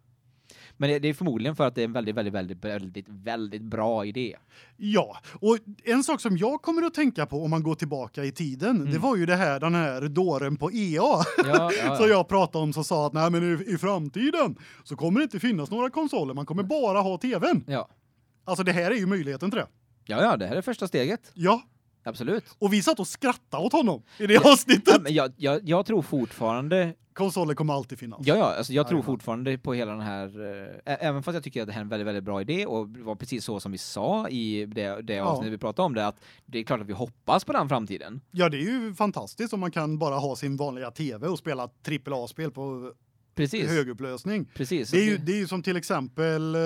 Men det, det är förmodligen för att det är en väldigt väldigt väldigt väldigt väldigt bra idé. Ja, och en sak som jag kommer att tänka på om man går tillbaka i tiden, det Mm. var ju det här den här dåren på EA Ja, ja, ja. som jag pratade om som sa att nej men i, i framtiden så kommer det inte finnas några konsoler, man kommer bara ha TV:n. ja. Alltså det här är ju möjligheten till det. Ja, ja, det här är första steget. Ja, Absolut. och vi satt och skrattade åt honom i det Ja, avsnittet. men jag, jag, jag tror fortfarande Konsoler kommer alltid finnas. Ja, ja, alltså jag tror fortfarande på hela den här, eh, ä- även fast jag tycker att det här är en väldigt, väldigt bra idé och var precis så som vi sa i det, det Ja. avsnittet vi pratade om det, att det är klart att vi hoppas på den framtiden. Ja, det är ju fantastiskt om man kan bara ha sin vanliga TV och spela AAA-spel på Precis. högupplösning. Precis. Det är ju det är ju som till exempel eh,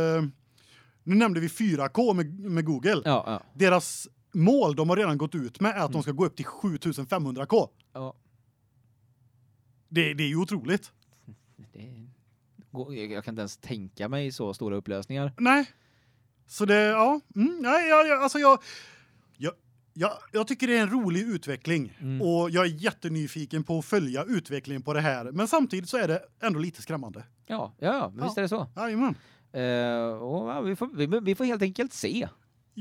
nu nämnde vi 4K med, med Google. Ja, ja. Deras mål de har redan gått ut med är att de ska gå upp till 7500K. ja. Det, det är ju otroligt. Det jag kan inte ens tänka mig så stora upplösningar. Nej. Så det ja, mm, nej jag, jag alltså jag jag jag jag tycker det är en rolig utveckling Mm. och jag är jättenyfiken på att följa utvecklingen på det här, men samtidigt så är det ändå lite skrämmande. Ja, ja, ja men visst Ja. är det så. Jajamän. Eh, och ja, vi, får, vi, vi får helt enkelt se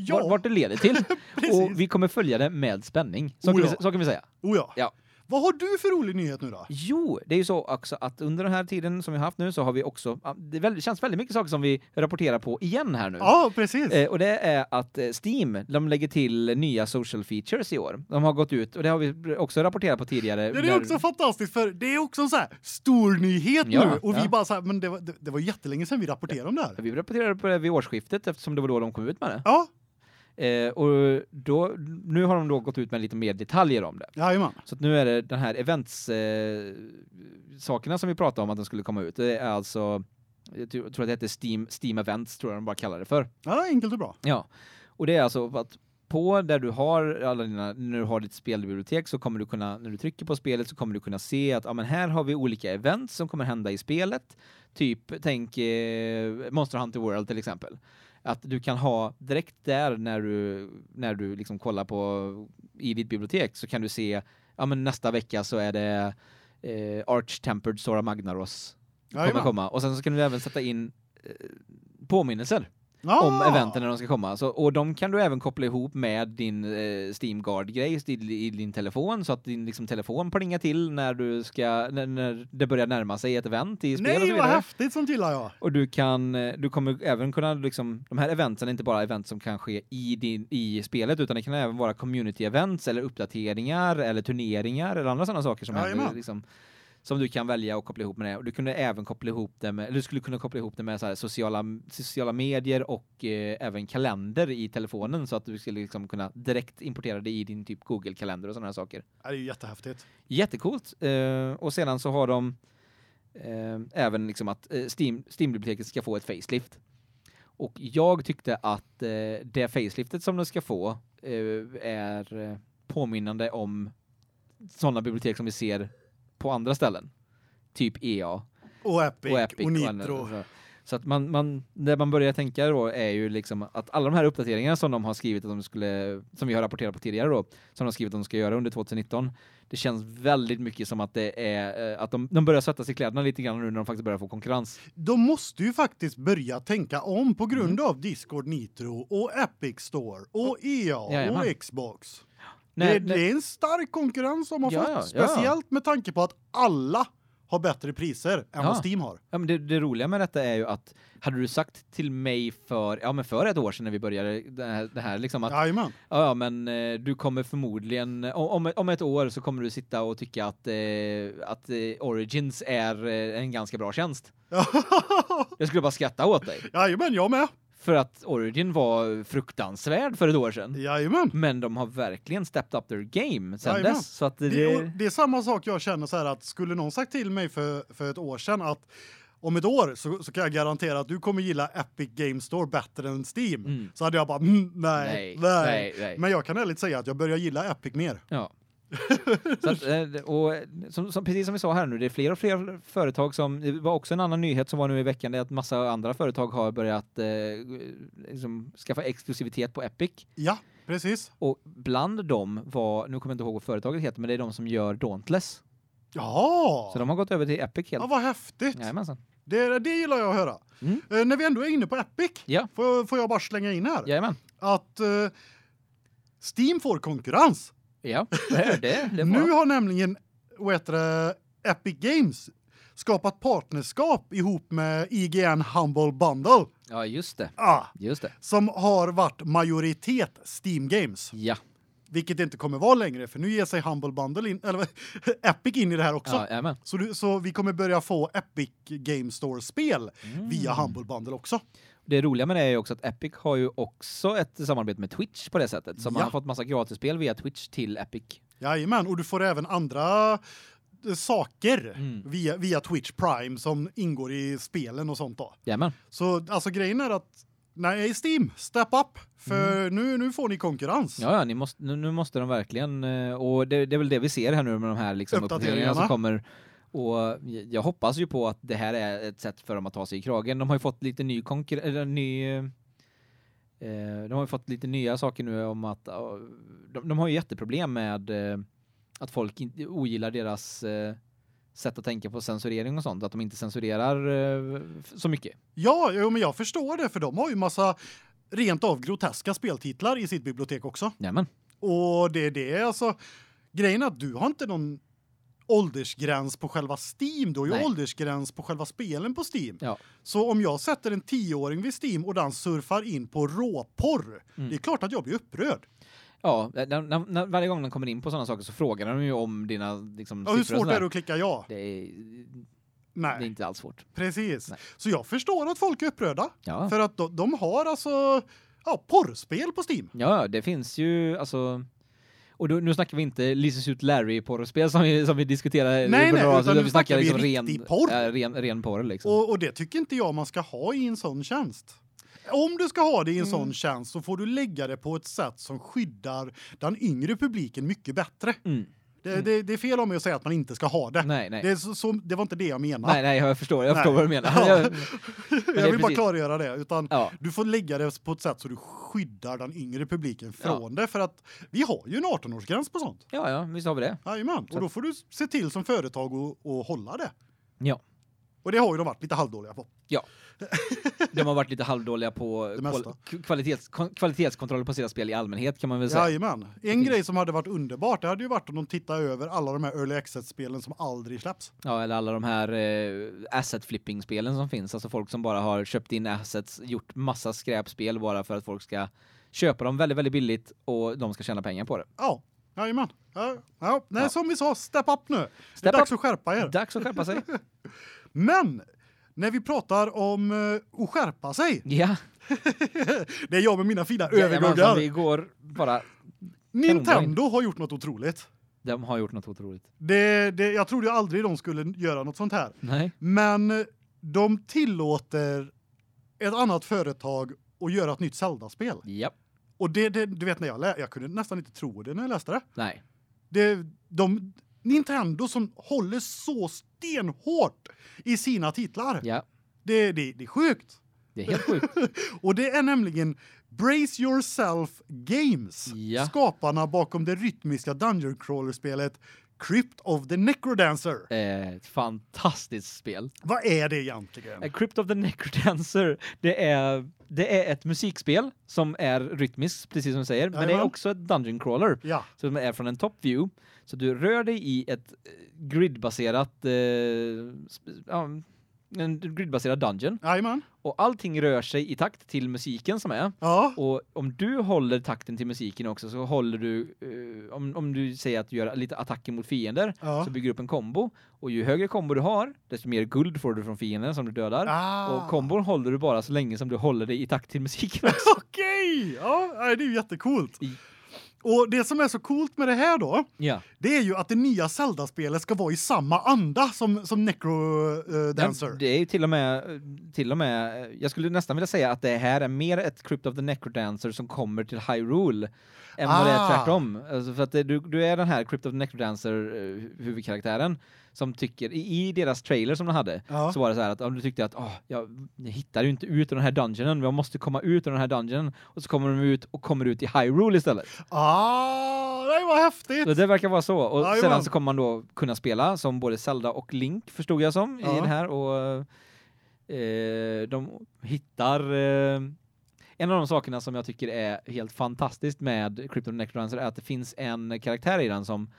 Ja, vart, vart det leder till. och vi kommer följa det med spänning. Så, Oh kan, ja. vi, så kan vi säga. Oh ja. Ja. Vad har du för rolig nyhet nu då? Jo, det är ju så också att under den här tiden som vi har haft nu så har vi också ja, det känns väldigt mycket saker som vi rapporterar på igen här nu. Ja, precis. Eh, och det är att eh, Steam, de lägger till nya social features i år. De har gått ut och det har vi också rapporterat på tidigare. det är också fantastiskt för det är också en så här stor nyhet Ja, nu och vi ja. bara så här, men det var det, det var jättelänge sedan vi rapporterade om det här. Vi rapporterade på det vid årsskiftet eftersom det var då de kom ut med det. Ja, Eh, och då, nu har de då gått ut med lite mer detaljer om det. jajamän. Så att nu är det den här events eh, sakerna som vi pratade om att den skulle komma ut. Det är alltså jag tror tror att det heter Steam Steam Events tror jag de bara kallar det för. Ja, enkelt och bra. Ja. Och det är alltså att på där du har alla dina när du har ditt spelbibliotek så kommer du kunna när du trycker på spelet så kommer du kunna se att ja men här har vi olika events som kommer hända i spelet. Typ tänk eh, Monster Hunter World till exempel. Att du kan ha direkt där när du när du liksom kollar på i ditt bibliotek så kan du se ja men nästa vecka så är det eh, Arch Tempered Sora Magnaros kommer komma. Och sen så kan du även sätta in eh, påminnelser Ja. om eventen när de ska komma. Så, och de kan du även koppla ihop med din eh, Steam Guard-grej i, i din telefon så att din liksom, telefon plingar till när du ska när, när det börjar närma sig ett event i spel och så Nej, vad vidare. häftigt som gillar jag. Och du kan eh, du kommer även kunna liksom de här eventen är inte bara event som kan ske i din i spelet utan det kan även vara community events eller uppdateringar eller turneringar eller andra sådana saker som händer Jajamän. liksom som du kan välja att koppla ihop med det. Och du kunde även koppla ihop det med eller du skulle kunna koppla ihop det med så sociala sociala medier och eh, även kalender i telefonen så att du skulle liksom kunna direkt importera det i din typ Google kalender och sådana här saker. Ja, det är ju jättehäftigt. Jättecoolt. Eh, och sedan så har de eh, även liksom att eh, Steam Steam-biblioteket ska få ett facelift. Och jag tyckte att eh, det faceliftet som de ska få eh, är påminnande om sådana bibliotek som vi ser på andra ställen. Typ EA Och Epic och, och Epic och andra- Nitro. så. Så att man man det man börjar tänka då är ju liksom att alla de här uppdateringarna som de har skrivit att de skulle som vi har rapporterat på tidigare då som de har skrivit att de ska göra under 2019. Det känns väldigt mycket som att det är eh, att de de börjar sätta sig kläderna lite grann nu när de faktiskt börjar få konkurrens. De måste ju faktiskt börja tänka om på Mm. grund av Discord Nitro och Epic Store och EA Jajamän. och Xbox. Nej, det, det är en stark konkurrens de har Ja, fått, ja, ja. speciellt med tanke på att alla har bättre priser än Ja. vad Steam har. Ja, men det, det roliga med detta är ju att hade du sagt till mig för ja men för ett år sedan när vi började det här, det här liksom att Jajamän. Ja, ja, men eh, du kommer förmodligen om om ett år så kommer du sitta och tycka att eh, att eh, Origins är en ganska bra tjänst. Jag skulle bara skratta åt dig Jajamän, jag med. För att Origin var fruktansvärd för ett år sedan. Jajamän. Men de har verkligen stepped up their game sen Jajamän. dess så att det, Det, det är samma sak jag känner så här att skulle någon sagt till mig för för ett år sedan att om ett år så, så kan jag garantera att du kommer gilla Epic Game Store bättre än Steam. Mm. Så hade jag bara mm, nej, nej, nej, nej, nej. Men jag kan ärligt säga att jag börjar gilla Epic mer. Ja. så att, eh, och som, som, precis som vi sa här nu, det är fler och fler företag som, det var också en annan nyhet som var nu i veckan, det är att massa andra företag har börjat eh, liksom, skaffa exklusivitet på Epic. Ja, precis. Och bland dem var, nu kommer jag inte ihåg vad företaget heter, men det är de som gör Dauntless. Ja. Så de har gått över till Epic helt. Ja, vad häftigt. Jajamensan. Det det gillar jag att höra. Mm. Eh, när vi ändå är inne på Epic Ja, får jag, får jag bara slänga in här jajamän. att eh, Steam får konkurrens. Ja, det är det. det Nu har nämligen vad heter det, Epic Games skapat partnerskap ihop med IGN Humble Bundle. Ja, just det. Ah, Just det. som har varit majoritet Steam Games, Ja, vilket inte kommer vara längre för nu ger sig Humble Bundle in eller Epic in i det här också. ja. Så du, så vi kommer börja få Epic Game Store spel Mm. via Humble Bundle också. Det roliga med det är ju också att Epic har ju också ett samarbete med Twitch på det sättet. Så man Ja. har fått massa gratisspel via Twitch till Epic. Jajamän, och du får även andra eh, saker Mm. via via Twitch Prime som ingår i spelen och sånt då. Jajamän. Så alltså grejen är att nej Steam, step up för nu nu får ni konkurrens. Mm. Ja, ja, ni måste nu, nu måste de verkligen eh, och det, det är väl det vi ser här nu med de här liksom uppdateringarna som kommer och jag hoppas ju på att det här är ett sätt för dem att ta sig i kragen. De har ju fått lite ny konkurrens eller ny eh, de har ju fått lite nya saker nu om att de, de har ju jätteproblem med eh, att folk inte ogillar deras eh, sätt att tänka på censurering och sånt att de inte censurerar så mycket. Ja, jo, men jag förstår det för de har ju massa rent av groteska speltitlar i sitt bibliotek också. Nämen. Och det är det alltså grejen att du har inte någon åldersgräns på själva Steam, då ju Nej. åldersgräns på själva spelen på Steam. Ja. Så om jag sätter en 10-åring vid Steam och den surfar in på råporr, Mm. det är klart att jag blir upprörd. Ja, när, när, varje gång de kommer in på sådana saker så frågar de ju om dina liksom, Ja, hur svårt är det att klicka ja? Det är, Nej, det är inte alls svårt. precis. Nej. Så jag förstår att folk är upprörda Ja. för att de, de har alltså ja, porrspel på Steam. Ja, det finns ju alltså och då, nu snackar vi inte Lises ut Larry porrspel som vi som vi diskuterade Nej, nej, några utan nu vi snackar vi liksom ren porr. ja, ren ren porr liksom. Och, och det tycker inte jag man ska ha i en sån tjänst. Om du ska ha det i en Mm. sån tjänst så får du lägga det på ett sätt som skyddar den yngre publiken mycket bättre. Mm. Det, det, det är fel om mig att säga att man inte ska ha det. Nej, nej. Det, så, så, det var inte det jag menade. Nej, nej, jag förstår. Jag Nej. förstår vad du menar. Ja. Jag, jag är vill bara klargöra det utan ja. du får lägga det på ett sätt så du skyddar den yngre publiken från det för att vi har ju en 18-årsgräns på sånt. ja, ja, visst har vi det. Jajamän, och då får du se till som företag att hålla det. Ja. Och det har ju de varit lite halvdåliga på. De har varit lite halvdåliga på Det kvalitets, kon- kvalitetskontroll på sina spel i allmänhet kan man väl säga. Jajamän. En finns- grej som hade varit underbart, det hade ju varit om de tittade över alla de här early access-spelen som aldrig släpps. Ja, eller alla de här eh, asset flipping spelen som finns, alltså folk som bara har köpt in assets, gjort massa skräpspel bara för att folk ska köpa dem väldigt väldigt billigt och de ska tjäna pengar på det. Ja, jajamän. Ja, ja. Nej, Ja. som vi sa, step up nu. det Step är dags att skärpa er. Dags att skärpa sig. Men när vi pratar om uh, att skärpa sig, ja. det är jag med mina fina överguggar. Vi går bara Nintendo har gjort något otroligt. de har gjort något otroligt. Det, det, jag trodde aldrig de skulle göra något sånt här. Nej. Men eh, de tillåter ett annat företag att göra ett nytt Zelda-spel. Ja. Och det, det du vet när jag lä- jag kunde nästan inte tro det när jag läste det. Nej. Det de Nintendo som håller så stenhårt i sina titlar. Ja. Det, det det är sjukt. Det är helt sjukt. Och det är nämligen Brace Yourself Games. Ja. Skaparna bakom det rytmiska dungeon crawler spelet Crypt of the Necrodancer. Eh, Ett fantastiskt spel. Vad är det egentligen? A Crypt of the Necrodancer, det är det är ett musikspel som är rytmiskt precis som du säger, men det är också ett dungeon crawler Ja. som är från en top view. Så du rör dig i ett eh, gridbaserat eh, ja, en gridbaserad dungeon Jajamän. och allting rör sig i takt till musiken som är. Ja. Och om du håller takten till musiken också så håller du eh, om om du säger att du gör lite attacker mot fiender Ja. så bygger du upp en kombo och ju högre kombo du har desto mer guld får du från fienden som du dödar. Ah. Och kombon håller du bara så länge som du håller dig i takt till musiken. Okej. Ja, nej, det är ju jättecoolt. I- Och det som är så coolt med det här då, ja. det är ju att det nya Zelda-spelet ska vara i samma anda som som Necro uh, Dancer. Ja, det är ju till och med till och med jag skulle nästan vilja säga att det här är mer ett Crypt of the Necrodancer som kommer till Hyrule än vad det är Ah. tvärtom. Alltså för att det, du du är den här Crypt of the Necrodancer eh, huvudkaraktären som tycker i, i deras trailer som de hade Ja. så var det så här att om du tyckte att åh jag, jag hittar ju inte ut ur den här dungeonen, jag måste komma ut ur den här dungeonen och så kommer de ut och kommer ut i Hyrule istället. Ah, det var häftigt. Så det verkar vara så och. Jajamän. sedan så kommer man då kunna spela som både Zelda och Link förstod jag som i Ja. den här och eh, de hittar eh, en av de sakerna som jag tycker är helt fantastiskt med Crypto Necrodancer är att det finns en karaktär i den som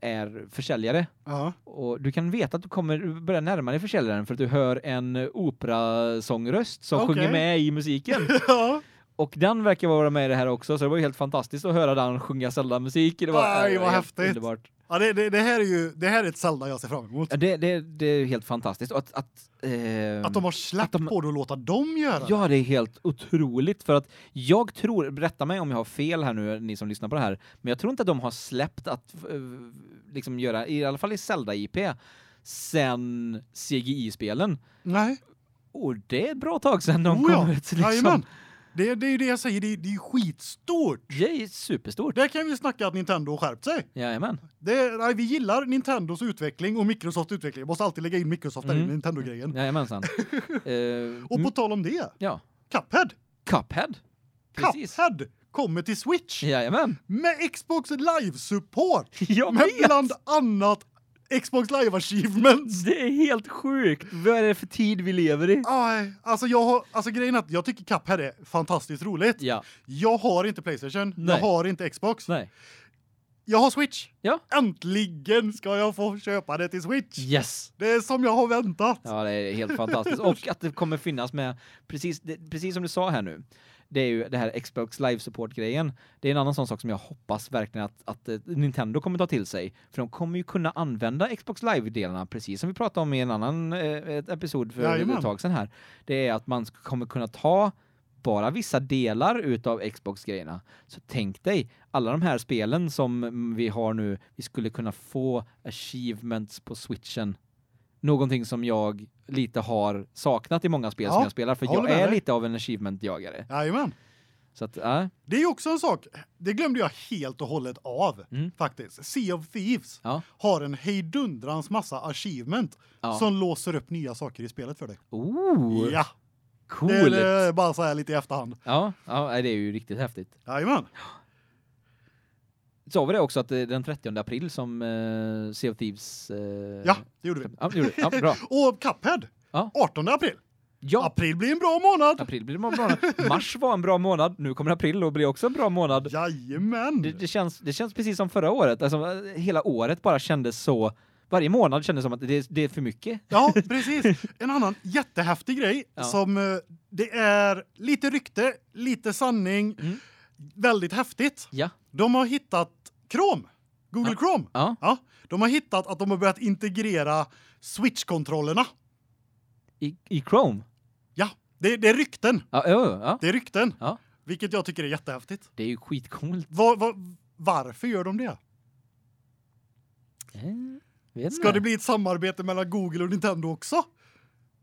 är försäljare Ja. och du kan veta att du kommer börja närma dig försäljaren för att du hör en operasångröst som Okej. sjunger med i musiken. Ja. Och den verkar vara med i det här också så det var ju helt fantastiskt att höra den sjunga Zelda-musik. Det var Aj, eh, vad helt häftigt. Underbart. Ja, det, det, det här är ju det här är ett Zelda jag ser fram emot. Ja, det, det, är helt fantastiskt. Att, att, eh, Att de har släppt de- på det och låta dem göra. Ja, det är helt otroligt för att jag tror, berätta mig om jag har fel här nu ni som lyssnar på det här, men jag tror inte att de har släppt att eh, liksom göra i alla fall i Zelda IP sen CGI-spelen. Nej. Och det är ett bra tag sedan de Oh ja, kom ut liksom. Jajamän. Det, det är ju det jag säger, det, det är skitstort. Det är superstort. Där kan vi snacka att Nintendo har skärpt sig. Jajamän. Det, nej, vi gillar Nintendos utveckling och Microsofts utveckling. Jag måste alltid lägga in Microsoft där i Mm. Nintendo-grejen. Jajamensan. eh, Och på tal om det, ja, Cuphead. Cuphead. Precis. Cuphead kommer till Switch Jajamän. med Xbox Live-support. Med vet! bland annat Xbox Live Achievements. Det är helt sjukt. Vad är det för tid vi lever i? Aj, alltså jag har alltså grejen är att jag tycker Cuphead är fantastiskt roligt. Ja. Jag har inte PlayStation, Nej. jag har inte Xbox. Nej. Jag har Switch. Ja. Äntligen ska jag få köpa det till Switch. Yes. Det är som jag har väntat. Ja, det är helt fantastiskt och att det kommer finnas med precis precis som du sa här nu. Det är ju det här Xbox Live Support grejen. Det är en annan sån sak som jag hoppas verkligen att att eh, Nintendo kommer ta till sig för de kommer ju kunna använda Xbox Live delarna precis som vi pratade om i en annan eh, episod för Jajamän. ett tag sedan här. Det är att man kommer kunna ta bara vissa delar utav Xbox-grejerna. Så tänk dig, alla de här spelen som mm, vi har nu, vi skulle kunna få achievements på Switchen. Någonting som jag lite har saknat i många spel Ja, som jag spelar, för jag är lite av en achievement-jagare. Jajamän. Så att, ja. Det är ju också en sak. Det glömde jag helt och hållet av Mm. faktiskt. Sea of Thieves Ja. har en hejdundrans massa achievement Ja. som låser upp nya saker i spelet för dig. Oh, Ja, coolt! det är bara så här lite i efterhand. Ja, ja, det är ju riktigt häftigt. Jajamän. Sa vi det också att det är den 30 april som eh, Sea of Thieves... Eh, Ja, det gjorde vi. Ja, det gjorde vi. Ja, bra. Och Cuphead. Ja. 18 april. Ja, April blir en bra månad. april blir en bra månad. Mars var en bra månad. Nu kommer april och blir också en bra månad. Jajamän. Det, det, känns, det känns precis som förra året. Alltså, hela året bara kändes så... Varje månad kändes som att det, det är för mycket. Ja, precis. En annan jättehäftig grej Ja. som eh, det är lite rykte, lite sanning, Mm. Väldigt häftigt. Ja. De har hittat Chrome. Google Ja. Chrome. Ja. Ja, de har hittat att de har börjat integrera Switch-kontrollerna. I, i Chrome. Ja, det, det är rykten. Ja, ja. Det är rykten. Ja. Vilket jag tycker är jättehäftigt. Det är ju skitcoolt. Var, var, varför gör de det? Eh, vet Ska det bli ett samarbete mellan Google och Nintendo också?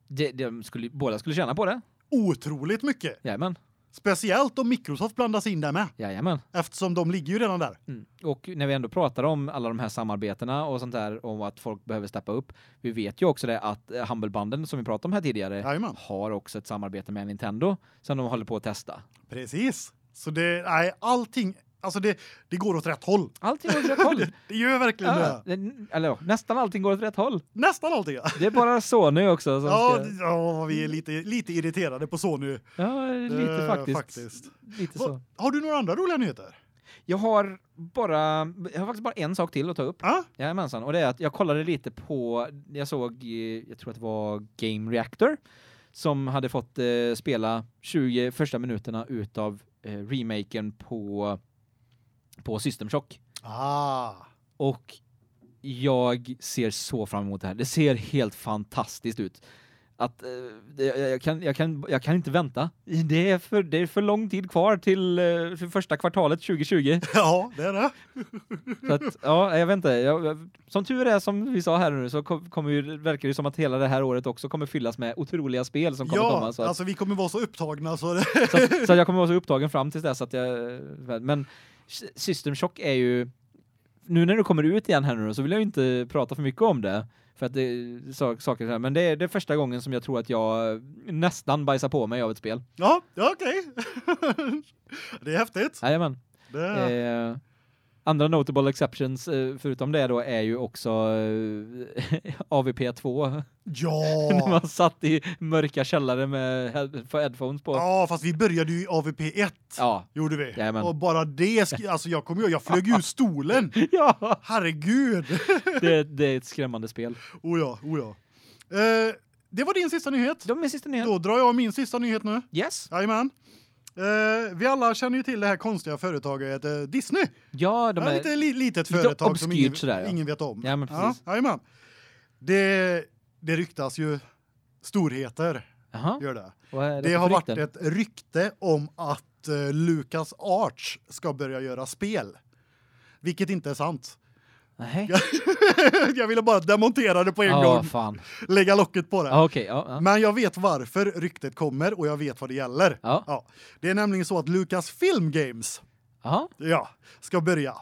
Det, de skulle, båda skulle tjäna på det. Otroligt mycket. Jajamän. Speciellt om Microsoft blandas in där med. Jajamän. Eftersom de ligger ju redan där. Mm. Och när vi ändå pratar om alla de här samarbetena och sånt där om att folk behöver steppa upp. Vi vet ju också det att eh, Humble-banden som vi pratade om här tidigare Jajamän. har också ett samarbete med Nintendo som de håller på att testa. Precis. Så det nej allting alltså det det går åt rätt håll. Allting går åt rätt håll. Det gör verkligen Ja, det. det- eller nästan allting går åt rätt håll. Nästan allting. Ja, Det är bara Sony också som ja, ska... ja vi är lite lite irriterade på Sony. Ja, lite Eh, faktiskt. faktiskt. Lite Va- så. Har du några andra roliga nyheter? Jag har bara jag har faktiskt bara en sak till att ta upp. Ja? Jajamensan, och det är att jag kollade lite på, jag såg, eh, jag tror att det var Game Reactor som hade fått eh, spela 20 första minuterna utav eh, remaken på på System Shock. Ah. Och jag ser så fram emot det här. Det ser helt fantastiskt ut. Att eh, jag kan jag kan jag kan inte vänta. Det är för det är för lång tid kvar till, eh, första kvartalet 2020. Ja, det är det. Så att, ja, jag inte. Jag, som tur är som vi sa här nu så kom, kommer ju verkar det som att hela det här året också kommer fyllas med otroliga spel som kommer Ja, komma så att, alltså vi kommer vara så upptagna så så, att, så att jag kommer vara så upptagen fram till dess att jag men System Shock är ju nu när det kommer ut igen här nu så vill jag ju inte prata för mycket om det för att det är saker så här, men det är det första gången som jag tror att jag nästan bajsar på mig av ett spel. Ja, ja okej. det är häftigt. Jajamän. Det Eh, andra notable exceptions eh, förutom det då är ju också eh, AVP2 när Ja. man satt i mörka källare med headphones på. Ja, fast vi började ju i AVP 1. Ja. Gjorde vi. Jajamän. Och bara det alltså jag kommer ju jag flög ur stolen. Ja, Herregud. det, det är ett skrämmande spel. Oh ja, oh ja. Eh, det var din sista nyhet. De är sista nyhet. Då drar jag min sista nyhet nu. Yes. Jajamän. Eh, vi alla känner ju till det här konstiga företaget eh, Disney. Ja, de ja, är lite li, litet lite företag som ingen, sådär, ja. ingen vet om. Ja, men precis. jajamän. Det det ryktas ju storheter Jaha. gör det. Det, Det har varit ett rykte om att uh, Lucas Arts ska börja göra spel. Vilket inte är sant. Nej. jag ville bara demontera det på en Ja, gång. fan. Lägga locket på det. Ja, okej. Ja, ja. Men jag vet varför ryktet kommer och jag vet vad det gäller. Ja. Det är nämligen så att Lucas Film Games Jaha. ja, ska börja.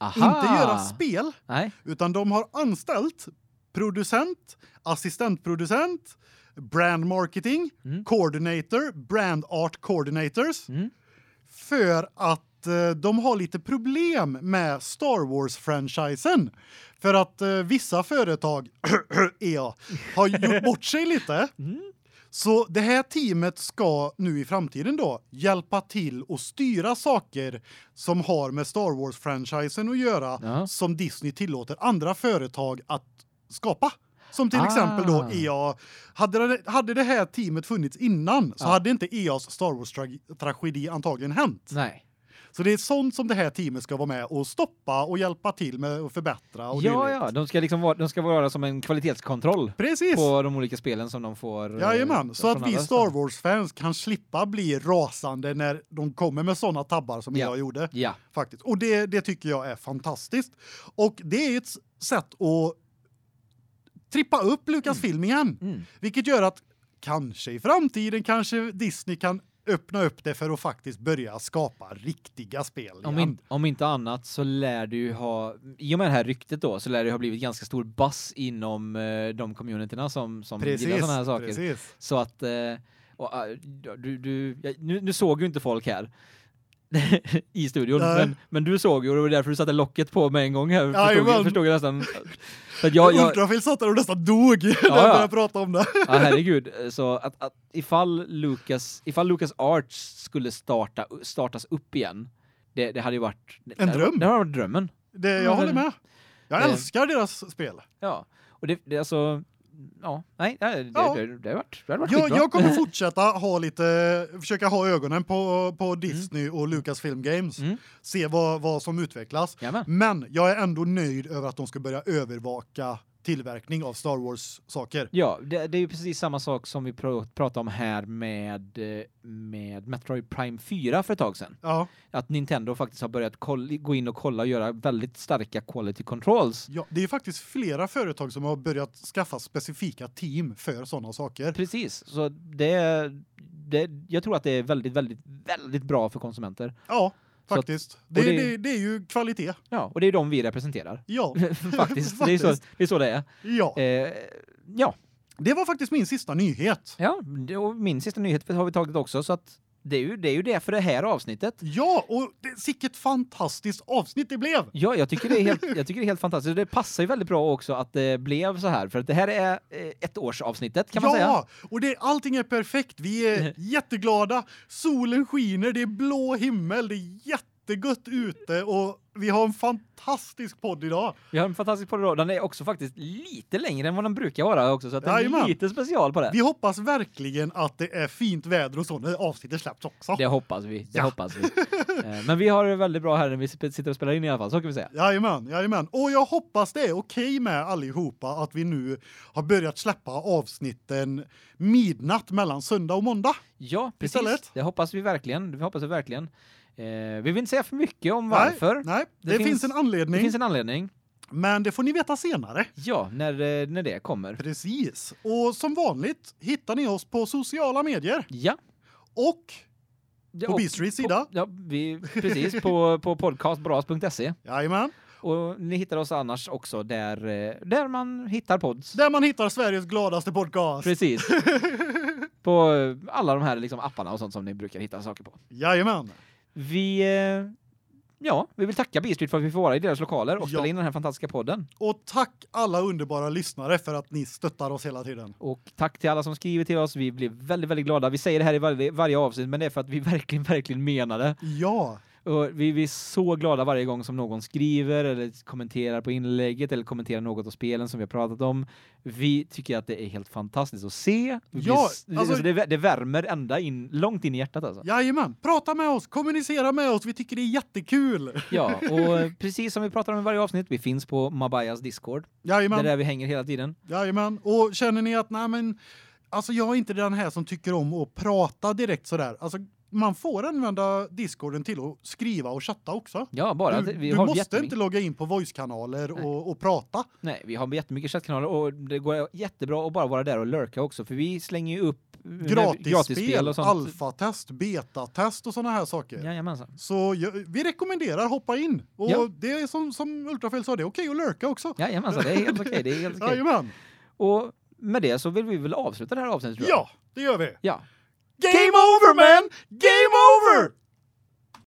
Aha. Inte göra spel Nej. utan de har anställt producent, assistentproducent, brand marketing, Mm. coordinator, brand art coordinators Mm. för att de har lite problem med Star Wars franchisen för att eh, vissa företag EA har gjort bort sig lite. Mm. Så det här teamet ska nu i framtiden då hjälpa till och styra saker som har med Star Wars-franchisen att göra Ja. som Disney tillåter andra företag att skapa. Som till Ah. exempel då EA hade det, hade det här teamet funnits innan så Ja. hade inte EAs Star Wars tragedi antagligen hänt. Nej. Så det är sånt som det här teamet ska vara med och stoppa och hjälpa till med att förbättra och Ja, ja, de ska liksom vara de ska vara som en kvalitetskontroll Precis. på de olika spelen som de får. eh, Jajamän, så att vi Star ställen. Wars-fans kan slippa bli rasande när de kommer med såna tabbar som Ja. jag gjorde Ja. faktiskt. Och det det tycker jag är fantastiskt. Och det är ett sätt att trippa upp Lucasfilm igen, Mm. vilket gör att kanske i framtiden kanske Disney kan öppna upp det för att faktiskt börja skapa riktiga spel Om, in, om inte annat så lär du ju ha i och med det här ryktet då så lär det ha blivit ganska stor buzz inom eh, de communityna som som gillar precis, såna här saker. precis. Så att eh, och, eh, du du ja, nu, nu såg ju inte folk här i studion Nej. men men du såg ju och det var därför du satte locket på med en gång här förstod, Jajamän. jag, förstod jag nästan för att jag, jag Ultrafil satt där och nästan dog när jag ja. började prata om det. Ja herregud så att, att ifall Lucas ifall Lucas Arts skulle starta startas upp igen det, det hade ju varit det, En hade- dröm. Det hade varit drömmen. Det jag håller med. Jag Eh. älskar deras spel. Ja. Och det det alltså ja, nej, det det, Ja. det, det har varit det har varit Jag, skitbra. jag kommer fortsätta ha lite försöka ha ögonen på på Disney och Lucasfilm Games. Mm. Se vad vad som utvecklas. Jajamän. Men jag är ändå nöjd över att de ska börja övervaka tillverkning av Star Wars saker. Ja, det, det är ju precis samma sak som vi pr pratade om här med eh, med Metroid Prime 4 för ett tag sedan. Ja. Att Nintendo faktiskt har börjat gå in och kolla och göra väldigt starka quality controls. Ja, det är faktiskt flera företag som har börjat skaffa specifika team för såna saker. Precis. Så det det jag tror att det är väldigt väldigt väldigt bra för konsumenter. Ja, Så att- faktiskt. det, det- det, det är ju kvalitet. Ja, och det är de vi representerar. Ja. faktiskt. Det är så det är så det är. Ja. Eh, ja, Det var faktiskt min sista nyhet. Ja, och min sista nyhet har vi tagit också så att det är ju det är ju det för det här avsnittet. Ja, och det sicket fantastiskt avsnitt det blev. Ja, jag tycker det är helt jag tycker det är helt fantastiskt. Det passar ju väldigt bra också att det blev så här för att det här är eh, ett års avsnittet kan man ja, säga. och det allting är perfekt. Vi är jätteglada. Solen skiner, det är blå himmel, det är jättegött ute och vi har en fantastisk podd idag. Vi har en fantastisk podd idag. Den är också faktiskt lite längre än vad den brukar vara också så att det är lite special på det. Vi hoppas verkligen att det är fint väder och så när avsnittet släpps också. Det hoppas vi. Det Ja. hoppas vi. Eh, Men vi har det väldigt bra här när vi sitter och spelar in i alla fall, så kan vi säga. Jajamän, jajamän. Och jag hoppas det är okej med allihopa att vi nu har börjat släppa avsnitten midnatt mellan söndag och måndag. Ja, precis. Istället. Det hoppas vi verkligen. Det hoppas vi verkligen. Eh, vi vill inte säga för mycket om varför. Nej, det, Det finns, finns- en anledning, Det finns en anledning. men det får ni veta senare. Ja, när, eh, när det kommer. Precis. Och som vanligt hittar ni oss på sociala medier Ja. och på och- B-Streets sida. På, ja, vi, precis, på, på podcastbras.se. Jajamän. Och ni hittar oss annars också där, eh, där man hittar pods. Där man hittar Sveriges gladaste podcast. Precis. på alla de här liksom apparna och sånt som ni brukar hitta saker på. Jajamän. Vi eh, ja, vi vill tacka B-Street för att vi får vara i deras lokaler och Ja. spela in den här fantastiska podden. Och tack alla underbara lyssnare för att ni stöttar oss hela tiden. Och tack till alla som skriver till oss. Vi blir väldigt väldigt glada. Vi säger det här i varje, varje avsnitt men det är för att vi verkligen verkligen menar det. Ja. Och vi, vi är så glada varje gång som någon skriver eller kommenterar på inlägget eller kommenterar något av spelen som vi har pratat om. Vi tycker att det är helt fantastiskt att se. Vi Ja, alltså- alltså det, det värmer ända in, långt in i hjärtat alltså. Jajamän. Prata med oss, kommunicera med oss. Vi tycker det är jättekul. Ja, och precis som vi pratar om i varje avsnitt, vi finns på Mabayas Discord. Det är Jajamän. där vi hänger hela tiden. Jajamän. Och känner ni att nej men alltså jag är inte den här som tycker om att prata direkt sådär. Alltså man får använda Discorden till att skriva och chatta också. Ja, bara du vi du har måste inte logga in på voice-kanaler och, och prata. Nej, vi har jättemycket chattkanaler och det går jättebra att bara vara där och lurka också för vi slänger ju upp eh, Gratisspel, och sånt. alfatest, betatest och såna här saker. Jajamensan. Så jag, vi rekommenderar hoppa in. Och Ja. det är som som Ultrafel sa det är okej att lurka också. Jajamensan, det är helt okej. det är helt okej. Jajamän. Och med det så vill vi väl avsluta det här avsnittet tror jag. Ja, det gör vi. Ja. Game over, man! Game over!